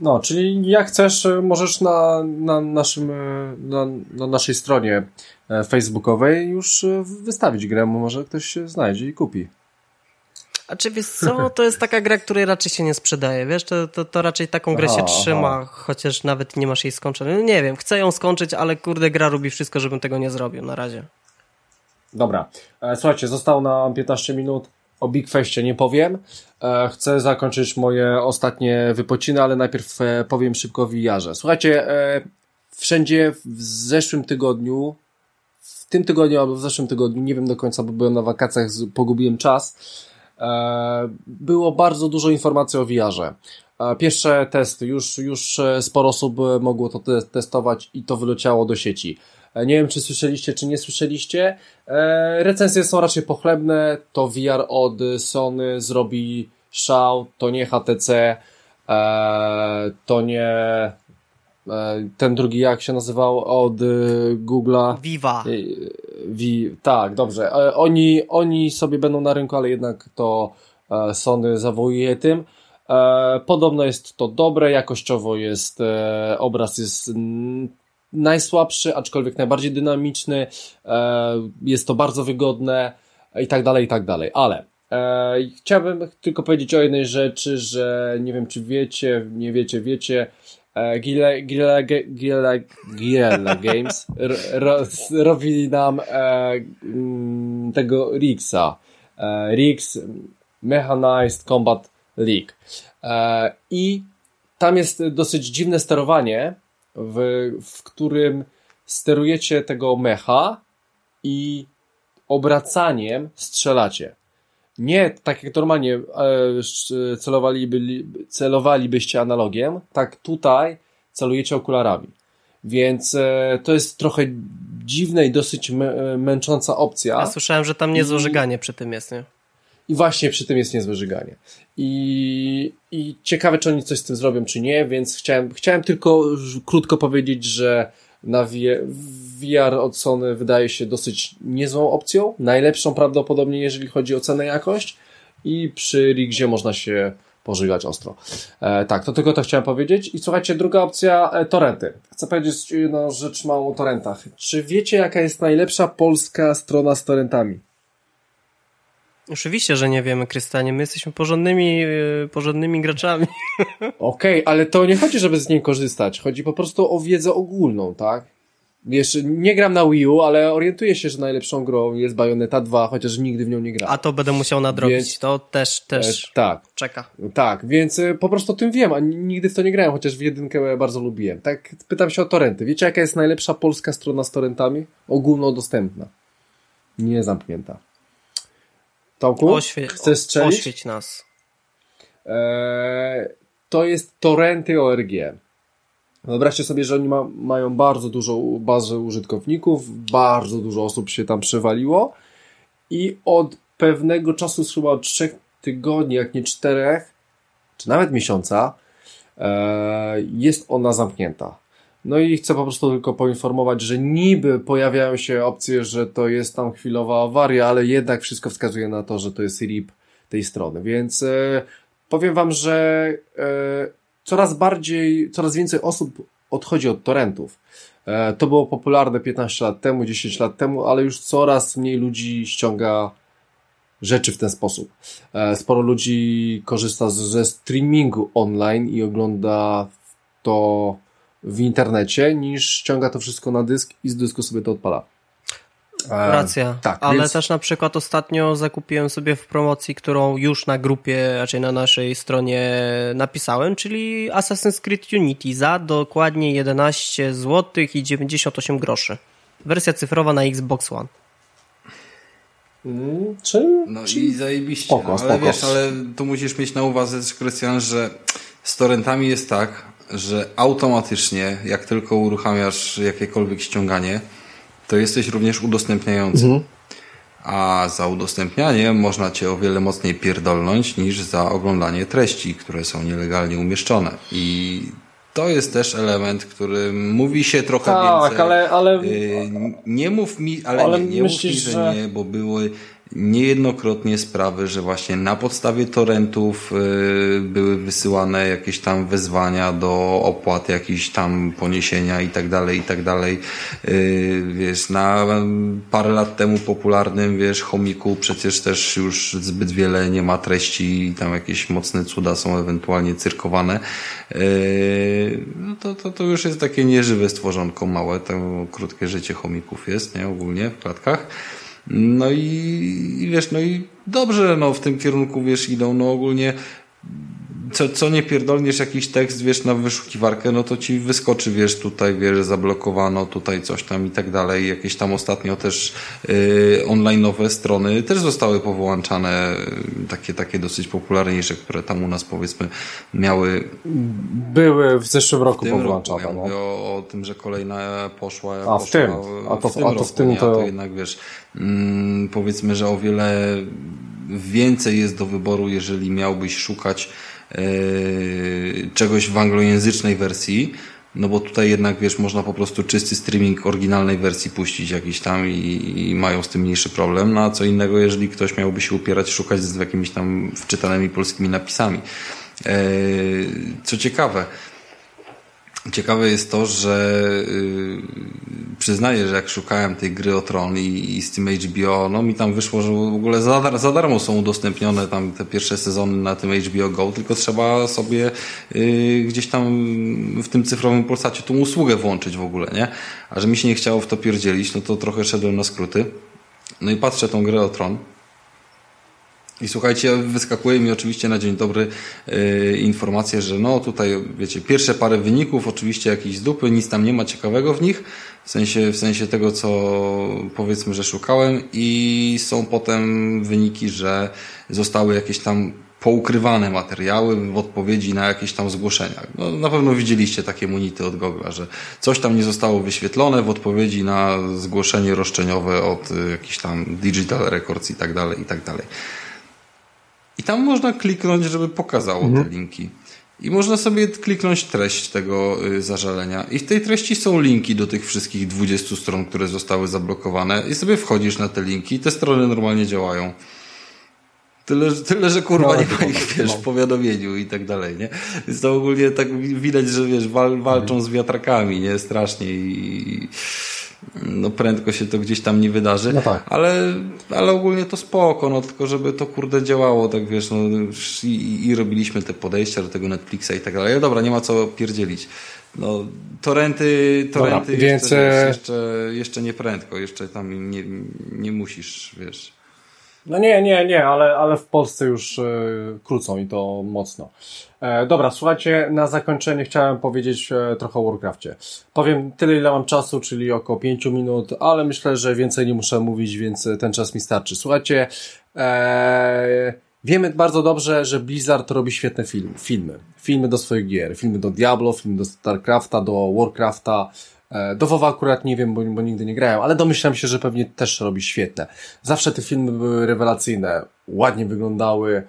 No, czyli jak chcesz, możesz na, na, naszym, na, na naszej stronie e, facebookowej już e, wystawić grę, może ktoś się znajdzie i kupi. A czy wiesz co, to jest taka gra, której raczej się nie sprzedaje, wiesz, to, to, to raczej taką grę aha, się trzyma, aha. chociaż nawet nie masz jej skończonej. No nie wiem, chcę ją skończyć, ale kurde, gra robi wszystko, żebym tego nie zrobił na razie. Dobra, e, słuchajcie, zostało nam 15 minut, o Big Festie nie powiem. E, chcę zakończyć moje ostatnie wypociny, ale najpierw e, powiem szybko o VR-ze. Słuchajcie, wszędzie w zeszłym tygodniu, w tym tygodniu albo w zeszłym tygodniu, nie wiem do końca, bo byłem na wakacjach, pogubiłem czas, było bardzo dużo informacji o VR-ze. Pierwsze testy, już, już sporo osób mogło to testować i to wyleciało do sieci. Nie wiem, czy słyszeliście, czy nie słyszeliście. E, recenzje są raczej pochlebne. To VR od Sony zrobi szał, to nie HTC, e, to nie e, ten drugi jak się nazywał od Google'a. Viva. Vi, tak, dobrze. Oni, oni sobie będą na rynku, ale jednak to Sony zawołuje tym. Podobno jest to dobre, jakościowo jest obraz jest najsłabszy, aczkolwiek najbardziej dynamiczny, e, jest to bardzo wygodne i tak dalej, i tak dalej, ale e, chciałbym tylko powiedzieć o jednej rzeczy, że nie wiem czy wiecie, nie wiecie, wiecie, e, Gile, Gile, Gile, Gile Games robili nam mm, tego Rixa, Rix Mechanized Combat League. I tam jest dosyć dziwne sterowanie, w, w którym sterujecie tego mecha i obracaniem strzelacie. Nie tak jak normalnie e, celowali byli, celowalibyście analogiem, tak tutaj celujecie okularami. Więc e, to jest trochę dziwna i dosyć męcząca opcja. Ja słyszałem, że tam niezłe żyganie przy tym jest, nie? I właśnie przy tym jest niezłe żyganie. I, I ciekawe, czy oni coś z tym zrobią, czy nie, więc chciałem, chciałem tylko krótko powiedzieć, że na VR od Sony wydaje się dosyć niezłą opcją, najlepszą prawdopodobnie, jeżeli chodzi o cenę jakość i przy Rigzie można się pożygać ostro. E, tak, to tylko to chciałem powiedzieć. I słuchajcie, druga opcja, e, torrenty. Chcę powiedzieć jedną rzecz małą o torrentach. Czy wiecie, jaka jest najlepsza polska strona z torrentami? Oczywiście, że nie wiemy, Krystanie. My jesteśmy porządnymi, yy, porządnymi graczami. [laughs] Okej, okay, ale to nie chodzi, żeby z niej korzystać. Chodzi po prostu o wiedzę ogólną, tak? Wiesz, nie gram na Wii U, ale orientuję się, że najlepszą grą jest Bayonetta 2, chociaż nigdy w nią nie grałem. A to będę musiał nadrobić, więc, to też, też e, tak, czeka. Tak, więc e, po prostu o tym wiem, a nigdy w to nie grałem, chociaż w jedynkę bardzo lubiłem. Tak, pytam się o torrenty. Wiecie, jaka jest najlepsza polska strona z torrentami? Ogólnodostępna. Nie zamknięta. Tomku, Oświe chcesz strzelić? Oświeć nas. Eee, to jest torrenty ORG. Wyobraźcie sobie, że oni ma, mają bardzo dużą bazę użytkowników, bardzo dużo osób się tam przewaliło i od pewnego czasu, chyba od trzech tygodni, jak nie czterech, czy nawet miesiąca, e, jest ona zamknięta. No i chcę po prostu tylko poinformować, że niby pojawiają się opcje, że to jest tam chwilowa awaria, ale jednak wszystko wskazuje na to, że to jest RIP tej strony. Więc e, powiem Wam, że e, coraz bardziej, coraz więcej osób odchodzi od torrentów. E, to było popularne 15 lat temu, 10 lat temu, ale już coraz mniej ludzi ściąga rzeczy w ten sposób. E, sporo ludzi korzysta ze streamingu online i ogląda to w internecie, niż ściąga to wszystko na dysk i z dysku sobie to odpala. Racja. Tak, ale więc... też na przykład ostatnio zakupiłem sobie w promocji, którą już na grupie, raczej na naszej stronie napisałem, czyli Assassin's Creed Unity za dokładnie 11 zł i 98 groszy. Wersja cyfrowa na Xbox One. Mm, czy, no czy... i zajebiście. Spoko, no, ale spoko. wiesz, ale tu musisz mieć na uwadze też, Krystian, że z torrentami jest tak, że automatycznie, jak tylko uruchamiasz jakiekolwiek ściąganie, to jesteś również udostępniający. Mhm. A za udostępnianie można cię o wiele mocniej pierdolnąć niż za oglądanie treści, które są nielegalnie umieszczone. I to jest też element, który mówi się trochę tak, więcej. Ale, ale... Y, nie mów mi, ale, ale nie, nie myślisz, mów mi, że, że nie, bo były niejednokrotnie sprawy, że właśnie na podstawie torrentów y, były wysyłane jakieś tam wezwania do opłat, jakieś tam poniesienia i tak dalej, i tak dalej. Y, wiesz, na parę lat temu popularnym, wiesz, chomiku przecież też już zbyt wiele nie ma treści i tam jakieś mocne cuda są ewentualnie cyrkowane. Y, no to, to, to już jest takie nieżywe stworzonko małe, to krótkie życie chomików jest, nie, ogólnie w klatkach. No i, i wiesz, no i dobrze, no w tym kierunku, wiesz, idą, no ogólnie co, co nie pierdolniesz jakiś tekst, wiesz, na wyszukiwarkę, no to ci wyskoczy, wiesz, tutaj, wiesz, zablokowano, tutaj coś tam i tak dalej. Jakieś tam ostatnio też yy, online'owe strony też zostały powołanczane, y, takie, takie dosyć popularniejsze, które tam u nas powiedzmy miały... Były w zeszłym roku w powołanczane. Roku, ja mówię no. o, o, tym, że kolejna poszła. A poszła w tym? A to w, tym, a to, w tym to... to jednak, wiesz, powiedzmy, że o wiele więcej jest do wyboru, jeżeli miałbyś szukać Yy, czegoś w anglojęzycznej wersji, no bo tutaj jednak, wiesz, można po prostu czysty streaming oryginalnej wersji puścić jakiś tam i, i, mają z tym mniejszy problem, no a co innego, jeżeli ktoś miałby się upierać, szukać z jakimiś tam wczytanymi polskimi napisami. Yy, co ciekawe, Ciekawe jest to, że yy, przyznaję, że jak szukałem tej gry o Tron i, i z tym HBO, no mi tam wyszło, że w ogóle za, za darmo są udostępnione tam te pierwsze sezony na tym HBO Go, tylko trzeba sobie yy, gdzieś tam w tym cyfrowym Polsacie tą usługę włączyć w ogóle, nie? A że mi się nie chciało w to pierdzielić, no to trochę szedłem na skróty. No i patrzę tą grę o Tron i słuchajcie, wyskakuje mi oczywiście na dzień dobry yy, że no tutaj, wiecie, pierwsze parę wyników, oczywiście jakieś dupy, nic tam nie ma ciekawego w nich, w sensie, w sensie tego, co powiedzmy, że szukałem i są potem wyniki, że zostały jakieś tam poukrywane materiały w odpowiedzi na jakieś tam zgłoszenia. No, na pewno widzieliście takie munity od Google, że coś tam nie zostało wyświetlone w odpowiedzi na zgłoszenie roszczeniowe od y, jakichś tam Digital Records i tak dalej, i tak dalej. I tam można kliknąć, żeby pokazało mhm. te linki. I można sobie kliknąć treść tego y, zażalenia. I w tej treści są linki do tych wszystkich 20 stron, które zostały zablokowane. I sobie wchodzisz na te linki i te strony normalnie działają. Tyle, tyle że kurwa no, nie ma ich, wiesz, w powiadomieniu i tak dalej, nie? Więc to ogólnie tak widać, że wiesz, wal, walczą z wiatrakami, nie? Strasznie i no prędko się to gdzieś tam nie wydarzy, no tak. ale, ale ogólnie to spoko, no tylko żeby to kurde działało, tak wiesz, no i, i robiliśmy te podejścia do tego Netflixa i tak dalej. Dobra, nie ma co pierdzielić. No, torenty, torenty Dobra, więc... jeszcze, jeszcze, jeszcze nie prędko, jeszcze tam nie, nie musisz, wiesz. No nie, nie, nie, ale, ale w Polsce już y, krócą i to mocno. E, dobra, słuchajcie, na zakończenie chciałem powiedzieć e, trochę o Warcraftie. Powiem tyle, ile mam czasu, czyli około 5 minut, ale myślę, że więcej nie muszę mówić, więc ten czas mi starczy. Słuchajcie, e, wiemy bardzo dobrze, że Blizzard robi świetne filmy. Filmy, filmy do swoich gier, filmy do Diablo, filmy do StarCrafta, do Warcrafta, E, do WoWa akurat nie wiem, bo, bo nigdy nie grałem, ale domyślam się, że pewnie też robi świetne. Zawsze te filmy były rewelacyjne, ładnie wyglądały,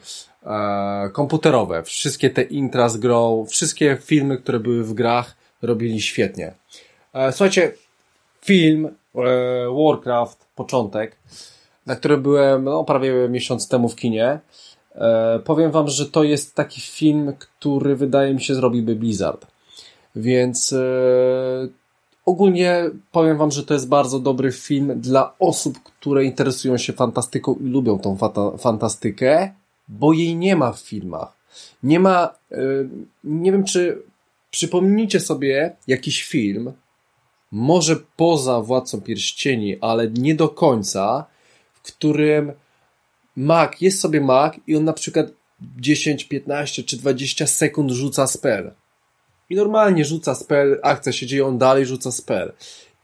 e, komputerowe. Wszystkie te intra z grą, wszystkie filmy, które były w grach, robili świetnie. E, słuchajcie, film e, Warcraft, początek, na który byłem no, prawie miesiąc temu w kinie, e, powiem wam, że to jest taki film, który wydaje mi się zrobiłby Blizzard. Więc e, ogólnie powiem wam, że to jest bardzo dobry film dla osób, które interesują się fantastyką i lubią tą fata, fantastykę, bo jej nie ma w filmach. Nie ma, yy, nie wiem czy przypomnijcie sobie jakiś film, może poza Władcą Pierścieni, ale nie do końca, w którym mag, jest sobie mag i on na przykład 10, 15 czy 20 sekund rzuca spell. I normalnie rzuca spell, akcja się dzieje, on dalej rzuca spell.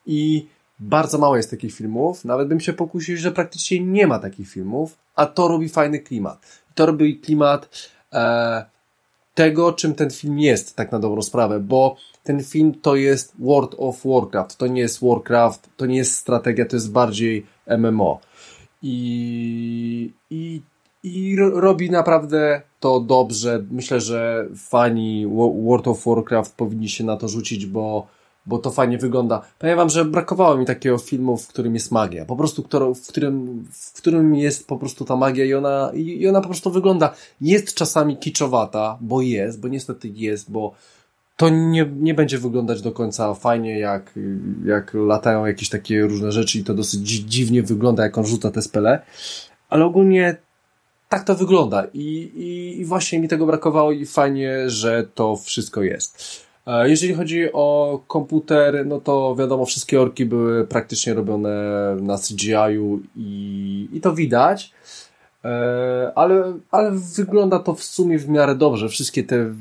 I bardzo mało jest takich filmów, nawet bym się pokusił, że praktycznie nie ma takich filmów, a to robi fajny klimat. To robi klimat e, tego, czym ten film jest, tak na dobrą sprawę, bo ten film to jest World of Warcraft, to nie jest Warcraft, to nie jest strategia, to jest bardziej MMO. I, i, i robi naprawdę to dobrze. Myślę, że fani World of Warcraft powinni się na to rzucić, bo, bo to fajnie wygląda. Powiem wam, że brakowało mi takiego filmu, w którym jest magia. Po prostu, w którym, w którym jest po prostu ta magia i ona, i ona po prostu wygląda. Jest czasami kiczowata, bo jest, bo niestety jest, bo to nie, nie będzie wyglądać do końca fajnie, jak, jak latają jakieś takie różne rzeczy i to dosyć dziwnie wygląda, jak on rzuca te spele. Ale ogólnie tak to wygląda i, i, i właśnie mi tego brakowało i fajnie, że to wszystko jest. E, jeżeli chodzi o komputer, no to wiadomo, wszystkie orki były praktycznie robione na CGI-u i, i to widać, e, ale, ale wygląda to w sumie w miarę dobrze. Wszystkie te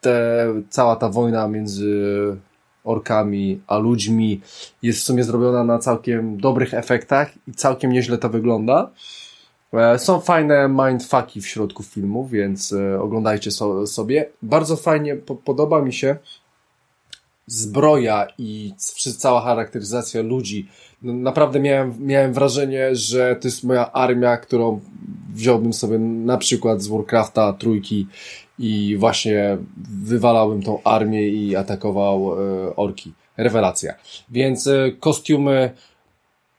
te, cała ta wojna między orkami a ludźmi jest w sumie zrobiona na całkiem dobrych efektach i całkiem nieźle to wygląda. E, są fajne mindfucki w środku filmu, więc oglądajcie so, sobie. Bardzo fajnie po, podoba mi się zbroja i cała charakteryzacja ludzi. No, naprawdę miałem, miałem wrażenie, że to jest moja armia, którą wziąłbym sobie na przykład z Warcrafta trójki i właśnie wywalałbym tą armię i atakował e, orki. Rewelacja. Więc e, kostiumy,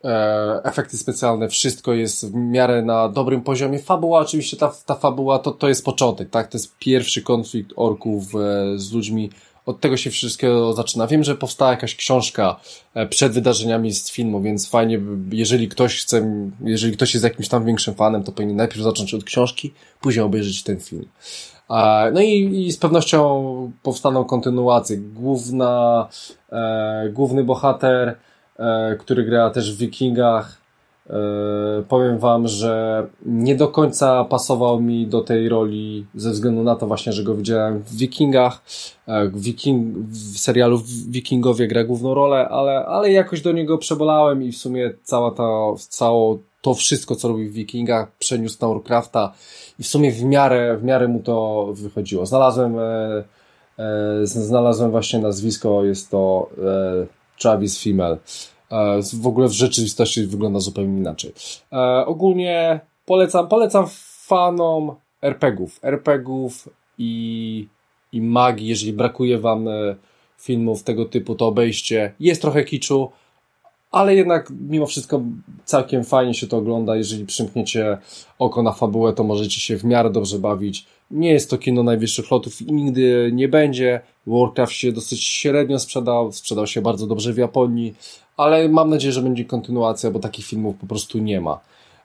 e, efekty specjalne, wszystko jest w miarę na dobrym poziomie. Fabuła, oczywiście ta, ta fabuła to, to jest początek, tak? To jest pierwszy konflikt orków z ludźmi. Od tego się wszystko zaczyna. Wiem, że powstała jakaś książka przed wydarzeniami z filmu, więc fajnie, jeżeli ktoś chce, jeżeli ktoś jest jakimś tam większym fanem, to powinien najpierw zacząć od książki, później obejrzeć ten film. No i, i z pewnością powstaną kontynuacje. Główna, e, główny bohater, e, który gra też w Wikingach, e, powiem wam, że nie do końca pasował mi do tej roli ze względu na to właśnie, że go widziałem w Wikingach. E, w serialu Wikingowie gra główną rolę, ale, ale jakoś do niego przebolałem i w sumie cała ta, cało to wszystko, co robi w Wikingach, przeniósł na Warcrafta i w sumie w miarę, w miarę mu to wychodziło. Znalazłem, e, e, znalazłem właśnie nazwisko, jest to e, Travis Female. E, w ogóle w rzeczywistości wygląda zupełnie inaczej. E, ogólnie polecam, polecam fanom RPGów, RPGów i, i magii, jeżeli brakuje wam e, filmów tego typu, to obejście. Jest trochę kiczu, ale jednak mimo wszystko całkiem fajnie się to ogląda. Jeżeli przymkniecie oko na fabułę, to możecie się w miarę dobrze bawić. Nie jest to kino najwyższych lotów i nigdy nie będzie. Warcraft się dosyć średnio sprzedał, sprzedał się bardzo dobrze w Japonii, ale mam nadzieję, że będzie kontynuacja, bo takich filmów po prostu nie ma.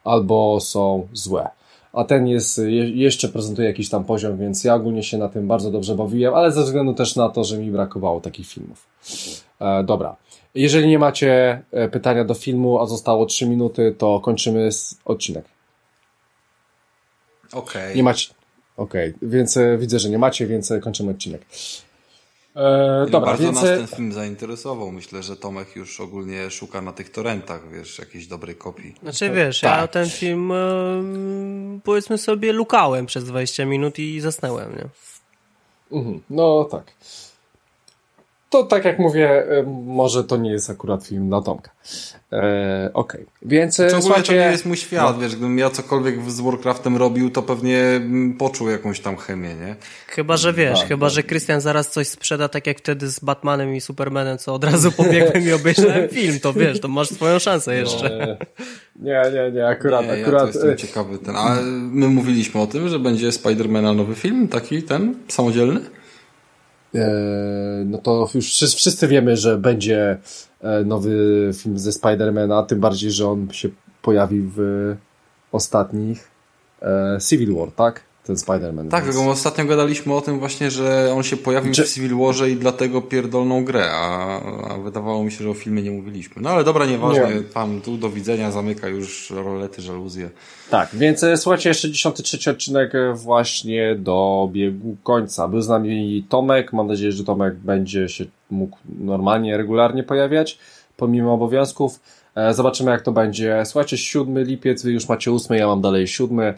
Albo są złe. A ten jest, jeszcze prezentuje jakiś tam poziom, więc ja ogólnie się na tym bardzo dobrze bawiłem, ale ze względu też na to, że mi brakowało takich filmów. E, dobra. Jeżeli nie macie e, pytania do filmu, a zostało 3 minuty, to kończymy odcinek. Okej. Okay. Nie macie. Okej, okay. więc e, widzę, że nie macie, więc e, kończymy odcinek. E, dobra, bardzo więc... nas ten film zainteresował. Myślę, że Tomek już ogólnie szuka na tych torrentach, wiesz, jakiejś dobrej kopii. Znaczy, wiesz, tak. ja ten film powiedzmy sobie lukałem przez 20 minut i zasnąłem, nie? Mhm, no tak to tak jak mówię, może to nie jest akurat film dla Tomka. E, Okej, okay. więc znaczy, słuchajcie... to nie jest mój świat, no. wiesz, gdybym ja cokolwiek z Warcraftem robił, to pewnie poczuł jakąś tam chemię, nie? Chyba, że wiesz, tak, chyba, tak. że Krystian zaraz coś sprzeda, tak jak wtedy z Batmanem i Supermanem, co od razu pobiegłem i obejrzałem [laughs] film, to wiesz, to masz swoją szansę no, jeszcze. Nie, nie, nie, akurat, nie, akurat. Ja jestem ciekawy ten, ale my mówiliśmy o tym, że będzie Spidermana nowy film, taki ten, samodzielny? E, no to już wszyscy wiemy, że będzie e, nowy film ze Spidermana, tym bardziej, że on się pojawi w ostatnich e, Civil War, tak? Ten Spider-Man. Tak, więc... tylko ostatnio gadaliśmy o tym właśnie, że on się pojawił Czy... w Civil Warze i dlatego pierdolną grę, a, a, wydawało mi się, że o filmie nie mówiliśmy. No ale dobra, nieważne, nie. tam tu do widzenia zamyka już rolety, żaluzje. Tak, więc e, słuchajcie, 63 odcinek e, właśnie dobiegł końca. Był z nami Tomek, mam nadzieję, że Tomek będzie się mógł normalnie, regularnie pojawiać, pomimo obowiązków. E, zobaczymy, jak to będzie. Słuchajcie, 7 lipiec, wy już macie 8, ja mam dalej 7. E,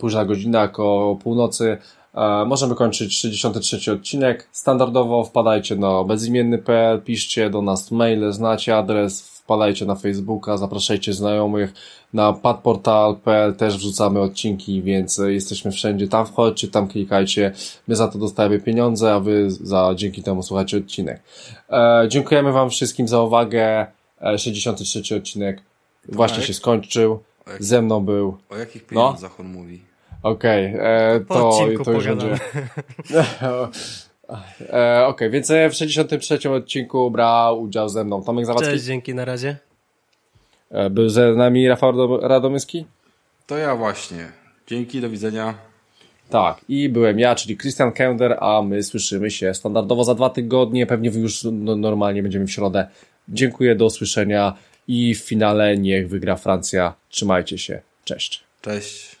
późna godzina, koło północy. E, możemy kończyć 63 odcinek. Standardowo wpadajcie na bezimienny.pl, piszcie do nas maile, znacie adres, wpadajcie na Facebooka, zapraszajcie znajomych. Na padportal.pl też wrzucamy odcinki, więc jesteśmy wszędzie. Tam wchodźcie, tam klikajcie. My za to dostajemy pieniądze, a wy za dzięki temu słuchacie odcinek. Dziękujemy wam wszystkim za uwagę. 63 odcinek właśnie się skończył. Ze mną był. O jakich no. pieniądzach no? on mówi? Okej, okay, e, to, to już będzie. [laughs] e, Okej, okay, więc w 63 odcinku brał udział ze mną Tomek Zawadzki. Cześć, dzięki, na razie. E, był ze nami Rafał Radomyski. To ja właśnie. Dzięki, do widzenia. Tak, i byłem ja, czyli Christian Kender, a my słyszymy się standardowo za dwa tygodnie, pewnie już no, normalnie będziemy w środę Dziękuję, do usłyszenia i w finale niech wygra Francja. Trzymajcie się. Cześć. Cześć.